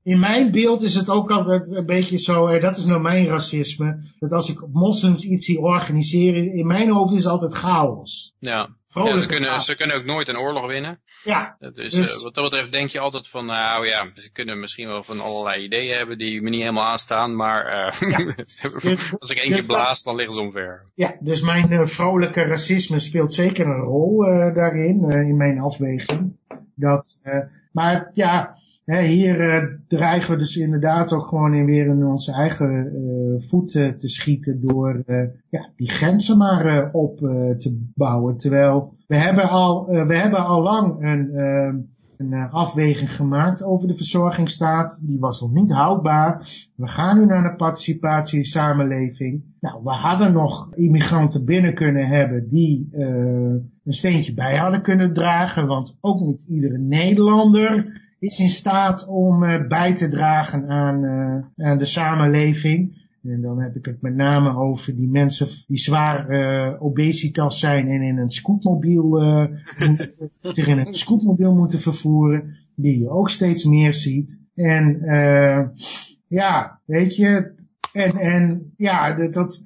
In mijn beeld is het ook altijd een beetje zo, dat is nou mijn racisme, dat als ik moslims iets zie organiseren, in mijn hoofd is het altijd chaos. Ja. Ja, ze, kunnen, ze kunnen ook nooit een oorlog winnen. Ja, Dat is, Dus- eh, wat dat betreft denk je altijd van, nou ja, ze kunnen misschien wel van allerlei ideeën hebben die me niet helemaal aanstaan, maar eh, Dus- als ik één keer dus- blaas, dan liggen ze omver. Ja, dus mijn eh, vrolijke racisme speelt zeker een rol daarin, in mijn afweging. Dat, maar ja, hier eh, dreigen we dus inderdaad ook gewoon in weer in onze eigen eh voet eh, te schieten door eh, ja, die grenzen maar op te bouwen. Terwijl we hebben al, we hebben al lang een, eh, een eh, afweging gemaakt over de verzorgingsstaat. Die was nog niet houdbaar. We gaan nu naar een participatiesamenleving. Nou, we hadden nog immigranten binnen kunnen hebben die een steentje bij hadden kunnen dragen. Want ook niet iedere Nederlander is in staat om eh, bij te dragen aan, eh, aan de samenleving. En dan heb ik het met name over die mensen die zwaar eh, obesitas zijn en in een scootmobiel, eh, moeten- zich in een scootmobiel moeten vervoeren. Die je ook steeds meer ziet. En eh, ja, weet je, en, en ja, dat, dat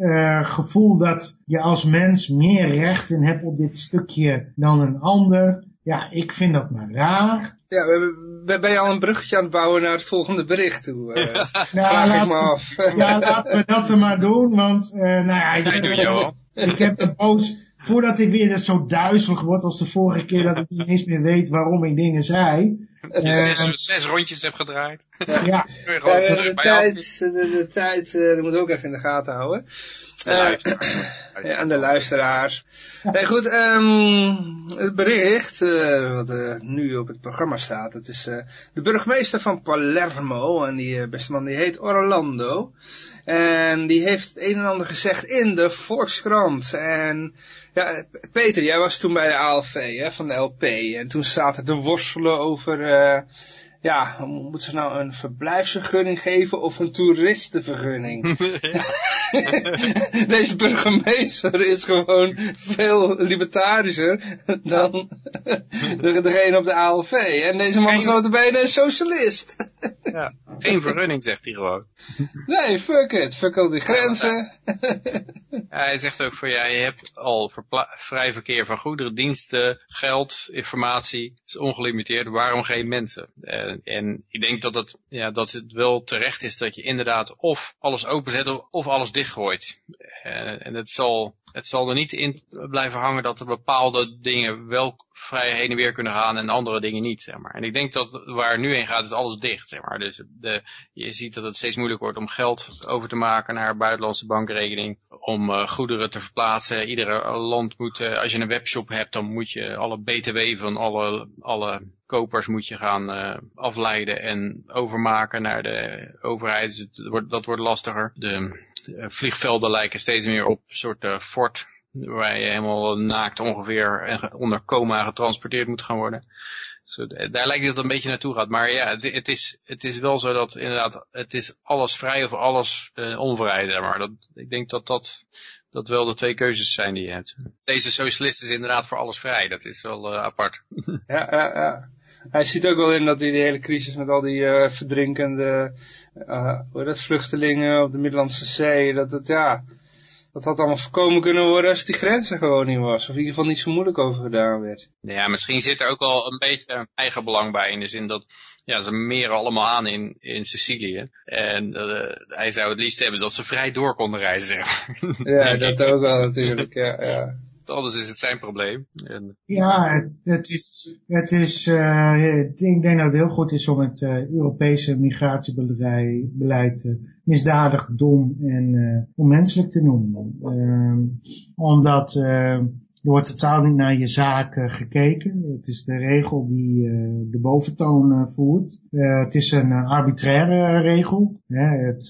gevoel dat je als mens meer rechten hebt op dit stukje dan een ander. Ja, ik vind dat maar raar. Ja, we, ben je al een bruggetje aan het bouwen naar het volgende bericht toe. eh. Nou, vraag ik me we- af. Ja, laten we dat er maar doen, want eh, nou ja, ik, je ik heb een boos, voordat ik weer zo duizelig word als de vorige keer dat ik niet eens meer weet waarom ik dingen zei. Dat je Eh, zes, zes rondjes hebt gedraaid. ja, Kun je Ja, gewoon de, tijd, de, de tijd eh, die moet ook even in de gaten houden. Eh, ja, en de luisteraars. Nee, goed, ehm, het bericht eh, wat eh, nu op het programma staat, het is eh, de burgemeester van Palermo, en die eh, beste man die heet Orlando. En die heeft het een en ander gezegd in de Volkskrant. En ja, Peter, jij was toen bij de ALV hè, van de LP. En toen zaten te worstelen over, eh, ja, moeten ze nou een verblijfsvergunning geven of een toeristenvergunning? Deze burgemeester is gewoon veel libertarischer dan de, degene op de ALV. En deze man is notabene een socialist. Ja. Geen vergunning, zegt hij gewoon. Nee, fuck it. Fuck al die grenzen. Ja, hij zegt ook van ja, je hebt al vrij verkeer van goederen, diensten, geld, informatie. Het is ongelimiteerd. Waarom geen mensen? En, en ik denk dat het, ja, dat het wel terecht is dat je inderdaad of alles openzet of, alles dichtgooit. Eh, en het zal, het zal er niet in blijven hangen dat er bepaalde dingen wel vrij heen en weer kunnen gaan en andere dingen niet, zeg maar. En ik denk dat waar het nu heen gaat, is alles dicht, zeg maar. Dus de, je ziet dat het steeds moeilijker wordt om geld over te maken naar buitenlandse bankrekening, om eh, goederen te verplaatsen. Iedere land moet, eh, als je een webshop hebt, dan moet je alle btw van alle, alle kopers moet je gaan eh, afleiden en overmaken naar de overheid. Dus wordt, dat wordt lastiger. De vliegvelden lijken steeds meer op een soort eh, fort waar je helemaal naakt ongeveer ge- onder coma getransporteerd moet gaan worden. Zo, d- daar lijkt het een beetje naartoe gaat. Maar ja, het, is, het is wel zo dat inderdaad, het is alles vrij of alles eh, onvrij. Maar. dat, ik denk dat dat, dat wel de twee keuzes zijn die je hebt. Deze socialist is inderdaad voor alles vrij. Dat is wel eh, apart. Ja, ja, ja. Hij ziet ook wel in dat hij de hele crisis met al die eh, verdrinkende heet dat, vluchtelingen op de Middellandse Zee, dat het ja, dat had allemaal voorkomen kunnen worden als die grens er gewoon niet was. Of in ieder geval niet zo moeilijk over gedaan werd. Ja, misschien zit er ook wel een beetje eigen belang bij. In de zin dat ja, ze meren allemaal aan in, in Sicilië. En uh, hij zou het liefst hebben dat ze vrij door konden reizen. Ja, dat ook wel natuurlijk. Ja, ja. Anders is het zijn probleem. En... Ja, het, is, het is uh, ik denk dat het heel goed is om het uh, Europese migratiebeleid uh, misdadig, dom en onmenselijk te noemen. Ehm, omdat er wordt totaal niet naar je zaken gekeken. Het is de regel die de boventoon voert. het is een arbitraire regel. het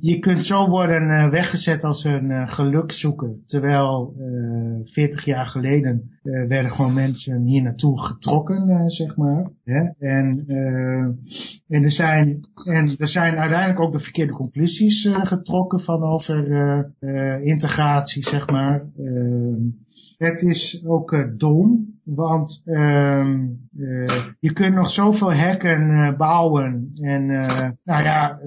je, kunt zo worden uh, weggezet als een uh, gelukzoeker. Terwijl uh, eh, 40 jaar geleden werden gewoon mensen hier naartoe getrokken, zeg maar. Hè? En, en, er zijn, en er zijn uiteindelijk ook de verkeerde conclusies getrokken van over integratie, zeg maar. het is ook dom want uh, je kunt nog zoveel hekken uh, bouwen. En uh, nou ja,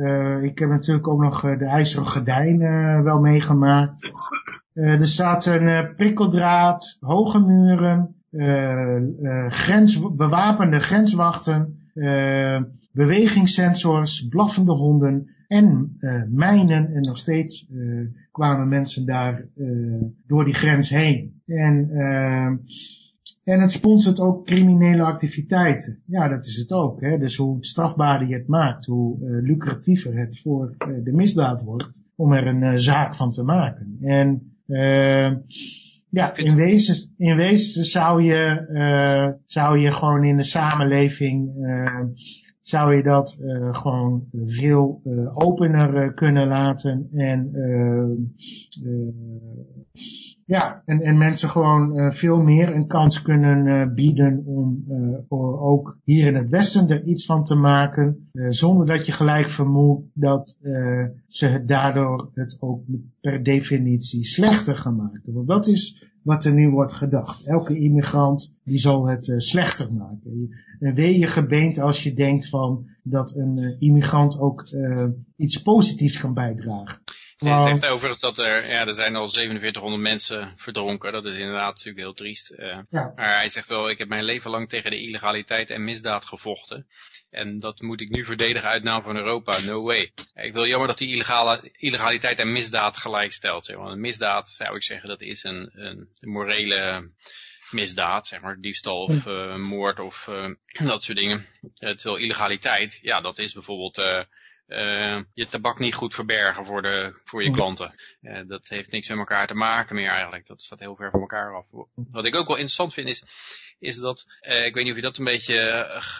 ik heb natuurlijk ook nog de IJzeren Gordijn wel meegemaakt. er staat een prikkeldraad, hoge muren, grens, bewapende grenswachten, bewegingssensors, blaffende honden en mijnen. En nog steeds kwamen mensen daar door die grens heen. En ehm, en het sponsort ook criminele activiteiten. Ja, dat is het ook. Hè? Dus hoe strafbaarder je het maakt, hoe uh, lucratiever het voor uh, de misdaad wordt om er een uh, zaak van te maken. En ja, in wezen, in wezen zou je, zou je gewoon in de samenleving, zou je dat gewoon veel opener kunnen laten en ja, en, en mensen gewoon uh, veel meer een kans kunnen uh, bieden om uh, ook hier in het Westen er iets van te maken, zonder dat je gelijk vermoedt dat ze het daardoor het ook per definitie slechter gaan maken. Want dat is wat er nu wordt gedacht. Elke immigrant die zal het slechter maken. En wee je gebeend als je denkt van dat een immigrant ook iets positiefs kan bijdragen. Hij zegt overigens dat er, ja, er zijn al 4700 mensen verdronken. Dat is inderdaad natuurlijk heel triest. Uh, ja. Maar hij zegt wel, ik heb mijn leven lang tegen de illegaliteit en misdaad gevochten. En dat moet ik nu verdedigen uit naam van Europa. No way. Ik wil jammer dat die illegale, illegaliteit en misdaad gelijk stelt. Want een misdaad, zou ik zeggen, dat is een, een, morele misdaad, zeg maar, diefstal of uh, moord of uh, dat soort dingen. terwijl illegaliteit, ja, dat is bijvoorbeeld uh, uh, je tabak niet goed verbergen voor, de, voor je klanten. Uh, dat heeft niks met elkaar te maken meer eigenlijk. Dat staat heel ver van elkaar af. Wat ik ook wel interessant vind is, is dat, uh, ik weet niet of je dat een beetje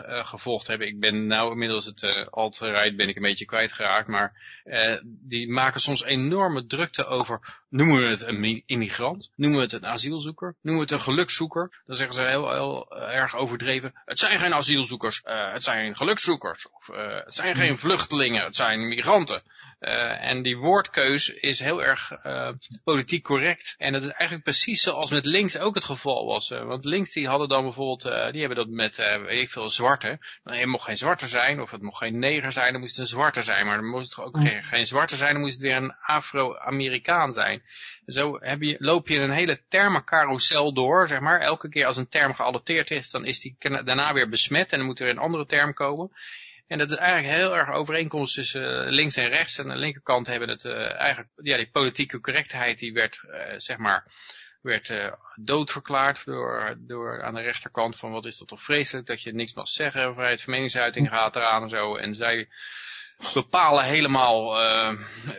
uh, gevolgd hebt. Ik ben nou inmiddels het uh, alt-right ben ik een beetje kwijtgeraakt. Maar die maken soms enorme drukte over, noemen we het een immigrant? Noemen we het een asielzoeker? Noemen we het een gelukzoeker? Dan zeggen ze heel, heel erg overdreven. Het zijn geen asielzoekers, het zijn gelukzoekers. Of het zijn geen vluchtelingen, het zijn migranten. Uh, en die woordkeus is heel erg uh, politiek correct. En dat is eigenlijk precies zoals met links ook het geval was. Uh, want links die hadden dan bijvoorbeeld, die hebben dat met, weet ik veel, zwarte. Dan het mocht geen zwarte zijn, of het mocht geen neger zijn, dan moest het een zwarte zijn. Maar dan moest het ook geen, geen zwarte zijn, dan moest het weer een Afro-Amerikaan zijn. Zo heb je, loop je een hele termencarousel door, zeg maar. Elke keer als een term geadopteerd is, dan is die daarna weer besmet en dan moet er een andere term komen. En dat is eigenlijk heel erg overeenkomst tussen eh, links en rechts. En aan de linkerkant hebben het uh, eigenlijk, ja, die politieke correctheid die werd, uh, zeg maar, werd uh, doodverklaard door, door aan de rechterkant van wat is dat toch vreselijk dat je niks mag zeggen, vrijheid van meningsuiting gaat eraan en zo. En zij bepalen helemaal uh,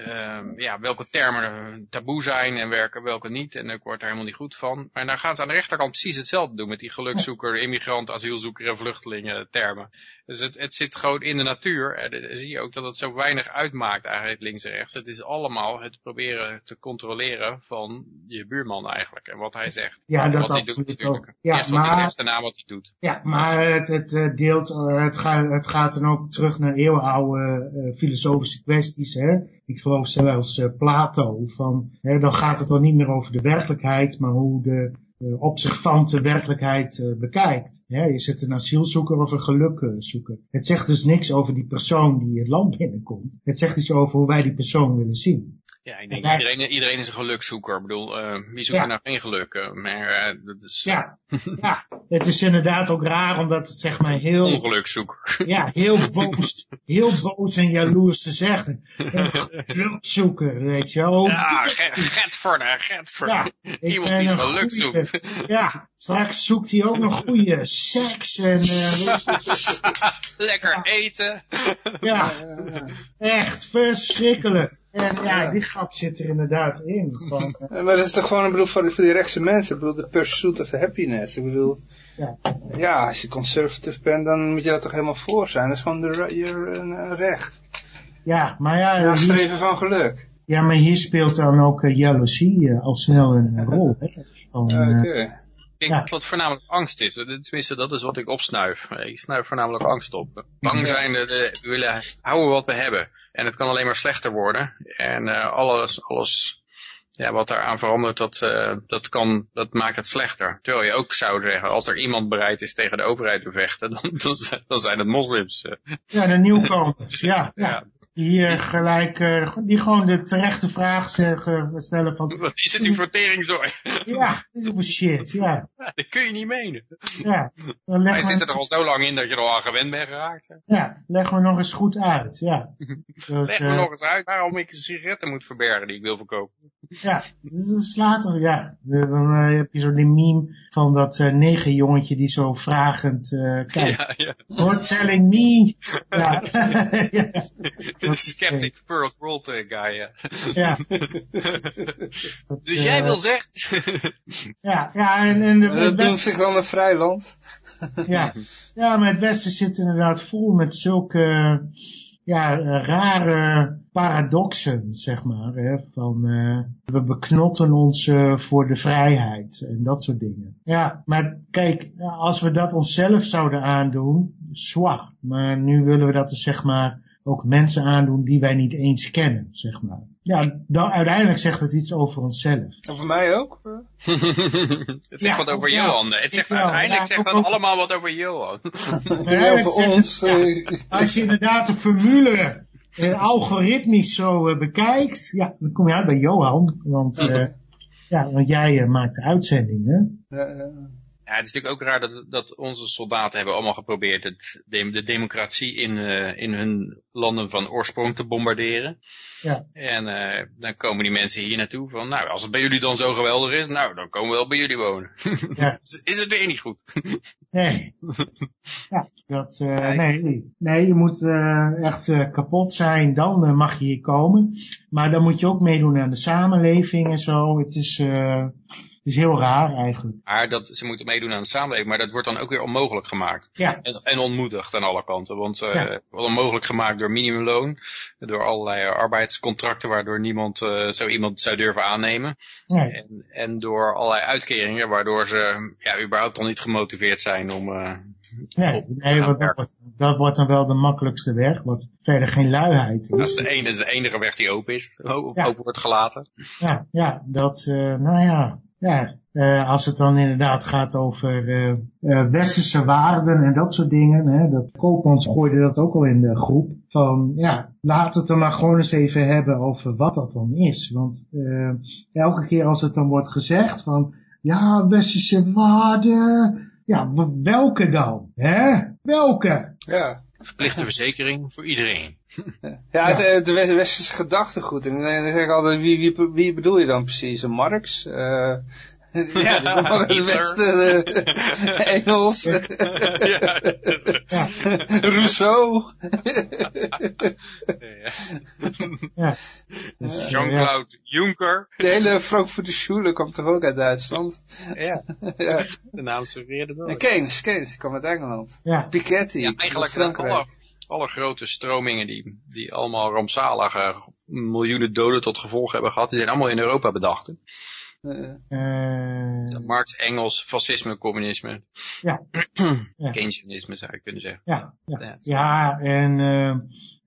uh, ja, welke termen taboe zijn en welke, welke niet. En ik word er helemaal niet goed van. Maar daar gaan ze aan de rechterkant precies hetzelfde doen met die gelukzoeker, immigrant, asielzoeker en vluchtelingen termen. Dus het, het zit gewoon in de natuur. En dan zie je ook dat het zo weinig uitmaakt eigenlijk links en rechts. Het is allemaal het proberen te controleren van je buurman eigenlijk. En wat hij zegt. Ja, dat wat hij doet natuurlijk. Ja, Eerst maar, wat hij zegt, daarna wat hij doet. Ja, maar het, het, deelt, het, gaat, het gaat dan ook terug naar eeuwenoude uh, filosofische kwesties. Hè? Ik geloof zelfs uh, Plato. Van, hè, dan gaat het dan niet meer over de werkelijkheid, maar hoe de uh, observante werkelijkheid bekijkt. Hè? Is het een asielzoeker of een gelukzoeker? Het zegt dus niks over die persoon die het land binnenkomt. Het zegt iets over hoe wij die persoon willen zien. Ja, ik denk iedereen, iedereen is een gelukzoeker. Ik bedoel, eh, wie zoekt Ja. er nou geen geluk? eh, maar eh, dat is Ja, ja, het is inderdaad ook raar omdat het zeg maar heel, ongelukzoeker. ja, heel boos, heel boos en jaloers te zeggen. Een gelukzoeker, weet je wel. Ja, Get- Getforde, Getforde. Ja, Iemand die geluk goeie- zoekt. Ja, straks zoekt hij ook nog goede seks en Lekker eten. ja, echt verschrikkelijk. En ja, die grap zit er inderdaad in. Van, eh, Maar dat is toch gewoon, ik bedoel, voor, voor die rechtse mensen. Ik bedoel, de pursuit of happiness. Ik bedoel, Ja. ja, als je conservative bent, dan moet je daar toch helemaal voor zijn. Dat is gewoon de, je recht. ja, maar ja, Ja, hier, streven van geluk. ja, maar hier speelt dan ook uh, jaloezie eh, al snel een rol. Hè? Van, Ja, eh, Oké. Ik Ja. denk wat voornamelijk angst is. Tenminste, dat is wat ik opsnuif. Ik snuif voornamelijk angst op. Bang zijn, de- we willen houden wat we hebben. En het kan alleen maar slechter worden. En eh, alles, alles ja, wat daaraan verandert, dat, eh, dat, kan, dat maakt het slechter. Terwijl je ook zou zeggen, als er iemand bereid is tegen de overheid te vechten, dan, dan, zijn- dan zijn het moslims. eh. ja, de nieuwkomers. Ja, ja. Ja. Die eh, gelijk, eh, die gewoon de terechte vraag zeggen, stellen van, Wat is het die voor teringzooi? ja, dit is ook shit, ja, Dat kun je niet menen. ja. Dan Wij zitten er al zo lang in dat je er al aan gewend bent geraakt. hè. ja, leggen we nog eens goed uit, ja. Dus, Leg me eh, nog eens uit waarom ik sigaretten moet verbergen die ik wil verkopen. Ja, dus het slaat er, ja. Dan eh, heb je zo die meme van dat eh negerjongetje die zo vragend kijkt. Ja, ja. You're telling me. Ja. ja. Skeptic Pearl World eh, guy, ja. ja. Dus eh, jij wil zeggen... Ja, ja, en, en de, dat Westen, zich dan een vrij land. ja. ja, maar het Westen zit inderdaad vol met zulke ja, eh, rare paradoxen, zeg maar. Hè, van eh, we beknotten ons eh, voor de vrijheid en dat soort dingen. Ja, maar kijk, als we dat onszelf zouden aandoen, zwart. Maar nu willen we dat dus zeg maar ook mensen aandoen die wij niet eens kennen, zeg maar. Ja, dan, uiteindelijk zegt het iets over onszelf. En voor mij ook. het zegt Ja, wat over ja. Johan. Het zegt wel, uiteindelijk ja, zegt dat over- allemaal wat over Johan. Ja, het, ons. ja. eh, Als je inderdaad de formule eh, algoritmisch zo eh, bekijkt, ja, dan kom je uit bij Johan. Want, eh, ja, want jij maakt de uitzendingen. eh, eh, Ja, het is natuurlijk ook raar dat, dat onze soldaten hebben allemaal geprobeerd het, de, de democratie in, eh, in hun landen van oorsprong te bombarderen. Ja. En eh, dan komen die mensen hier naartoe van, nou, als het bij jullie dan zo geweldig is, nou, dan komen we wel bij jullie wonen. Ja. is het weer niet goed? Nee. Ja, dat, eh, nee, nee, je moet echt kapot zijn, dan mag je hier komen. Maar dan moet je ook meedoen aan de samenleving en zo. Het is, eh, is heel raar eigenlijk. Maar dat, ze moeten meedoen aan de samenleving, maar dat wordt dan ook weer onmogelijk gemaakt. Ja, En, en ontmoedigd aan alle kanten, want eh Ja. het wordt onmogelijk gemaakt door minimumloon, door allerlei arbeidscontracten waardoor niemand eh, zo iemand zou durven aannemen. nee. En, en door allerlei uitkeringen, waardoor ze ja, überhaupt al niet gemotiveerd zijn om... eh, Nee, te nee want dat, wordt, dat wordt dan wel de makkelijkste weg, wat verder geen luiheid Dat is de, ene, dat is de enige weg die open is, Ja. open wordt gelaten. Ja, ja, dat, eh, nou ja, ja, eh, als het dan inderdaad gaat over eh, westerse waarden en dat soort dingen, hè, dat Koopmans gooide dat ook al in de groep, van ja, we het er maar gewoon eens even hebben over wat dat dan is. Want elke keer als het dan wordt gezegd van, ja, westerse waarden, ja, welke dan? Hè? Welke? ja. Verplichte verzekering voor iedereen. Ja, het, de west- westerse gedachtegoed. En dan zeg ik altijd, wie, wie, wie bedoel je dan precies? Een Marx? Eh, ja, de Hitler. Westen, eh, Engels, ja. Rousseau. Ja. Dus, eh, ja. Jean-Claude Juncker. De hele Frankfurter Schule komt toch ook uit Duitsland? Ja, ja. de naam suggereerde wel. En Keynes, Keynes, die kwam uit Engeland. Ja. Piketty, Ja, eigenlijk Frankrijk. alle, alle grote stromingen die, die allemaal rampzalige miljoenen doden tot gevolg hebben gehad, die zijn allemaal in Europa bedacht. hè. Eh, Eh, Marx, Engels, fascisme, communisme, ja. Keynesianisme zou je kunnen zeggen. Ja, ja. Ja. en eh,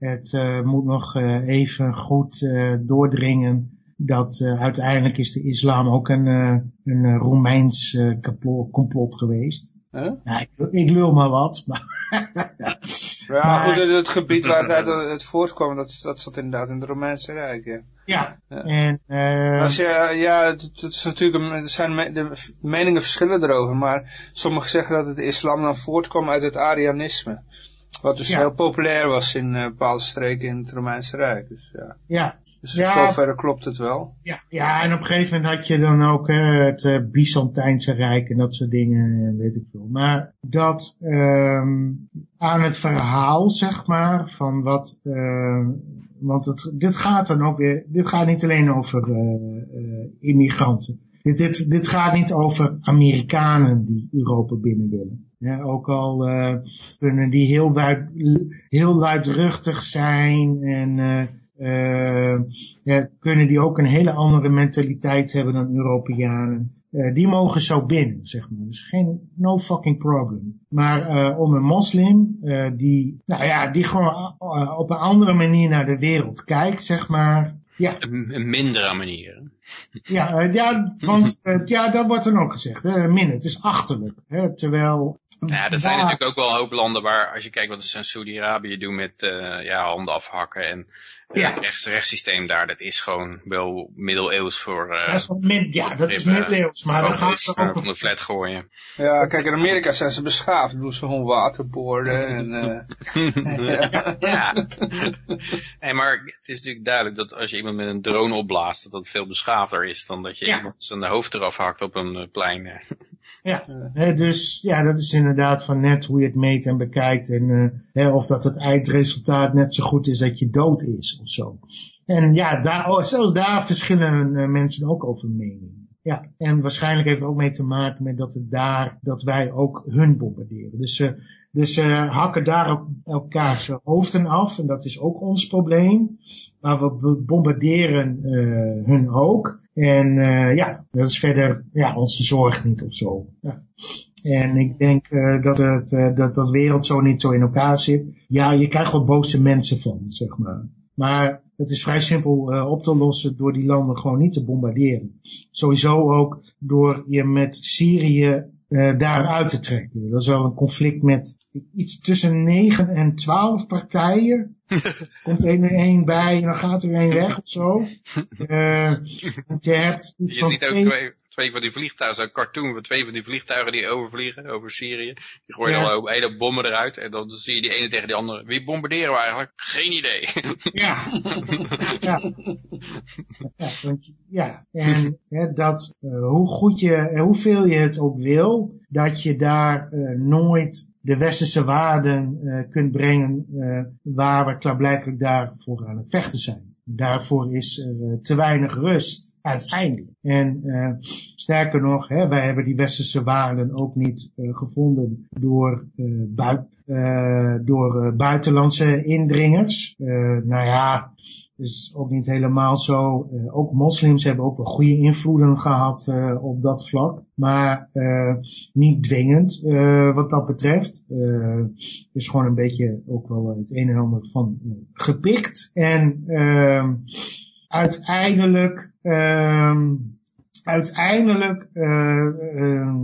het eh, moet nog eh, even goed eh, doordringen dat eh, uiteindelijk is de islam ook een, eh, een Romeins eh, complot geweest. Huh? Ja, ik, ik lul maar wat, maar... Ja, Maar- goed, het, het gebied waar het uit het voortkwam, dat, dat zat inderdaad in het Romeinse Rijk, ja. Ja, Ja. en... eh, Maar Als je, ja, het, het is natuurlijk, er zijn me- de meningen verschillen erover, maar sommigen zeggen dat het islam dan voortkwam uit het Arianisme. Wat dus Ja. heel populair was in eh, bepaalde streken in het Romeinse Rijk. Dus ja, ja, dus Ja. zoverre klopt het wel. ja, ja, en op een gegeven moment had je dan ook eh, het eh, Byzantijnse Rijk en dat soort dingen, eh, weet ik veel. Maar dat ehm, aan het verhaal, zeg maar, van wat... eh, want het, dit gaat dan ook weer... Dit gaat niet alleen over eh, eh, immigranten. Dit, dit, dit gaat niet over Amerikanen die Europa binnen willen. Ook al eh, kunnen die heel, luid, heel luidruchtig zijn en ja, kunnen die ook een hele andere mentaliteit hebben dan Europeanen. Eh, die mogen zo binnen, zeg maar. Dus geen, no fucking problem. Maar eh, om een moslim, eh, die, nou ja, die gewoon op een andere manier naar de wereld kijkt, zeg maar. Ja, Een, een mindere manier. ja, ja, want ja, dat wordt dan ook gezegd. Hè, min, het is achterlijk. Hè, terwijl... Ja, er zijn natuurlijk ook wel een hoop landen waar, als je kijkt wat ze in Saudi-Arabië doen met eh, ja, handen afhakken en Ja. het rechts, rechtssysteem daar, dat is gewoon wel middeleeuws voor eh, dat is wel min, ja, dat is middeleeuws, maar dan gaat het ook van de flat gooien. Ja, kijk, in Amerika zijn ze beschaafd. Doen ze gewoon waterboorden en... eh, ja. nee, maar het is natuurlijk duidelijk dat als je iemand met een drone opblaast, dat dat veel beschaafder is dan dat je Ja. iemand zijn hoofd eraf hakt op een eh, plein. eh. Ja, hè, dus ja, dat is inderdaad van net hoe je het meet en bekijkt. En eh, hè, of dat het eindresultaat net zo goed is dat je dood is of zo. En ja, daar, oh, zelfs daar verschillen eh, mensen ook over mening. Ja, en waarschijnlijk heeft het ook mee te maken met dat het daar, dat wij ook hun bombarderen. Dus, eh dus ze hakken daar ook elkaars hoofden af en dat is ook ons probleem. Maar we bombarderen eh, hun ook. En eh, ja, dat is verder ja, onze zorg niet of zo. Ja. En ik denk eh, dat, het, eh, dat dat wereld zo niet zo in elkaar zit. Ja, je krijgt wel boze mensen van, zeg maar. Maar het is vrij simpel eh, op te lossen door die landen gewoon niet te bombarderen. Sowieso ook door je met Syrië eh daaruit te trekken. Dat is wel een conflict met iets tussen 9 en 12 partijen. Komt er één bij en dan gaat er één weg of zo. Want je hebt iets Je van ziet ook twee- twee, twee van die vliegtuigen, zo'n cartoon van twee van die vliegtuigen die overvliegen over Syrië. Die gooien Ja. al hele bommen eruit en dan zie je die ene tegen die andere. Wie bombarderen we eigenlijk? Geen idee. Ja. ja. Ja, ja. en hè, dat, eh, hoe goed je, hoeveel je het ook wil, dat je daar eh, nooit de westerse waarden eh, kunt brengen waar we klaarblijkelijk daarvoor aan het vechten zijn. Daarvoor is er eh, te weinig rust, uiteindelijk. En eh, sterker nog, hè, wij hebben die westerse waarden ook niet eh, gevonden door, door buitenlandse indringers. Nou ja, is ook niet helemaal zo. Eh, ook moslims hebben ook wel goede invloeden gehad eh, op dat vlak. Maar eh, niet dwingend wat dat betreft. Eh is gewoon een beetje ook wel het een en ander van gepikt. En ehm uiteindelijk, ehm uiteindelijk eh, ehm,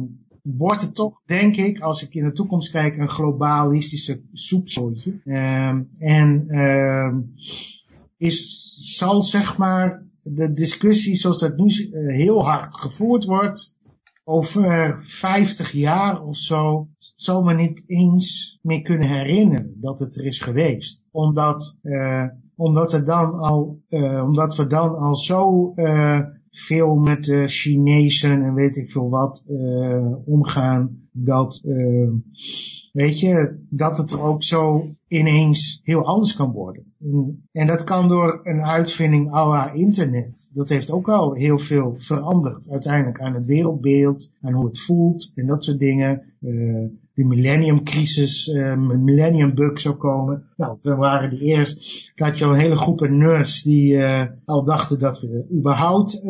wordt het toch, denk ik, als ik in de toekomst kijk, een globalistische soepsoortje. En ehm is, zal zeg maar de discussie zoals dat nu eh, heel hard gevoerd wordt, over 50 jaar of zo, zal me niet eens meer kunnen herinneren dat het er is geweest. Omdat, eh, omdat, er dan al, eh, omdat we dan al zo eh, veel met de Chinezen en weet ik veel wat omgaan, dat, weet je, dat het er ook zo ineens heel anders kan worden. En, en dat kan door een uitvinding à la internet. Dat heeft ook al heel veel veranderd. Uiteindelijk aan het wereldbeeld, aan hoe het voelt en dat soort dingen. Eh, de millenniumcrisis, eh millennium bug zou komen. Nou, toen waren die eerst, had je al een hele groepen nerds die eh, al dachten dat we überhaupt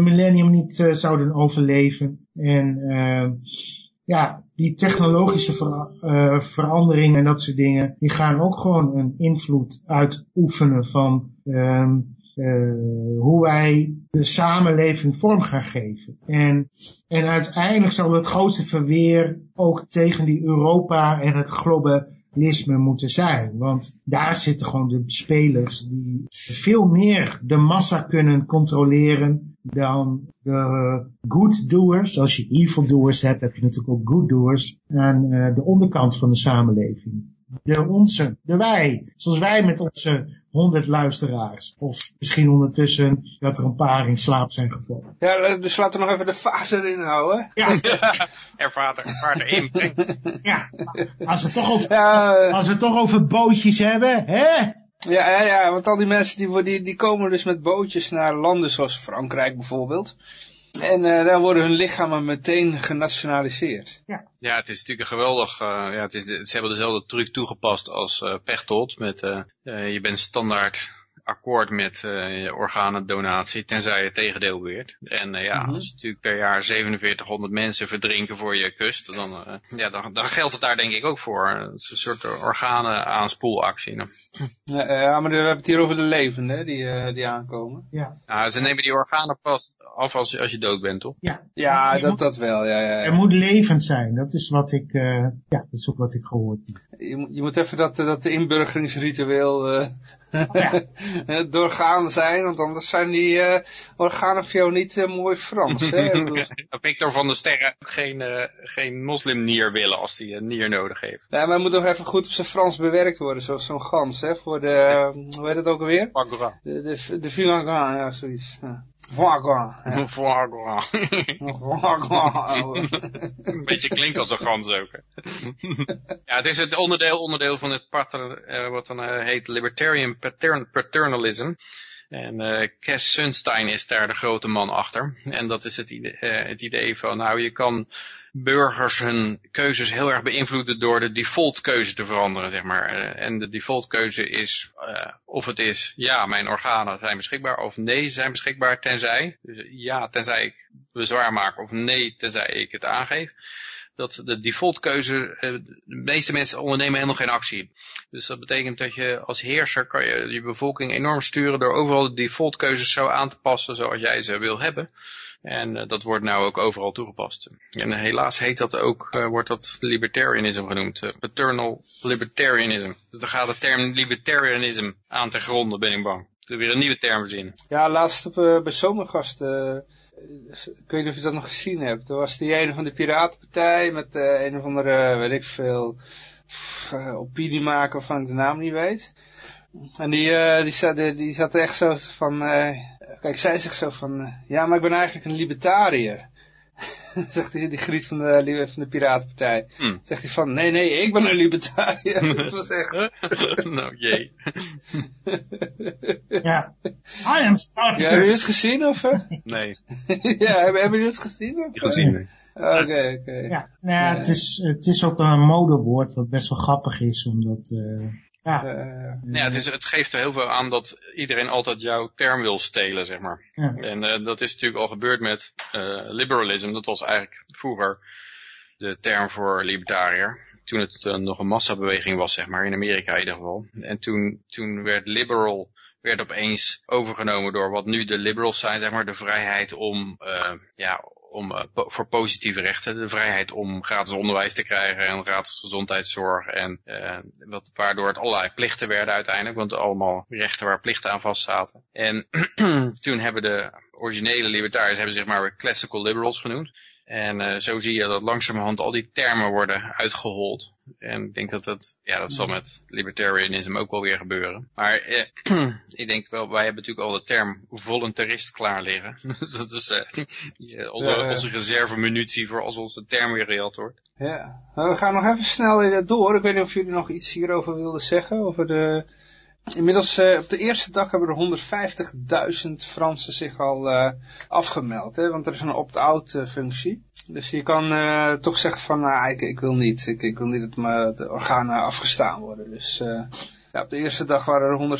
millennium niet zouden overleven. En ja, die technologische eh, veranderingen en dat soort dingen, die gaan ook gewoon een invloed uitoefenen van, ehm hoe wij de samenleving vorm gaan geven. En, en uiteindelijk zal het grootste verweer ook tegen die Europa en het globalisme moeten zijn. Want daar zitten gewoon de spelers die veel meer de massa kunnen controleren dan de good doers. Als je evil doers hebt, heb je natuurlijk ook good doers aan de onderkant van de samenleving de onze, de wij. Zoals wij met onze honderd luisteraars. Of misschien ondertussen dat er een paar in slaap zijn gevallen. Ja, dus laten we nog even de vader erin houden. Ja. er vader, vader inbrengt. Ja, als we, toch over, ja, als we het toch over bootjes hebben, hè? Ja, ja, ja, want al die mensen die, die, die komen dus met bootjes naar landen zoals Frankrijk bijvoorbeeld. En uh, dan worden hun lichamen meteen genationaliseerd. Ja, ja het is natuurlijk een geweldig, uh, ja, het is, ze hebben dezelfde truc toegepast als uh, Pechtold. Met, je bent standaard akkoord met uh, organendonatie, tenzij het tegendeel beweert. En uh, ja, mm -hmm. als natuurlijk per jaar 4700 mensen verdrinken voor je kust, dan, uh, ja, dan, dan, geldt het daar denk ik ook voor. Het is een soort organen aanspoelactie. Nou. Ja, maar we hebben het hier over de levenden die, die aankomen. Ja. ja. ze nemen die organen pas af als, als je dood bent, toch? Ja, ja dat, moet, dat wel. Ja, ja, ja, Er moet levend zijn, dat is wat ik, ja, dat is ook wat ik gehoord heb. Je, je moet even dat, dat de inburgeringsritueel ja. doorgaan zijn, want anders zijn die uh, organen voor jou niet uh, mooi Frans. Hè? Victor van der Sterren ook geen, uh, geen moslimnier willen als hij een nier nodig heeft. Ja, maar hij moet nog even goed op zijn Frans bewerkt worden, zoals zo'n gans, hè, voor de, hoe heet het ook alweer? De, de, de villain, ja, zoiets. Ja. Gras. Ja. Gras. Een beetje klinkt als een gans ook. ja, het is het onderdeel, onderdeel van het pattern, uh, wat dan uh, heet libertarian patern paternalism. En uh, Cass Sunstein is daar de grote man achter. En dat is het idee, uh, het idee van, nou je kan burgers hun keuzes heel erg beïnvloeden door de default keuze te veranderen, zeg maar. Uh, en de default keuze is of het is, ja, mijn organen zijn beschikbaar, of nee, ze zijn beschikbaar, tenzij. Dus ja, tenzij ik bezwaar maak, of nee, tenzij ik het aangeef dat de default keuze, de meeste mensen ondernemen helemaal geen actie. Dus dat betekent dat je als heerser kan je je bevolking enorm sturen door overal de default keuzes zo aan te passen zoals jij ze wil hebben. En uh, dat wordt nou ook overal toegepast. En uh, helaas heet dat ook, wordt dat libertarianism genoemd. paternal libertarianism. Dus dan gaat de term libertarianism aan te gronden, ben ik bang. Er weer een nieuwe term verzinnen. Ja, laatst op, bij Zomergast ik weet niet of je dat nog gezien hebt. Er was die ene van de Piratenpartij met uh, een of andere, weet ik veel, opiniemaker van ik de naam niet weet. En die, die, zat, die zat echt zo van, kijk, zij zegt zo van, ja, maar ik ben eigenlijk een libertariër. zegt hij, die griet van de, van de Piratenpartij. Hmm. Zegt hij van, nee, nee, ik ben een libertariër. dat was echt... nou, jee. ja. I am Spartacus. Ja, hebben jullie het gezien, of? nee. ja, hebben, hebben jullie het gezien? Of? Gezien, nee. Oké, oké. Ja, nou ja, het, is, het is ook een modewoord wat best wel grappig is, omdat... Uh, ja. Uh, ja, het, is, het geeft er heel veel aan dat iedereen altijd jouw term wil stelen, zeg maar. Ja. En uh, dat is natuurlijk al gebeurd met uh, liberalism. Dat was eigenlijk vroeger de term voor libertariër. Toen het nog een massabeweging was, zeg maar, in Amerika in ieder geval. En toen, toen werd liberal werd opeens overgenomen door wat nu de liberals zijn, zeg maar, de vrijheid om, ja, om, po voor positieve rechten. De vrijheid om gratis onderwijs te krijgen en gratis gezondheidszorg. En uh, wat, waardoor het allerlei plichten werden uiteindelijk. Want allemaal rechten waar plichten aan vast zaten. En toen hebben de originele libertariërs hebben zich maar classical liberals genoemd. En uh, zo zie je dat langzamerhand al die termen worden uitgehold. En ik denk dat dat, ja, dat zal met libertarianism ook wel weer gebeuren. Maar eh, ik denk wel, wij hebben natuurlijk al de term voluntarist klaar liggen. dat is uh, onze, Ja, ja. onze reservemunitie voor als onze term weer gejat wordt. Ja, Nou, we gaan nog even snel eh, door. Ik weet niet of jullie nog iets hierover wilden zeggen. Over de... Inmiddels eh, op de eerste dag hebben er 150.000 Fransen zich al eh, afgemeld. Hè? Want er is een opt-out eh, functie. Dus je kan toch zeggen van, nou, ik, ik wil niet. Ik, ik wil niet dat mijn de organen afgestaan worden. Dus ja, op de eerste dag waren er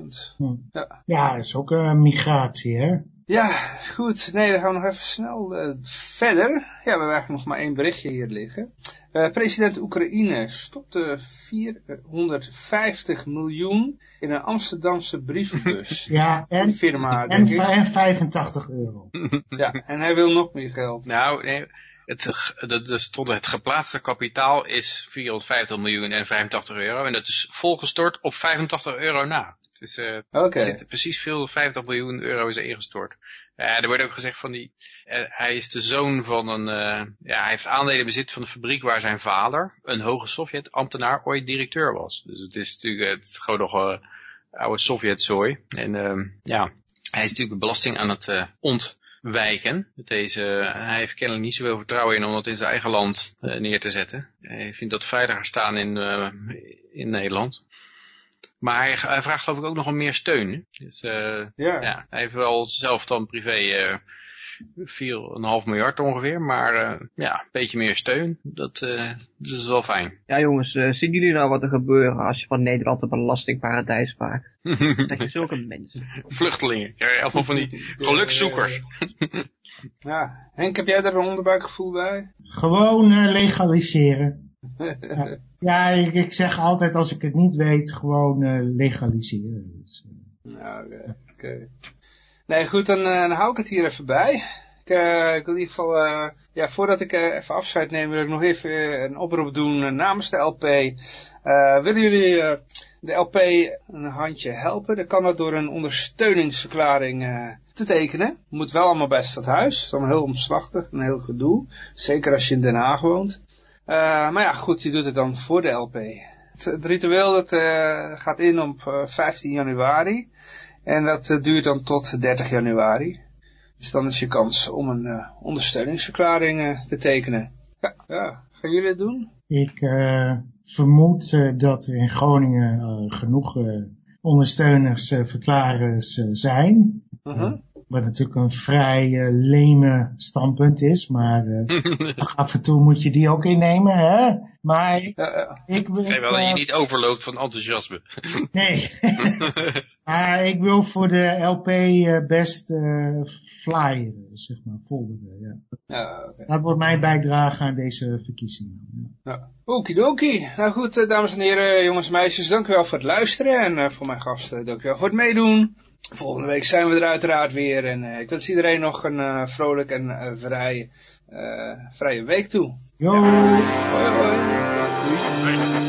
150.000. Hm. Ja. Ja, dat is ook een migratie, hè? Ja, goed. Nee, dan gaan we nog even snel uh, verder. Ja, we hebben eigenlijk nog maar één berichtje hier liggen. Uh, president Oekraïne stopte 450 miljoen in een Amsterdamse brievenbus. ja, en, firma, en, en 85 euro. ja, en hij wil nog meer geld. Nou, nee, het, stond het geplaatste kapitaal is 450 miljoen en 85 euro. En dat is volgestort op 85 euro na. Dus uh, okay. er precies veel, 50 miljoen euro is er ingestort. Uh, er wordt ook gezegd van die, uh, hij is de zoon van een, ja, hij heeft aandelen bezit van de fabriek waar zijn vader, een hoge Sovjet-ambtenaar, ooit directeur was. Dus het is natuurlijk het is gewoon nog een oude Sovjet-zooi. En ehm, ja, hij is natuurlijk belasting aan het ontwijken. Met deze, hij heeft kennelijk niet zoveel vertrouwen in om dat in zijn eigen land neer te zetten. Hij vindt dat veiliger staan in, in Nederland. Maar hij, hij, vraagt geloof ik ook nog om meer steun. Dus, uh, ja. ja. Hij heeft wel zelf dan privé uh, 4,5 miljard ongeveer. Maar uh, ja, een beetje meer steun. Dat, dat is wel fijn. Ja jongens, zien jullie nou wat er gebeurt als je van Nederland een belastingparadijs maakt? dat je zulke mensen. Vluchtelingen. Ja, allemaal van die gelukszoekers. ja, Henk, heb jij daar een onderbuikgevoel bij? Gewoon legaliseren. ja, ja ik, zeg altijd als ik het niet weet, gewoon uh, legaliseren. Dus. Nou, oké. Nee, goed, dan, uh, dan, hou ik het hier even bij. Ik, ik wil in ieder geval, ja, voordat ik even afscheid neem, wil ik nog even een oproep doen namens de LP. willen jullie de LP een handje helpen? Dan kan dat door een ondersteuningsverklaring te tekenen. Moet wel allemaal bij stadhuis. Dat is allemaal heel omslachtig, een heel gedoe. Zeker als je in Den Haag woont. Uh, maar ja, goed, je doet het dan voor de LP. Het, het ritueel dat, uh, gaat in op uh, 15 januari. En dat duurt dan tot 30 januari. Dus dan is je kans om een ondersteuningsverklaring te tekenen. Ja, ja, gaan jullie het doen? Ik vermoed dat er in Groningen genoeg ondersteunersverklarers zijn. -huh. Wat natuurlijk een vrij uh, leme standpunt is, maar uh, af en toe moet je die ook innemen, hè? Maar ik, ik wil... Dat je niet overloopt van enthousiasme. nee. maar ik wil voor de LP uh, best flyeren, zeg maar, folderen, ja. ja okay. Dat wordt mijn bijdrage aan deze verkiezingen. Ja. Okidoki. Nou goed, dames en heren, jongens en meisjes, dank u wel voor het luisteren en voor mijn gasten, dank u wel voor het meedoen. Volgende week zijn we er uiteraard weer. En uh, ik wens iedereen nog een uh, vrolijk en uh, vrij, vrije week toe. Yo. Ja. Hoi hoi. Doei.